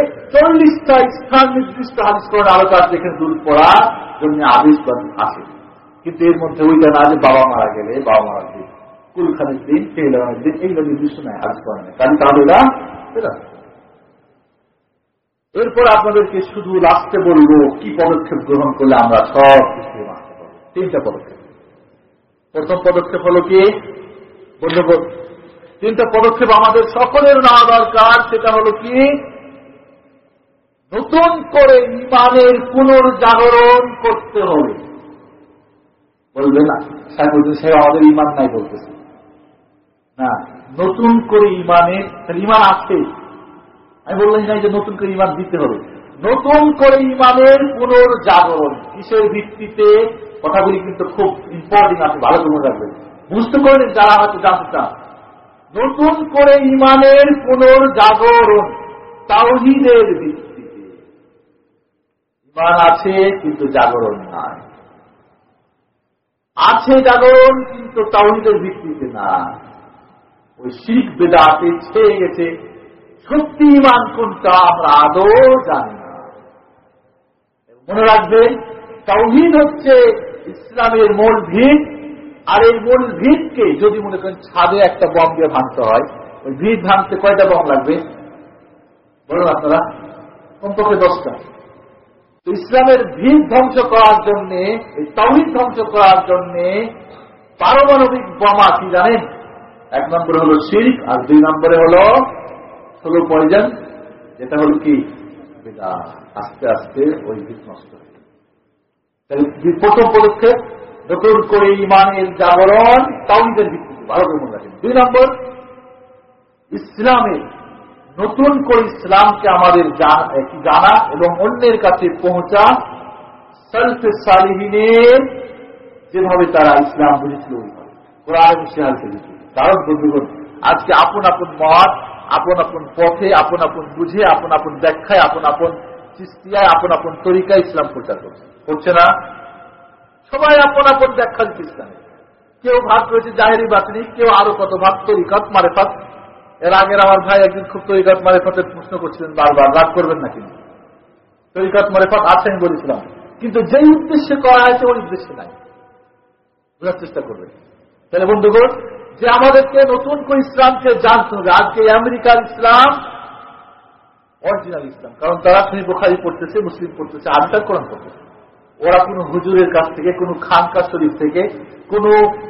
একচল্লিশটা স্থান নির্দিষ্ট হাদিস করার আলোচনা যেখানে দূর পড়ার জন্য আদেশ আছে। কিন্তু এর মধ্যে ওইটা না যে বাবা মারা গেলে, বাবা মারা দিন কুলখানের দিন পেহলানের দিন, এইগুলো নির্দিষ্ট নাই আজ করা নেই। কারণ তাহলে এরপর আপনাদেরকে শুধু লাস্টে বলব, কি পদক্ষেপ গ্রহণ করলে আমরা সব কিছু মানতে পারব? তিনটা পদক্ষেপ। প্রথম পদক্ষেপ হলো কি? বন্ধুবোধ তিনটা পদক্ষেপ আমাদের সকলের নেওয়া দরকার, সেটা হলো কি? নতুন করে ইমানের পুনর্জাগরণ করতে হবে। বলবে না সাহেব আমাদের ইমান নাই বলতেছে। না, নতুন করে ইমানের ইমান আছে। আমি বললাম না যে নতুন করে ইমান দিতে হবে। নতুন করে ইমানের পুনর্জাগরণ, কিসের ভিত্তিতে? কথাগুলি কিন্তু খুব ইম্পর্টেন্ট আছে, ভালো করে রাখবেন। বুঝতে পারেন যারা হয়তো জানতে চান। নতুন করে ইমানের পুনর্জাগরণ তাওহিদের ভিত্তিতে। ইমান আছে, কিন্তু জাগরণ নাই। আছে জাগরণ, কিন্তু তাওহিদের ভিত্তিতে না। ওই শিখ বেদাতে ছেয়ে গেছে। সত্যি ইমান কোনটা আমরা আদৌ জানি না। মনে রাখবেন, তাওহিদ হচ্ছে ইসলামের মূল ভিত। আর এই মূল ভিতকে যদি মনে করেন ছাদে একটা বম দিয়ে ভাঙতে হয়, ওই ভিত ভাঙতে কয়টা বম লাগবে? বলুন আপনারা, কমপক্ষে দশটা। ইসলামের ভিত ধ্বংস করার জন্য, এই তাওহিদ ধ্বংস করার জন্য পারমাণবিক বোমা কি জানেন? এক নম্বরে হলো শিল্প আর দুই নম্বরে হলো হলো পয়জন, যেটা হলো কি? আস্তে আস্তে ওই ভিত নষ্ট প্রথম পদক্ষেপ নতুন করে ইমানের জাগরণ তাওহিদের ভিত্তিতে ভালো করে মনে রাখেন। দুই নম্বর ইসলামের নতুন করে ইসলামকে আমাদের জানা এবং অন্যের কাছে পৌঁছা সেলফে সালিহিনের যেভাবে তারা ইসলাম বুঝেছিল কারণ বন্ধুগণ, আজকে আপন আপন মত, আপন আপন পথে, আপন আপন বুঝে, আপন আপন ব্যাখ্যায়, আপন আপন চিস্তিয়ায় আপন আপন তরিকায় ইসলাম প্রচার করছে। করছে না? সবাই আপন আপন ব্যাখ্যা ইসলামে কেউ ভাগ করেছে জাহেরি বাতিনি কেউ আরও কত ভাগ তরিকত মারেফাত এর আগের আমার ভাই একদিন খুব তরিকত মারেফতের প্রশ্ন করছিলেন বারবার, রাগ করবেন না কিন্তু। তরিকত মারেফত আছে আমি বলেছিলাম। কিন্তু যেই উদ্দেশ্যে করা হয়েছে ওই উদ্দেশ্যে নাই। বোঝার চেষ্টা করবেন তাহলে বন্ধুগণ, যে আমাদেরকে নতুন করে ইসলামকে জানতে হবে, আজকে আমেরিকার ইসলাম অরিজিনাল ইসলাম। কারণ তারা তুমি বোখারি পড়তেছে, মুসলিম পড়তেছে আজকাল কোরআন পড়তেছে। ওরা কোনো হুজুরের কাছ থেকে, কোনো খানকা শরীফ থেকে, কোন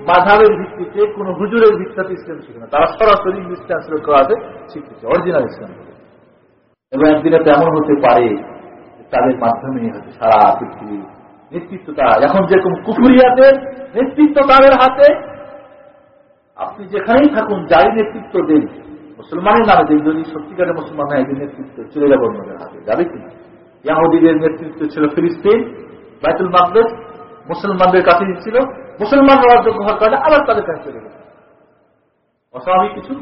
মাধাবের ভিত্তিতে, কোন হুজুরের ভিত্তিতে ইসলাম শিখে না। তারা সরাসরি ইংলিশ ট্রান্সলেট করাতে শিখতেছে অরিজিনাল ইসলাম এবং একদিনে তেমন হতে পারে তাদের মাধ্যমে হয়তো সারা পৃথিবীর নেতৃত্ব তারা এখন যেরকম কুফুরিয়াদের নেতৃত্ব তাদের হাতে। আপনি যেখানেই থাকুন যাই নেতৃত্ব দেন, মুসলমানের নামে দেন, যদি সত্যিকারের মুসলমান একদিন নেতৃত্ব চলে যাবে অন্যদের হাতে। যাবে কিনা? ইয়াহুদিদের নেতৃত্ব ছিল ফিলিস্তিন বাইতুল মাকদেশ মুসলমানদের কাছে ছিল মুসলমানরা অযোগ্য হওয়ার কারণে আবার তাদের কাছে চলে গেছে অস্বাভাবিক কিছু?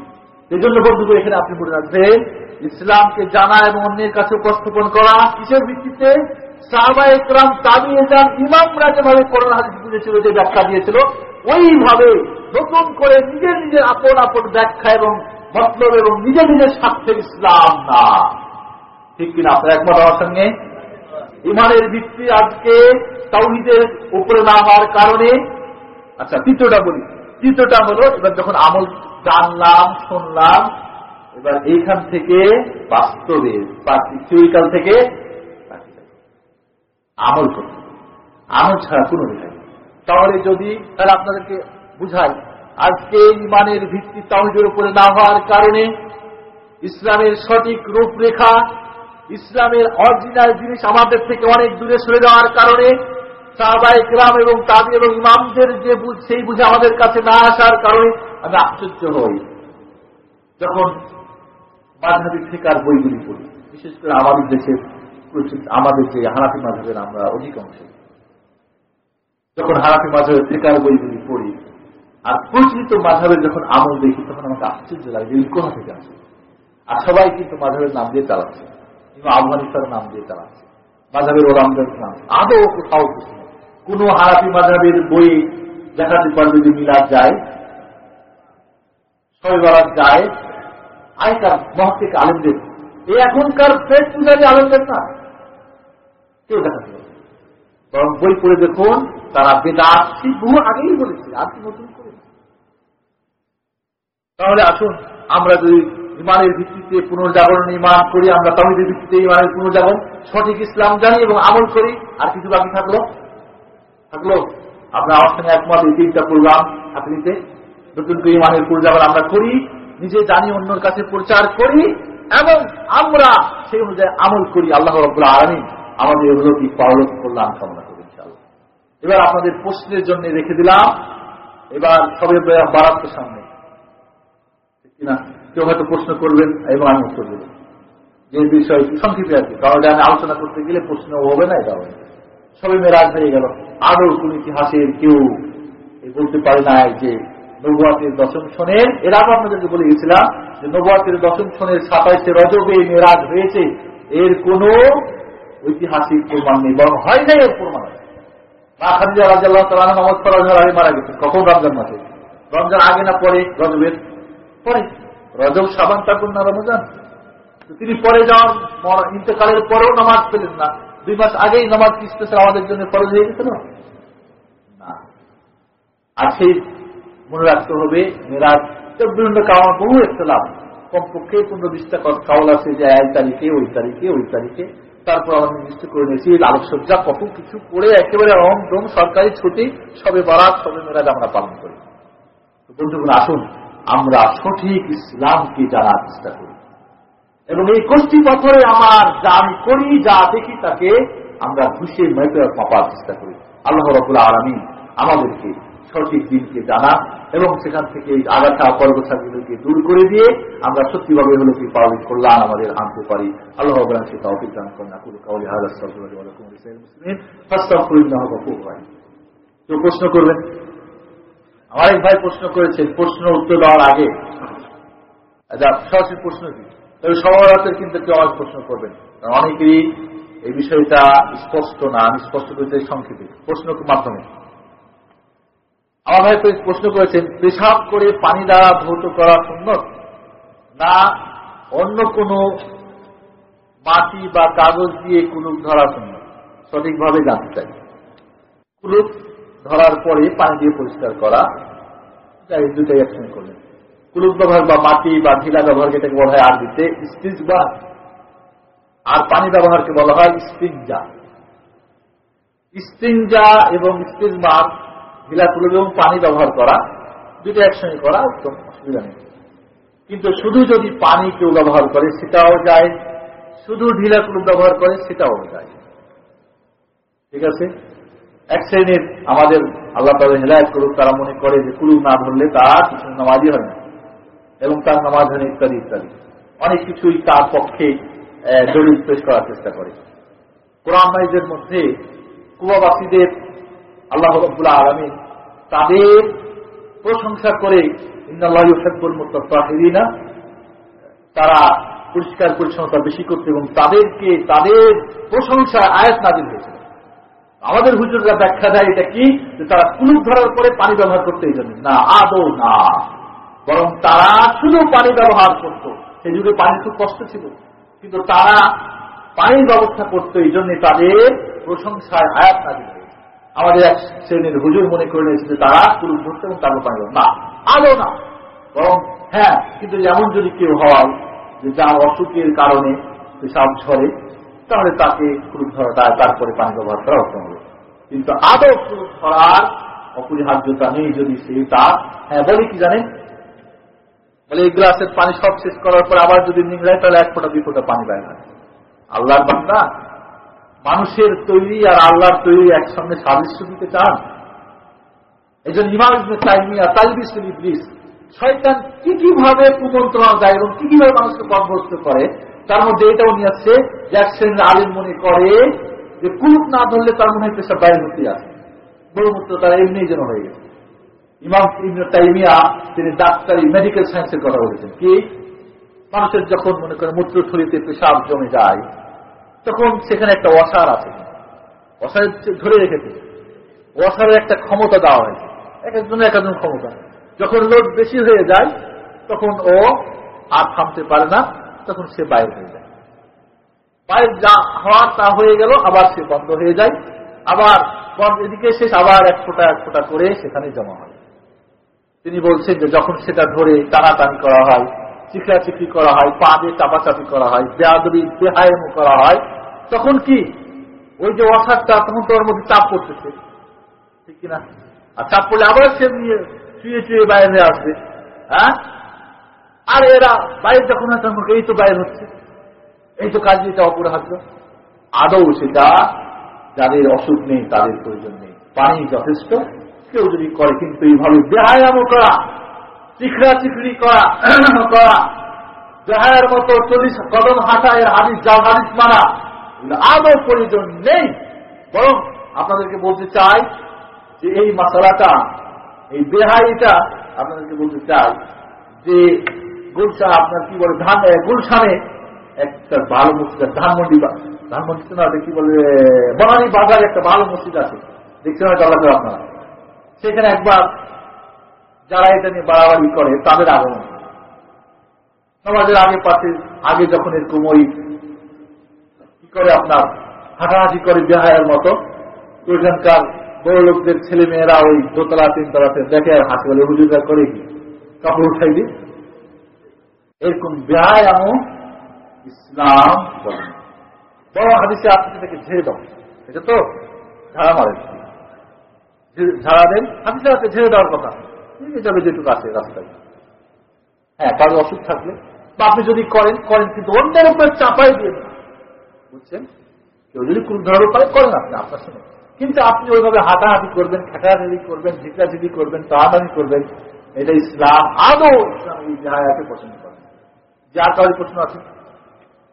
এই জন্য বন্ধু এখানে আপনি বলে রাখবেন, ইসলামকে জানা এবং অন্যের কাছে উপস্থাপন করা, কিসের ভিত্তিতে? সাহবা একরাম তাবিয়ে যান ইমামরা যেভাবে করোনা হাদিস বুঝেছিল, যে ব্যাখ্যা দিয়েছিল। ওইভাবে নতুন করে নিজের নিজের আপন আপন ব্যাখ্যা এবং মতলব এবং নিজের নিজের স্বার্থের ইসলাম না। ঠিক কিনা? আপনার একমত আমার সঙ্গে? ইমানের ভিত্তি আজকে তাওহিদের উপরে না হওয়ার কারণে আচ্ছা তৃতীয়টা বলি। তৃতীয়টা হলো এবার যখন আমল জানলাম শুনলাম এবার এইখান থেকে বাস্তবে থিওরিক্যাল থেকে আমল করতে আমল ছাড়া কোনো রেখাই তাহলে যদি তাহলে আপনাদেরকে বুঝাই আজকে ইমানের ভিত্তি তাহিদের উপরে না হওয়ার কারণে ইসলামের সঠিক রূপরেখা ইসলামের অরিজিনাল জিনিস আমাদের থেকে অনেক দূরে সরে যাওয়ার কারণে সাহবাই গ্রাম এবং তাবি এবং ইমামদের যে বুঝ, সেই বুঝে আমাদের কাছে না আসার কারণে আমি আশ্চর্য হই। যখন মাঝহাবি ফেকার বইগুলি পড়ি, বিশেষ করে আমাদের দেশে আমাদের যে হানাফি মাঝহের আমরা অধিকাংশ যখন হানাফি মাঝহের ফেকার বইগুলি পড়ি, আর প্রচলিত মাঝহের যখন আমল দেখি, তখন আমাকে আশ্চর্য লাগে কোথা থেকে আসে। আর সবাই কিন্তু মাঝহের নাম দিয়ে চালাচ্ছে। কিন্তু আফগানিস্তানের নাম দিয়ে চালাচ্ছে মাঝহের ওরামদের নাম। আদৌ কোথাও কিছু নেই। কোন হারাফি মাঝহের বই দেখাতে পারবে যে মিলাদ যায় বারাত যায় আইকার মহত্বিক আলেমদের। এই এখনকার পেট পূজারী আলেমদের না। কেউ দেখাতে পারবে বরং বই পড়ে দেখুন, তারা বেদাত বহু আগেই বলেছে, আর কি নতুন করে তাহলে আসুন, আমরা যদি ইমানের ভিত্তিতে পুনর্জাগরণ ইমান করি, আমরা তাহিদের ভিত্তিতে ইমানের পুনর্জাগরণ, সঠিক ইসলাম জানি এবং আমল করি, আর কিছু বাকি থাকল? থাকল? আপনার আমার সঙ্গে একমত, এই তিনটা প্রোগ্রাম আপনিতে নতুন করে ইমানের পুনর্জাগরণ আমরা করি, নিজে জানি অন্যর কাছে প্রচার করি, এবং আমরা সেই অনুযায়ী আমল করি। আল্লাহ রব্লা আলমী আমাদের কি পাওলক কল্যাণ কামনা করি এবার আপনাদের প্রশ্নের জন্য রেখে দিলাম। এবার সবে বারাত্র সামনে। কিনা? কেউ হয়তো প্রশ্ন করবেন, এবং আমি উত্তর দেব। যে বিষয় সংক্ষিপ্ত কি কারণ আমি আলোচনা করতে গেলে প্রশ্ন হবে না, এটা হবে। সবে মেরাজ হয়ে গেল। আরও কোন ইতিহাসের কেউ বলতে পারে না যে নবুয়াতের দশম সনের, এর আগে আপনাদেরকে বলে গেছিলাম যে নবুয়াতের দশম সনের সাতাইশে রজবে মেরাজ হয়েছে। এর কোন ঐতিহাসিক প্রমাণ নেই, বরং হয় নাই এর প্রমাণ। মা খাদিজা রাজিয়াল্লাহ তালা নামাজ আগে মারা গেছে কখন রমজান মাসে? রমজান আগে না পরে? রজবের পরে। রজব সাবান তাকুন না রমজান। তিনি পরে যাওয়ার ইন্তকালের পরেও নামাজ পেলেন না। দুই মাস আগেই নামাজ কি স্পেশাল আমাদের জন্য ফরজ হয়ে গেছিল না? সেই মনে রাখতে হবে, মেরাজ বিভিন্ন কারণ বহু লাভ। কমপক্ষে পনেরো বিশটা কাউল আছে যে এক তারিখে, ওই তারিখে ওই তারিখে। তারপর আমরা নির্দিষ্ট করে নিয়েছি আলোকসজ্জা কত কিছু করে একেবারে রম ডম সরকারি ছুটি, সবে বারাত, সবে মেরাজ আমরা পালন করি। বন্ধুগুলো আসুন। আমরা সঠিক ইসলামকে জানার চেষ্টা করি। এবং এই কষ্টি পথরে আমার যা আমি করি, যা দেখি তাকে আমরা ঘুষে মেপে মাপার চেষ্টা করি। আল্লাহ রবুল্লা আলমী আমাদেরকে সঠিক দিনকে জানা এবং সেখান থেকে আগাছা অপরগছাগুলোকে দূর করে দিয়ে আমরা সত্যিভাবে হলো কি পালন কল্যাণ আমাদের আনতে পারি। আল্লাহ বলেন সে তৌফিক দান করেন। হাজার কেউ প্রশ্ন করবেন আমার এক ভাই প্রশ্ন করেছেন প্রশ্ন উত্তর দেওয়ার আগে। সরাসরি প্রশ্ন কি? তবে সবার কিন্তু কেউ আমার প্রশ্ন করবেন। অনেকেরই এই বিষয়টা স্পষ্ট না, আমি স্পষ্ট করতে সংক্ষেপে। প্রশ্ন মাধ্যমে। আমার ভাই প্রশ্ন করেছেন, পেশাব করে পানি দ্বারা ভৌত করা সুন্দর না, অন্য কোন মাটি বা কাগজ দিয়ে কুলুপ ধরা সুন্দর সঠিকভাবে জানতে চাই। কুলুপ ধরার পরে পানি দিয়ে পরিষ্কার করা। যাই দুটাই একসঙ্গে করলেন। কুলুপ ব্যবহার বা মাটি বা ঢিলা ব্যবহার যেটাকে বলা হয় আরবিতে স্টিজ বা আর পানি ব্যবহারকে বলা হয় স্পিনজা স্পিনজা এবং স্পিনবার ঢিলা কুলুপ এবং পানি ব্যবহার করা দুটো একসঙ্গে করা উত্তম অসুবিধা নেই। কিন্তু শুধু যদি পানি কেউ ব্যবহার করে, সেটাও যায়। শুধু ঢিলা কুলুপ ব্যবহার করে, সেটাও যায়। ঠিক আছে? এক শ্রেণির আমাদের আল্লাহ তাদের হেদায়ত করুক, তারা মনে করে যে কুলুপ না ধরলে তার কিছু নামাজই হয় না। এবং তার নামাজ হয় ইত্যাদি ইত্যাদি। অনেক কিছুই তার পক্ষে দলিল পেশ করার চেষ্টা করে। কোরআন মাইজের মধ্যে কুয়াবাসীদের আল্লাহ রব্বুল্লাহ আলমী তাদের প্রশংসা করে ইন্দাল্লাহিনা তারা পরিষ্কার পরিচ্ছন্নতা বেশি করতে এবং তাদেরকে, তাদের প্রশংসা আয়াত নাজিল হয়েছিল আমাদের হুজুররা ব্যাখ্যা দেয় এটা কি? যে তারা কুলুপ ধরার পরে পানি ব্যবহার করতে জন্য। না, আদৌ না। বরং তারা শুধু পানি ব্যবহার করত। সেই যুগে পানি খুব কষ্ট ছিল। কিন্তু তারা পানির ব্যবস্থা করত এই জন্য তাদের প্রশংসায় আয়াত নাজিল আমাদের এক শ্রেণির হুজুর মনে করে নিয়েছে তারা কুলুপ ধরতে এবং তারপর পানি না, আদৌ না। বরং হ্যাঁ কিন্তু যেমন যদি কেউ হয় যে যার অসুখের কারণে পেশাব ঝরে তাহলে তাকে ক্রুপ ধরাটা তারপরে পানি ব্যবহার করা উত্তম হবে। কিন্তু আদৌ ক্রুপ ধরার অপরিহার্যতা নেই যদি সে তা হ্যাঁ বলি কি জানেন? বলে এই গ্লাসের পানি সব শেষ করার পর আবার যদি নিংড়ায়, তাহলে এক ফোটা, দুই ফোটা পানি পায় না। আল্লাহর বান্দা, মানুষের তৈরি আর আল্লাহর তৈরি একসঙ্গে সাদৃশ্য দিতে চান। এই জন্য ইমাম তাইমিয়া তাইবিস ইবলিস শয়তান কি কীভাবে কুমন্ত্রণা দেয় এবং কি কীভাবে মানুষকে পথভ্রষ্ট করে তার মধ্যে এটাও নিয়ে আসছে যে এক শ্রেণির আলিম মনে করে যে কুলুপ না ধরলে তার মনে হয় পেশা বাইরে হতে আছে। বহুমূত্র তারা এমনি যেন হয়ে গেছে। ইমাম তাইমিয়া, তিনি ডাক্তারি মেডিকেল সায়েন্সের কথা বলেছেন। কি? মানুষের যখন মনে করে মূত্র মূত্রথলিতে পেশাব জমে যায়, তখন সেখানে একটা অসার আছে। অসার ধরে রেখেছে। অসারের একটা ক্ষমতা দেওয়া হয়েছে। এক একজনের এক একজন ক্ষমতা। যখন লোড বেশি হয়ে যায়, তখন ও আর থামতে পারে না। তখন সে বাইরে হয়ে যায়। বাইরে যা হওয়ার তা হয়ে গেল, আবার সে বন্ধ হয়ে যায়। আবার এদিকে শেষ আবার এক ফোটা এক ফোটা করে সেখানে জমা হয়। তিনি বলছেন যে যখন সেটা ধরে টানাটানি করা হয় চিকড়ি করা হয়, পা দিয়ে চাপাচাপি করা হয়, বেয়াদবি, বেহায়ম করা হয়, তখন কি? ওই যে অসারটা তখন তোর মধ্যে চাপ পড়তেছে। ঠিক কিনা? আর চাপ পড়লে আবার সে নিয়ে চুয়ে চুয়ে বাইরে আসবে। হ্যাঁ? আর এরা বাইরে যখন হয় এই তো বাইরে হচ্ছে। এই তো কাজ এটা অপরাহার্য আদৌ সেটা যাদের অসুখ নেই, তাদের প্রয়োজন নেই। পানি যথেষ্ট, কেউ যদি করে, কিন্তু এইভাবে ব্যায়ামও করা, চিখড়া চিখড়ি করা করা দেহায়ের মতো চল্লিশ কদম হাঁটা এর হাদিস যা হাদিস এগুলো আদৌ প্রয়োজন নেই। বরং আপনাদেরকে বলতে চাই যে এই মশলাটা এই বেহাইটা আপনাদেরকে বলতে চাই যে গুলশা আপনার কি বলে, ধান গুলশানে একটা ভালো মসজিদ আছে, ধানমন্ডি ধানমন্ডি না কি বলে, বনানী বাজারে একটা ভালো মসজিদ আছে। দেখছেন হয়তো আল্লাহ আপনারা। সেখানে একবার যারা এটা নিয়ে বাড়াবাড়ি করে, তাদের আগমন। সমাজের আগে পাশে, আগে যখন এরকম ওই কি করে আপনার, হাঁটাহাঁটি করে বেহায়ের মতো ওইখানকার বড় লোকদের ছেলে মেয়েরা ওই দোতলা, তিনতলাতে দেখে আর হাসি বলে, হুজুরা করে কি? কাপড় উঠাই দি এরকম ব্যায়াম ইসলাম বলে। বড় হাদিসে আপনি সেটাকে ঝেড়ে দাও। এটা তো ঝাড়া মারেন ঝাড়া দেন, হাদিসে হাতে ঝেড়ে দেওয়ার কথা। যাবে যেটুকু আছে রাস্তায়। হ্যাঁ কারও অসুখ থাকলে। বা আপনি যদি করেন করেন কিন্তু অন্যের উপরে চাপাই দিয়ে বুঝছেন? কেউ যদি ক্রুদ্ধ পারে করেন আপনি আপনার সঙ্গে কিন্তু আপনি ওইভাবে হাঁটাহাঁটি করবেন, খেটাহাটি করবেন, ঝিকাঝিকি করবেন তাড়াতাড়ি করবেন, এটা ইসলাম, আদৌ ইসলাম এই জাহায়াকে পছন্দ যার কারোর প্রশ্ন আছে।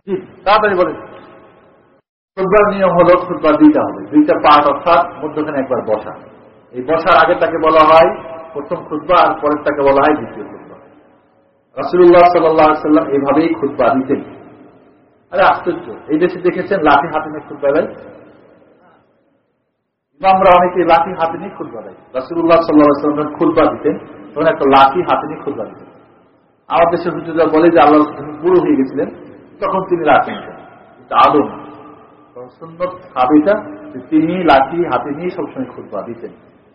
জি, তাড়াতাড়ি বলেন। খুদবার নিয়ম হলো খুদবার দুইটা হবে। দুইটা পার্ট অর্থাৎ মধ্যখানে একবার বসা। এই বসার আগে তাকে বলা হয় প্রথম খুদবা আর পরের তাকে বলা হয় দ্বিতীয় খুদবা রাসুল্লাহ সাল্লাম এইভাবেই খুদবা দিতেন। আরে আশ্চর্য, এই দেশে দেখেছেন লাঠি হাতে নিয়ে খুদবা দেয়? আমরা অনেকে লাঠি হাতে নিয়ে খুদবা দেয়। রাসুল্লাহ সাল্লাহ খুদবা দিতেন, তখন একটা লাঠি হাতে নিয়ে খুদবা দিতেন। আমার দেশের হুজুরা বলে যে আল্লাহ বুড়ো হয়ে গেছিলেন, তখন তিনি লাঠি নিতেন। কিন্তু আদৌ সুন্দর সাবিটা তিনি লাঠি হাতে নিয়ে সবসময় খুদবা দিতেন।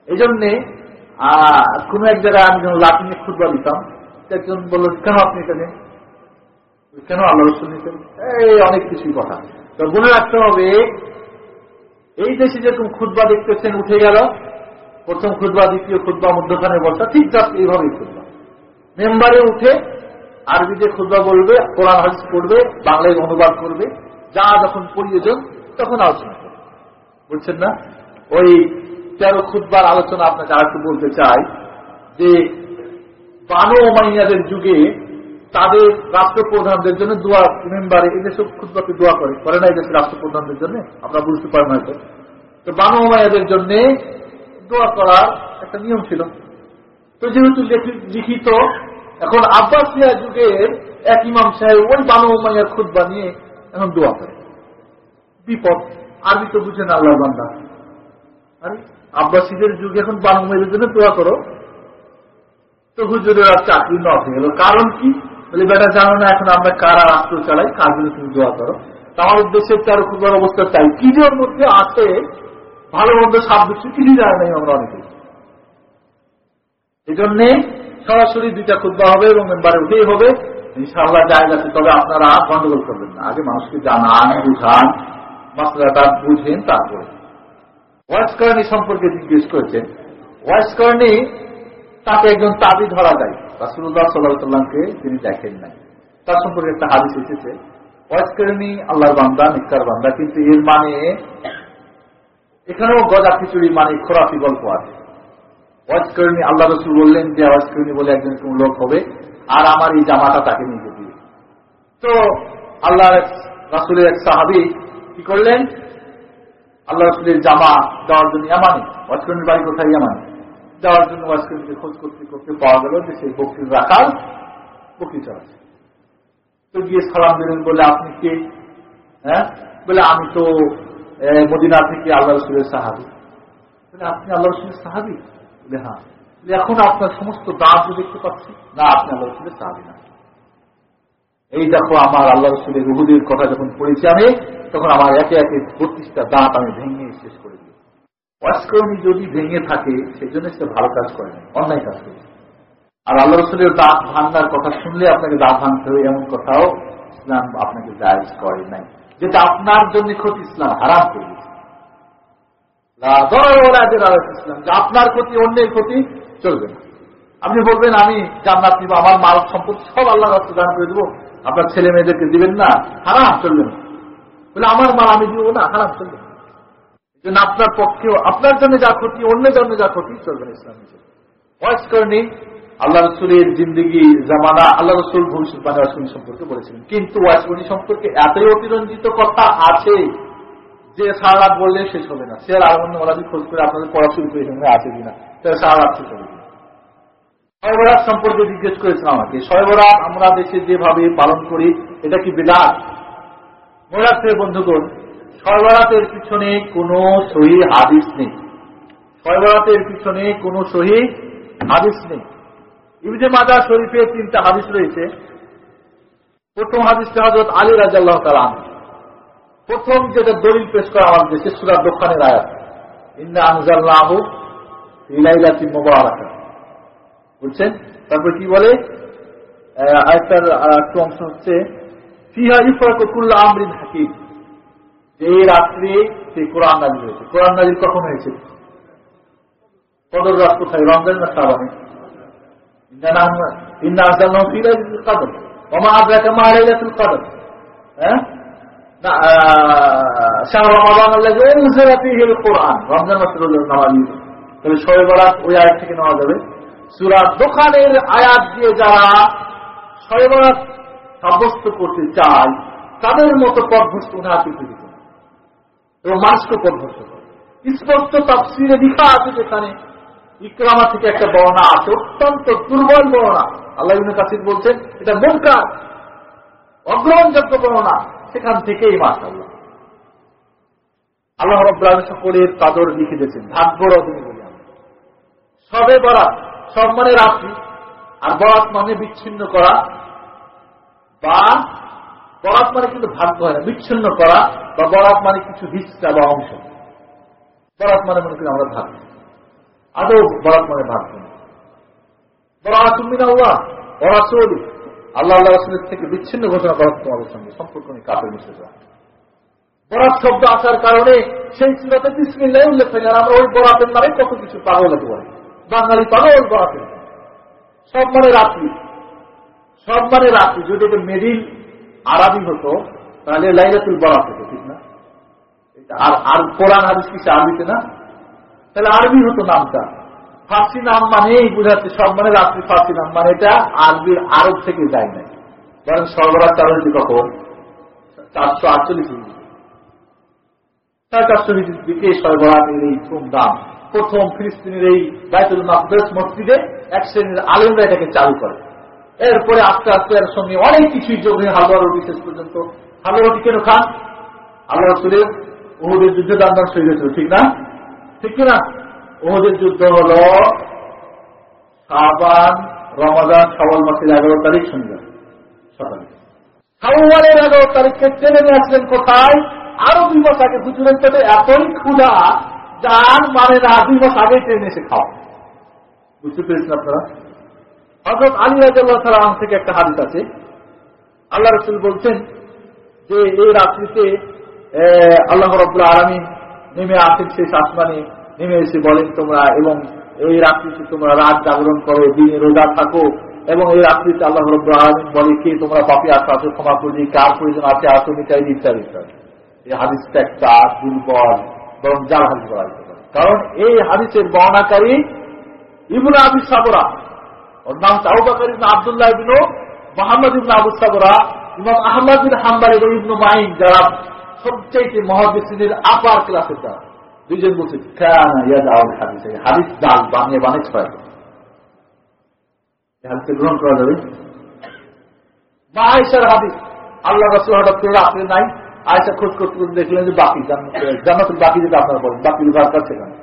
এই জন্যে কোন এক জায়গায় আমি যখন লাঠি নিয়ে খুদবা দিতাম একজন বলল, কেন আপনি এখানে কেন আল্লাহ নিতেন? এই, অনেক কিছুই কথা। তো মনে রাখতে হবে, এই দেশে যেরকম খুদবা দেখতেছেন, উঠে গেল। প্রথম খুদবা দ্বিতীয় খুদবা মধ্যখানে বসা ঠিক এইভাবেই খুদবা মেম্বারে উঠে আরবিতে খুদবা বলবে, কোরআন, হাদিস করবে বাংলায় অনুবাদ করবে, যা যখন প্রয়োজন তখন আলোচনা করবে। বুঝছেন না? ওই তেরো খুদবার আলোচনা আপনাকে আরেকটু বলতে চাই, যে বানো ওমাইয়াদের যুগে তাদের রাষ্ট্রপ্রধানদের জন্য দোয়া মেম্বারে এই দেশে খুদবাকে দোয়া করে। করে না এই দেশের রাষ্ট্রপ্রধানদের জন্য? আপনারা বুঝতে পারেন হয়তো। তো বানো ওমাইয়াদের জন্য দোয়া করার একটা নিয়ম ছিল। তো যেহেতু লিখিত এখন আব্বাসিয়া যুগের এক ইমাম সাহেব, ওই বানু ওমাইয়ার খুদবা বানিয়ে এখন দোয়া করে। বিপদ, আরবি তো বুঝেন আল্লাহ বান্দা। আরে, আব্বাসীদের যুগে এখন বানো মেয়েদের জন্য দোয়া করো। তো হুজুরের আর চাকরি নষ্ট হয়ে গেল। কারণ কি? বলে, বেটা, জানো না এখন আমরা কারা রাষ্ট্র চালাই? কার জন্য তুমি দোয়া করো? দেশের চারু খুবর অবস্থা চাই কি মধ্যে আছে ভালো মন্দ দিচ্ছি কিছুই জানে নাই আমরা অনেকে। এই জন্যে সরাসরি দুইটা খুদ্া হবে এবং মেম্বারে উঠেই হবে। ইনশাআল্লাহ জায়গা আছে, তবে আপনারা গন্ডগোল করবেন না। আগে মানুষকে জানান, বুঝান মশলাটা বুঝেন, তারপরে। ওয়াইস কর্ণী সম্পর্কে জিজ্ঞেস করেছেন। ওয়াইস কর্ণী তাকে একজন তাবি ধরা যায়। রাসুল্লাহ সাল্লাহ সাল্লামকে তিনি দেখেন নাই। তার সম্পর্কে একটা হাদিস এসেছে। ওয়াইস কর্ণী আল্লাহর বান্দা, নিকার বান্দা, কিন্তু এর মানে এখানেও গজা খিচুড়ি মানে খোরাফি গল্প আছে। ওয়াজ কর্ণী আল্লাহ রসুল বললেন যে ওয়াজ কর্ণী বলে একজন কোন লোক হবে, আর আমার এই জামাটা তাকে নিয়ে যেতে তো আল্লাহ রাসুলের এক সাহাবি কি করলেন? আল্লাহ রসুলের জামা দেওয়ার জন্য ইয়ামানি, ওয়াজ কর্ণীর বাড়ি কোথায় ইয়ামানি? দেওয়ার জন্য ওয়াজ কর্ণীকে খোঁজ করতে করতে পাওয়া গেল যে সেই বকরির রাখাল বকরি চালাচ্ছে তো গিয়ে সালাম দিলেন, বলে আপনি কে? হ্যাঁ? বলে আমি তো মদিনা থেকে আল্লাহ রসুলের সাহাবি। আপনি আল্লাহ রসুলের সাহাবি? বলে হ্যাঁ এখন আপনার সমস্ত দাঁত দেখতে পাচ্ছি, না, আপনি আল্লাহ রসুলের সাহাবি না। এই দেখো আমার আল্লাহ রসুলের রুহুদের কথা যখন পড়েছি আমি, তখন আমার একে একে বত্রিশটা দাঁত আমি ভেঙে শেষ করে দিই। ওয়াসকর্মী যদি ভেঙে থাকে সেই জন্য সে ভালো কাজ করে না, অন্যায় কাজ করে। আর আল্লাহ রসুলের দাঁত ভাঙার কথা শুনলে আপনাকে দাঁত ভাঙতে হবে, এমন কথাও ইসলাম আপনাকে জায়জ করে নাই। যেটা আপনার জন্য ক্ষতি, ইসলাম হারাম করে আপনার ক্ষতি অন্যের ক্ষতি চলবে না। আপনি বলবেন, আমি জান্নাত দিব আমার মাল সম্পত্তি সব আল্লাহ রাস্তা দান করে দেবো। আপনার ছেলে মেয়েদেরকে দিবেন না, হারাম, চলবে না। বলে, আমার মাল আমি দিব না, হারাম, চলবে না। আপনার পক্ষেও, আপনার জন্য যা ক্ষতি অন্য জন্য যা ক্ষতি, চলবে না ইসলামী ওয়াইস করেনি আল্লাহ রসুলের জিন্দগি, জামানা, আল্লাহ রসুল ভবিষ্যৎবাণী ওয়াসকুনি সম্পর্কে বলেছিলেন। কিন্তু ওয়াসকুনি সম্পর্কে এতই অতিরঞ্জিত কথা আছে। যে সারা রাত বললে শেষ হবে না। সে আর অন্য ওরা খোঁজ করে আপনাদের পড়া শুরু করে এখানে আছে কিনা তাহলে সারা রাত শেষ হবে শয়বরাত সম্পর্কে জিজ্ঞেস করেছেন আমাকে শয়বরাত আমরা দেশে যেভাবে পালন করি, এটা কি মনে রাখতে বন্ধুগণ শয়বরাতের পিছনে কোনো সহি হাদিস নেই। শয়বরাতের পিছনে কোনো সহি হাদিস নেই। ইবনে মাজা শরীফে তিনটা হাদিস রয়েছে। প্রথম হাদিসটা হজরত আলী রাজাল্লাহ তালাম প্রথম যেটা দলিল পেশ করা আমার দেশে সুরাত দোকানের আয়াত, ইন্না আনজাল্লাহ ইলাইলাতি মোবারকা বুঝছেন? তারপর কি বলে? আয়তার একটু অংশ হচ্ছে, ফিহা ইফরাকুল্লা আমরিন হাকিম। এই রাত্রে সেই কোরআন নাজির হয়েছে। কোরআন নাজির কখন হয়েছে? কদর রাত কোথায়? রমজান না শ্রাবণে? ইন্না আনজাল্লাহ ফি লাইলাতুল কদর। ওমা আদরাকা মা লাইলাতুল কদর? হ্যাঁ? সাব্যস্ত করতে চায়, তাদের মতো পদভস্ত পৃথিবীতে এবং মানুষকে পদভস্ত করে। স্পষ্ট লিখা আছে ইকরামা থেকে একটা বর্ণনা আছে, অত্যন্ত দুর্বল বর্ণনা। আল্লাহ কাছে বলছেন, এটা মনকার, অগ্রহণযোগ্য বর্ণনা। সেখান থেকেই মাস আল্লাহ রব্লাহ সকলের কাদর লিখে দিয়েছেন ভাগ্য রজনী বলি সবে বরাত, সব মানে রাত্রি। আর বরাত মানে বিচ্ছিন্ন করা। বা বরাত মানে কিন্তু ভাগ্য হয় না, বিচ্ছিন্ন করা। বা বরাত মানে কিছু হিস্সা বা অংশ। বরাত মানে মনে করি আমরা ভাগ আদৌ বরাত মানে ভাগ বরাত তুমি না বরাসল আল্লাহ আল্লাহ রসুলের থেকে বিচ্ছিন্ন ঘোষণা করা তোমাদের সঙ্গে সম্পর্ক নেই কাপের মিশে যাওয়া। বরাত শব্দ আসার কারণে সেই সুরাতে বিসমিল্লাহ উল্লেখ হয় আর আমরা ওই বরাতের নামে কত কিছু পাগল হতে পারি। বাঙালি পাগল বরাতের সব মানে রাত্রি। সব মানে রাত্রি। যদি এটা মেডিল আরবি হতো, তাহলে লাইলাতুল বরাত হতো, ঠিক না? আর কোরআন হাদিস কিছু আরবিতে না? তাহলে আরবি হতো নামটা। ফার্সি নাম মানেই বুঝাচ্ছে সব মানে রাত্রি ফার্সি নাম মানে এটা আরবির আরব থেকে যায় না বরং সর্বরাত চালু হয়েছে কখন? চারশো আটচল্লিশ সাড়ে চারশো দিকে সর্বরাতের এই ধুমধাম, প্রথম ফিলিস্তিনের এই বাইতুল মাকদাস মসজিদে এক শ্রেণির আলেমরা এটাকে চালু করে। এরপরে আস্তে আস্তে এর সঙ্গে অনেক কিছুই যোগ হয়ে রুটি শেষ পর্যন্ত। হালুয়া রুটি কেন খান? আল্লাহ রসুলের ওহুদের যুদ্ধে দান সই হয়েছিল ঠিক না? ঠিক কিনা? ওহুদের যুদ্ধ হল সাবান রমাদান সওয়াল মাসের এগারো তারিখ শনিবার সকালে। সাওয়ালের এগারো তারিখকে টেনে আসলেন কোথায়? আরও দুই মাস আগে হুজুরের পেটে এতই ক্ষুধা, যার মানে না, দুই মাস আগে ট্রেনে এসে খাও বুঝতে পেরেছেন আপনারা? হজরত আলী রাজাল্লাহ থেকে একটা হাদিস আছে। আল্লাহ রসুল বলছেন যে এই রাত্রিতে আল্লাহ রব্লা আলমী নেমে আসেন শেষ আসমানে। নেমে এসে বলেন তোমরা, এবং এই রাত্রিতে তোমরা রাত জাগরণ করো দিনে রোজা থাকো, এবং এই রাত্রিতে আল্লাহ রব্লা আলমিন বলে কে তোমরা পাপি আসো আসো ক্ষমা করি কার প্রয়োজন আছে আসো মিটাই ইত্যাদি ইত্যাদি এই হাদিসটা একটা দুর্বল, বরং জাল হাদিস বলা যেতে পারে। কারণ এই হাদিসের বর্ণাকারী ইবুল আবি সাবরা, ওর নাম ইবন আবদুল্লাহ ইবন মোহাম্মদ ইবন আবু সাবরা, ইমাম আহমদ বিন হাম্বাল এবং ইবনু মাইন যারা সবচেয়ে মহাবিসিনের আপার ক্লাসের যারা। দুইজন বলছে, কেন ইয়াদ আউল হাদিস হাদিস জাল বানিয়ে বানিয়ে ছয় হাদিসে গ্রহণ করা যাবে। মা আয়সার হাদিস। আল্লাহ রসুল হঠাৎ করে রাত্রে নাই। আয়সা খোঁজ করতে করতে দেখলেন যে বাকি জান্নাতুল বাকি যেটা আপনারা বলেন বাকি দরকার সেখানে?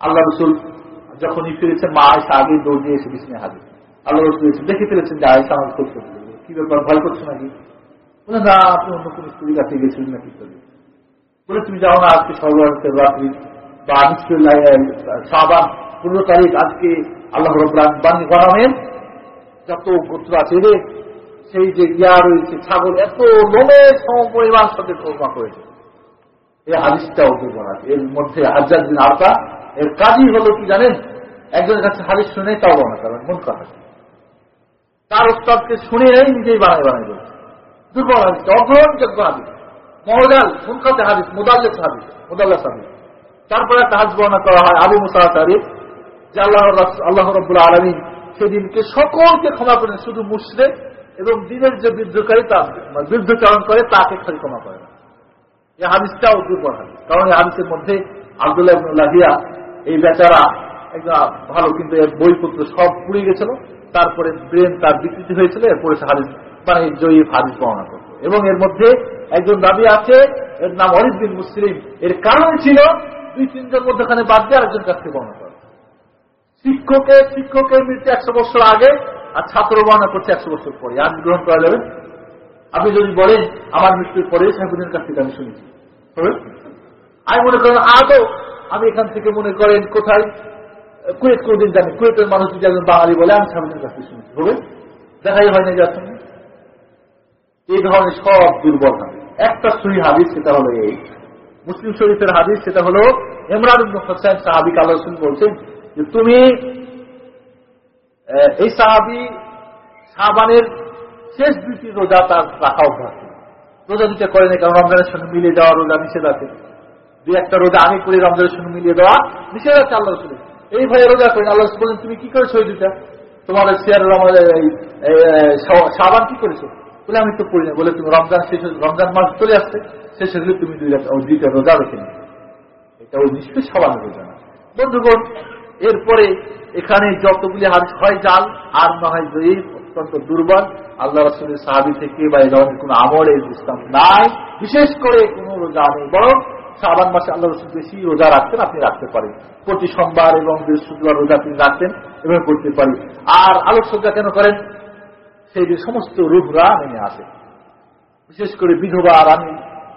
আল্লাহ রসুল যখনই ফিরেছেন মা আয়সা আগে দৌড় দিয়ে এসে হাজির। আল্লাহ রসুল এসে দেখে ফেলেছেন যে আয়সা আমার খোঁজ করতে কি ব্যাপার, ভয় করছে নাকি? না, আপনি অন্য কোন স্ত্রীর কাছে গেছিলেন নাকি? করে বলে তুমি যাও না, আজকে সর্বরাত্রের রাত্রি বা সাবান পনেরো তারিখ আজকে আল্লাহ রব্রান বাণী গরমের যত গোত্র আছে রে সেই যে ইয়া রয়েছে, ছাগল, এত লোমের সম পরিমাণ সাথে কর্মা করেছে। এই হাদিসটা ওকে বলা এর মধ্যে হাজার দিন আলতা এর কাজই হলো কি জানেন? একজনের কাছে হাদিস শুনে তাও বর্ণনা করবেন মন কথা। তার উস্তাদকে শুনে নেই, নিজেই বানাই বানাই বলছে। দুর্বল হাদিস অগ্রহণযোগ্য হাদিস। মহদাল মুনকাতে হাদিস মুদাল্লেস হাদিস, মুদাল্লাস হাদিস। তারপরে একটা হাজ বর্ণনা করা হয় আবু মুসা তারিফ যে আল্লাহ আল্লাহ রব্বুল আলমী সেদিনকে সকলকে ক্ষমা করেন, শুধু মুসলিম এবং দিনের যে বিদ্রোহকারী তা বিরুদ্ধচারণ করে, তাকে খালি ক্ষমা করে এই হাদিসটাও দুর্বল হাদিস। কারণ এই হাদিসের মধ্যে আবদুল্লাহ এই বেচারা একটা ভালো কিন্তু এর বইপত্র সব পুড়ে গেছিল, তারপরে ব্রেন তার বিকৃতি হয়েছিল, এরপরে সে হাদিস মানে জয়ী হাদিস বর্ণনা করত। এবং এর মধ্যে একজন দাবি আছে, এর নাম অরিদ বিন মুসলিম। এর কারণ ছিল দুই তিনজন মধ্যখানে বাদ দিয়ে আরেকজন কাছ থেকে বর্ণনা করে। শিক্ষকের শিক্ষকের মৃত্যু একশো বছর আগে আর ছাত্র বর্ণনা করছে একশো বছর পরে। আজ গ্রহণ করা যাবে। আপনি যদি বলেন, আমার মৃত্যুর পরে সাহেবুদ্দিন কাছ থেকে আমি শুনেছি। আমি মনে করেন আদৌ আমি এখান থেকে মনে করেন কোথায়? কুয়েত কোনদিন জানি কুয়েতের মানুষ যদি একজন বাঙালি বলে, আমি সাহেবুদ্দিন কাছ থেকে শুনেছি। হবে? দেখাই হয় না যাচ্ছেন এই ধরনের সব দুর্বল হবে একটা সহি হাদিস সেটা হলো এই। মুসলিম শরীফের হাদিস সেটা হলো ইমরান হোসেন সাহাবিক আলোচন বলছেন যে তুমি এই সাহাবি সাবানের শেষ দুটি রোজা তার রাখা অভ্যাস। রোজা দুটা করে নেই, কারণ রমজানের সঙ্গে মিলে যাওয়া রোজা নিষেধ আছে। দুই একটা রোজা আমি করে, রমজানের সঙ্গে মিলিয়ে দেওয়া নিষেধ আছে আল্লাহ রসুল এই ভয়ে রোজা করেন আল্লাহ বলেন তুমি কি করেছ ওই দুটা তোমার শেয়ার সাবান কি করেছ? বলে আমি তো পড়ি না। বলে তুমি রমজান শেষ রমজান মাস চলে আসছে, শেষ হলে তুমি দুই দুইটা রোজা রেখে নি এটা ওই নিষ্পেষ সাবান রোজা না। বন্ধুগণ, এরপরে এখানে যতগুলি হাত হয় জাল, আর না হয় জয়ী অত্যন্ত দুর্বল। আল্লাহ রসুলের সাহাবি থেকে বা ধরনের কোন আমলের ইসলাম নাই। বিশেষ করে কোন রোজা নেই। বরং শ্রাবণ মাসে আল্লাহ রসুল বেশি রোজা রাখতেন, আপনি রাখতে পারেন। প্রতি সোমবার এবং বৃহস্পতিবার রোজা তিনি রাখতেন এবং করতে পারি। আর আলোকসজ্জা কেন করেন? সেই যে সমস্ত রূপরা নেমে আসে। বিশেষ করে বিধবা, রানী,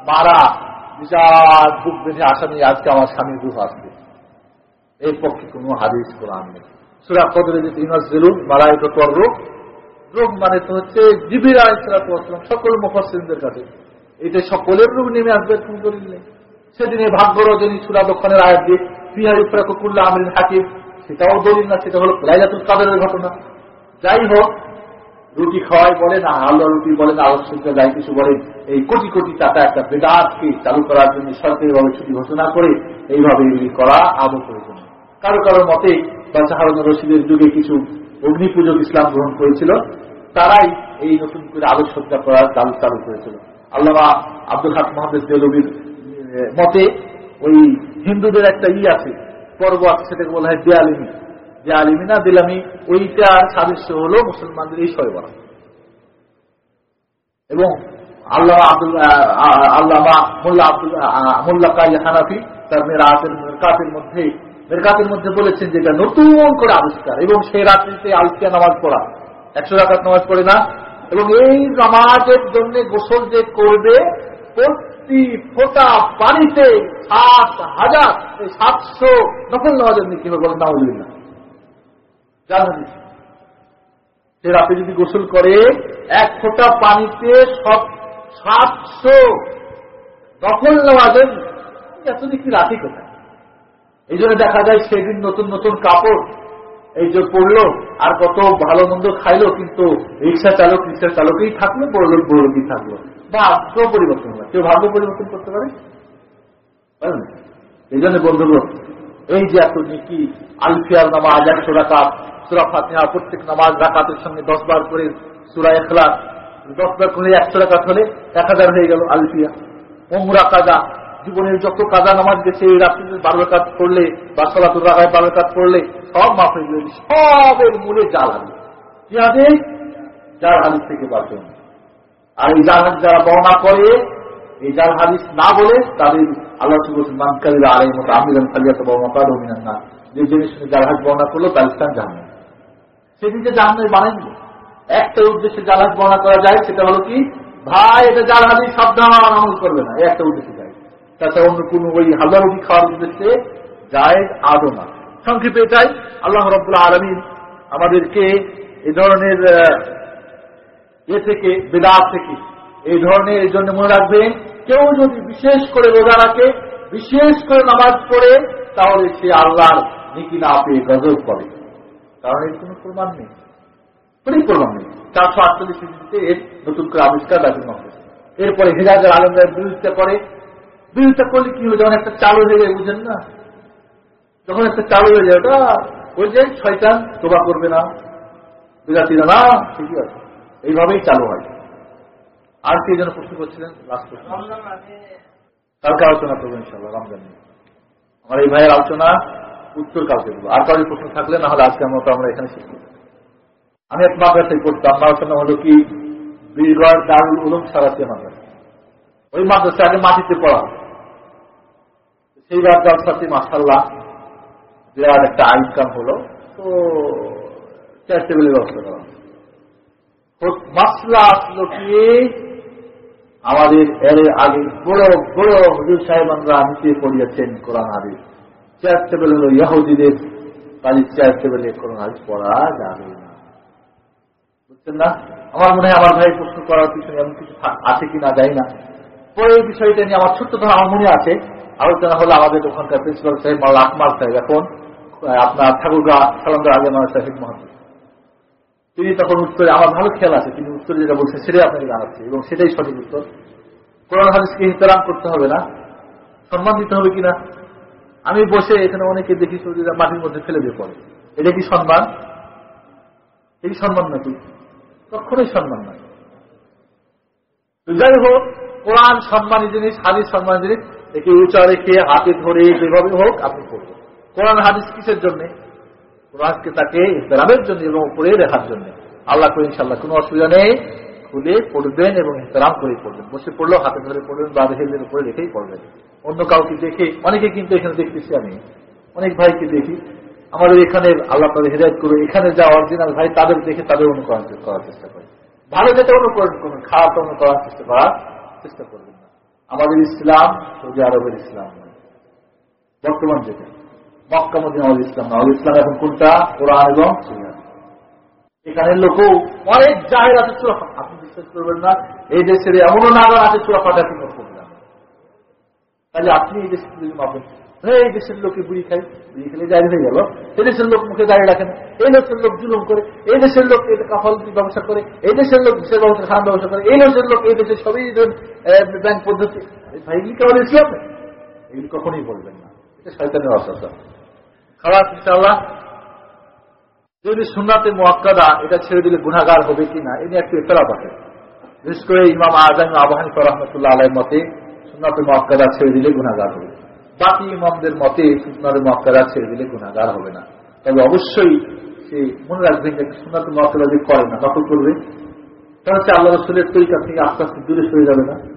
মারা, বিশাল বুক বেঁধে আসা নিয়ে আজকে আমার স্বামীর রূপ আসবে। এর পক্ষে কোন হাদিস, কোরআন নেই। সুরা কদরে যে ইনাজেলুন মারায় তো রোগ। রোগ মানে তো হচ্ছে জিবির আলাইসালাম সকল মুফাসিনদের কাছে। এটা সকলের রূপ নেমে আসবে, কোন দলিল নেই। সেদিনে ভাগ্য রজনী সুরা দক্ষণের আয়াত দিয়ে, বিহারি ইফরাকুল্লাহ আমরিন হাকিম, সেটাও দলিল না, সেটা হলো লাইলাতুল কাদের ঘটনা। যাই হোক রুটি খাওয়াই বলে আর আল্লাহ রুটি বলেন আলোচনা যাই কিছু বলেন এই কোটি কোটি টাকা একটা বেদাতকে চালু করার জন্য সরকারিভাবে ছুটি ঘোষণা করে এইভাবে এগুলি করা আদৌ প্রয়োজন কারও কারও মতে বা রশিদের যুগে কিছু অগ্নি পূজক ইসলাম গ্রহণ করেছিল, তারাই এই নতুন করে আলোচনা করার চালু চালু করেছিল। আল্লাহ আব্দুল হাক মোহাম্মদ দেলবির মতে ওই হিন্দুদের একটা ই আছে, পর্ব আছে, সেটাকে বলা হয় দেয়ালিনী। যে আলিমিনা দিলামি ওইটার সাদৃশ্য হল মুসলমানদের এই শয় বলা এবং আল্লাহ আব্দুল আল্লামা মোল্লা আব্দুল মোল্লা কাই হানাফি তার মেরাতের, মেরকাতের মধ্যে মেরকাতের মধ্যে বলেছেন যে এটা নতুন করে আবিষ্কার। এবং সেই রাত্রিতে আলফিয়া নামাজ পড়া। একশো রাখাত নামাজ পড়ে না। এবং এই নামাজের জন্য গোসল যে করবে, প্রতি ফোটা পানিতে সাত হাজার সাতশো নকল নামাজের কি হবে বলেন জানেন? সে রাতে যদি গোসল করে, এক ফোঁটা পানিতে সব সাতশো দখল নেওয়া যায়। এত দেখি রাতে কোথায়? এই জন্য দেখা যায় সেদিন নতুন নতুন কাপড়, এই যে পড়ল আর কত ভালো মন্দ খাইলো, কিন্তু রিক্সা চালক, রিক্সা চালকই থাকল, বড় লোক, বড় লোকই থাকল। ভাগ্য পরিবর্তন হয় কেউ ভাগ্য পরিবর্তন করতে পারে? এই জন্য বন্ধুগণ এই যে এত নিকি আলফিয়ার নামাজ একশো রাকাত, সুরা ফাতিহা, প্রত্যেক নামাজ রাকাতের সঙ্গে দশ বার করে সুরা এখলাস দশ বার করে একশো রাকাত হলে এক হাজার হয়ে গেল আলফিয়া ওমরা কাজা, জীবনের যত কাজা নামাজ গেছে, এই রাত্রিতে বারো কাজ পড়লে বা সলাতুর রাখায় বারো কাজ পড়লে সব মাফ হয়ে গেল, সবের মূলে জাল হালি কি আছে জাল হালিস থেকে বাঁচুন। আর এই জাল যারা বর্ণনা করে এই জাল হাদিস না বলে তাদের আল্লাহ মানকারীরা আড়াই মতো আমিরান খালিয়াত মকাদ অভিনান না যে জিনিস জালহাজ বর্ণনা করল তার স্থান জাহান্ন সেদিন যে জাহান্ন বানাই একটা উদ্দেশ্যে জালহাজ বর্ণনা করা যায়, সেটা হলো কি? ভাই, এটা জালহাজি সাবধান আমল করবে না। একটা উদ্দেশ্যে যায়। তাছাড়া অন্য কোন ওই হাজার হাজারুটি খাওয়ার উদ্দেশ্যে যায় আদৌ না। সংক্ষেপে এটাই, আল্লাহ রব্লা আলমিন আমাদেরকে এই ধরনের এ থেকে বেদার থেকে, এই ধরনের, এই জন্য মনে রাখবেন কেউ যদি বিশেষ করে রোজা রাখে, বিশেষ করে নামাজ পড়ে, তাহলে সে আল্লাহর নিকি না পেয়ে গজব করে। কারণ এর কোনো প্রমাণ নেই। কোনো প্রমাণ নেই। চারশো আটচল্লিশ এর নতুন করে আবিষ্কার দাবি মহাদেশ এরপরে হেজাজের আলমদের বিরোধিতা করে। বিরোধিতা করলে কি হলো? যখন একটা চালু হয়ে যায়, বুঝেন না? যখন একটা চালু হয়ে যায়, ওটা ওই যে, শয়তান তোবা করবে না। বিরাটিরা না, ঠিকই আছে। এইভাবেই চালু হয়। আর কে যেন প্রশ্ন করছিলেন? লাস্ট প্রশ্ন কালকে আলোচনা করব ইনশাল্লাহ রমজান নিয়ে। আমার এই ভাইয়ের আলোচনা উত্তর কালকে দেবো। আর কারোর প্রশ্ন থাকলে না হলে আজকের মতো আমরা এখানে শেষ করব। আমি এক মাদ্রাসায় পড়তাম মাদ্রাসা হলো কি? বীরগড় দারুল উলুম সারাতিয়া মাদ্রাসা। ওই মাদ্রাসা আগে মাটিতে পড়া সেইবার জলসাতে মাসাল্লাহ বিরাট একটা ইনকাম হলো। তো চ্যারিটেবলের ব্যবস্থা করা মাসলা আসলো কি? আমাদের এর আগে বড় বড় হুজুর সাহেবানরা নিচে পড়িয়েছেন কোরআন হাদিস। চেয়ার টেবিল হল ইয়াহুদিদের তাহলে চেয়ার টেবিলে কোরআন হাদিস পড়া যাবে না। বুঝছেন না? আমার মনে হয় আমার ভাই প্রশ্ন করার পিছনে এমন কিছু আছে কিনা যাই না। পরে এই বিষয়টা নিয়ে আমার ছোট্ট ধর আমার মনে আছে। আলোচনা হলো আমাদের ওখানকার প্রিন্সিপাল সাহেব মাল আকমাল সাহেব। এখন আপনার ঠাকুরগা সালামদার আগে আমার সাহেব মহাদিস তিনি তখন উত্তরে, আমার ভালো খেয়াল আছে। তিনি উত্তরে যেটা বলছেন, সেটাই আপনাকে জানাচ্ছি এবং সেটাই সঠিক উত্তর। কোরআন হাদিসকে ইহতারাম করতে হবে না। সম্মান দিতে হবে কিনা? আমি বসে এখানে অনেকে দেখি সৌদিরা মাটির মধ্যে ফেলে দিয়ে পড়ে। এটা কি সম্মান? এই সম্মান নাকি? কখনোই সম্মান নয়। যাই হোক, কোরআন সম্মানী জিনিস, হাদিস সম্মানী জিনিস, একে উঁচা রেখে হাতে ধরে যেভাবে হোক আপনি করবেন কোরআন হাদিস কিসের জন্যে? কোরআনকে তাকে ইহতারামের জন্য এবং উপরে রেখার জন্য। আল্লাহ করে ইনশাল্লাহ কোনো অসুবিধা নেই। খুলে পড়বেন এবং ইহতারাম করে পড়বেন। বসে পড়লেও হাতে ধরে পড়বেন, বা রেহেলের উপরে রেখেই পড়বেন। অন্য কাউকে দেখে, অনেকে কিন্তু এখানে দেখতেছি আমি। অনেক ভাইকে দেখি। আমাদের এখানে আল্লাহ তাদের হেদায়ত করে এখানে যা অরিজিনাল ভাই, তাদের দেখে তাদের অনুকরণ করার চেষ্টা করে। ভালো যেটা অনুকরণ করবেন খারাপ অনুকরণ চেষ্টা করার চেষ্টা করবেন না। আমাদের ইসলাম সৌদি আরবের ইসলাম বর্তমান যেটা। মক্কা মদিনা আল ইসলাম না। ইসলাম এখন কোনটা? কোরআন এবং এখানের লোকও অনেক জাহের আছে চোরাফা আপনি বিশ্বাস করবেন না, এই দেশের এমনও নাগার আছে চোরাফাটা কিন্তু করবেন তাহলে আপনি এই দেশে যদি মাপেন এই দেশের লোকে বুড়ি খাই, বুড়ি খেলে জারি হয়ে গেল। এই দেশের লোক মুখে দাঁড়িয়ে রাখেন। এই দেশের লোক জুলুম করে। এই দেশের লোক এটা কাফল ব্যবসা করে। এই দেশের লোক দেশের ব্যবসা, খারাপ ব্যবসা করে। এই দেশের লোক এই দেশের সবই ব্যাংক পদ্ধতি। ভাই, এগুলি কেবল ইসলাম? এগুলি কখনোই বলবেন না। এটা শয়তানের অসতা খারাপ ইনশাল্লাহ যদি সুন্নাতে মোয়াক্কাদা, এটা ছেড়ে দিলে গুণাগার হবে কিনা এ নিয়ে একটু এতরা আছে। বিশেষ করে ইমাম আজম আবহানি রহমতুল্লাহ আলের মতে, সুন্নাতে মোয়াক্কাদা ছেড়ে দিলে গুণাগার হবে। বাকি ইমামদের মতে, সুন্নাতে মোয়াক্কাদা ছেড়ে দিলে গুণাগার হবে না। তবে অবশ্যই সে মনে রাখবেন যে সুন্নাতে মোয়াক্কাদা যে করে না, নকল করবে। তাহলে হচ্ছে আল্লাহ রসুলের তরিকা থেকে আস্তে আস্তে দূরে সরে যাবে না।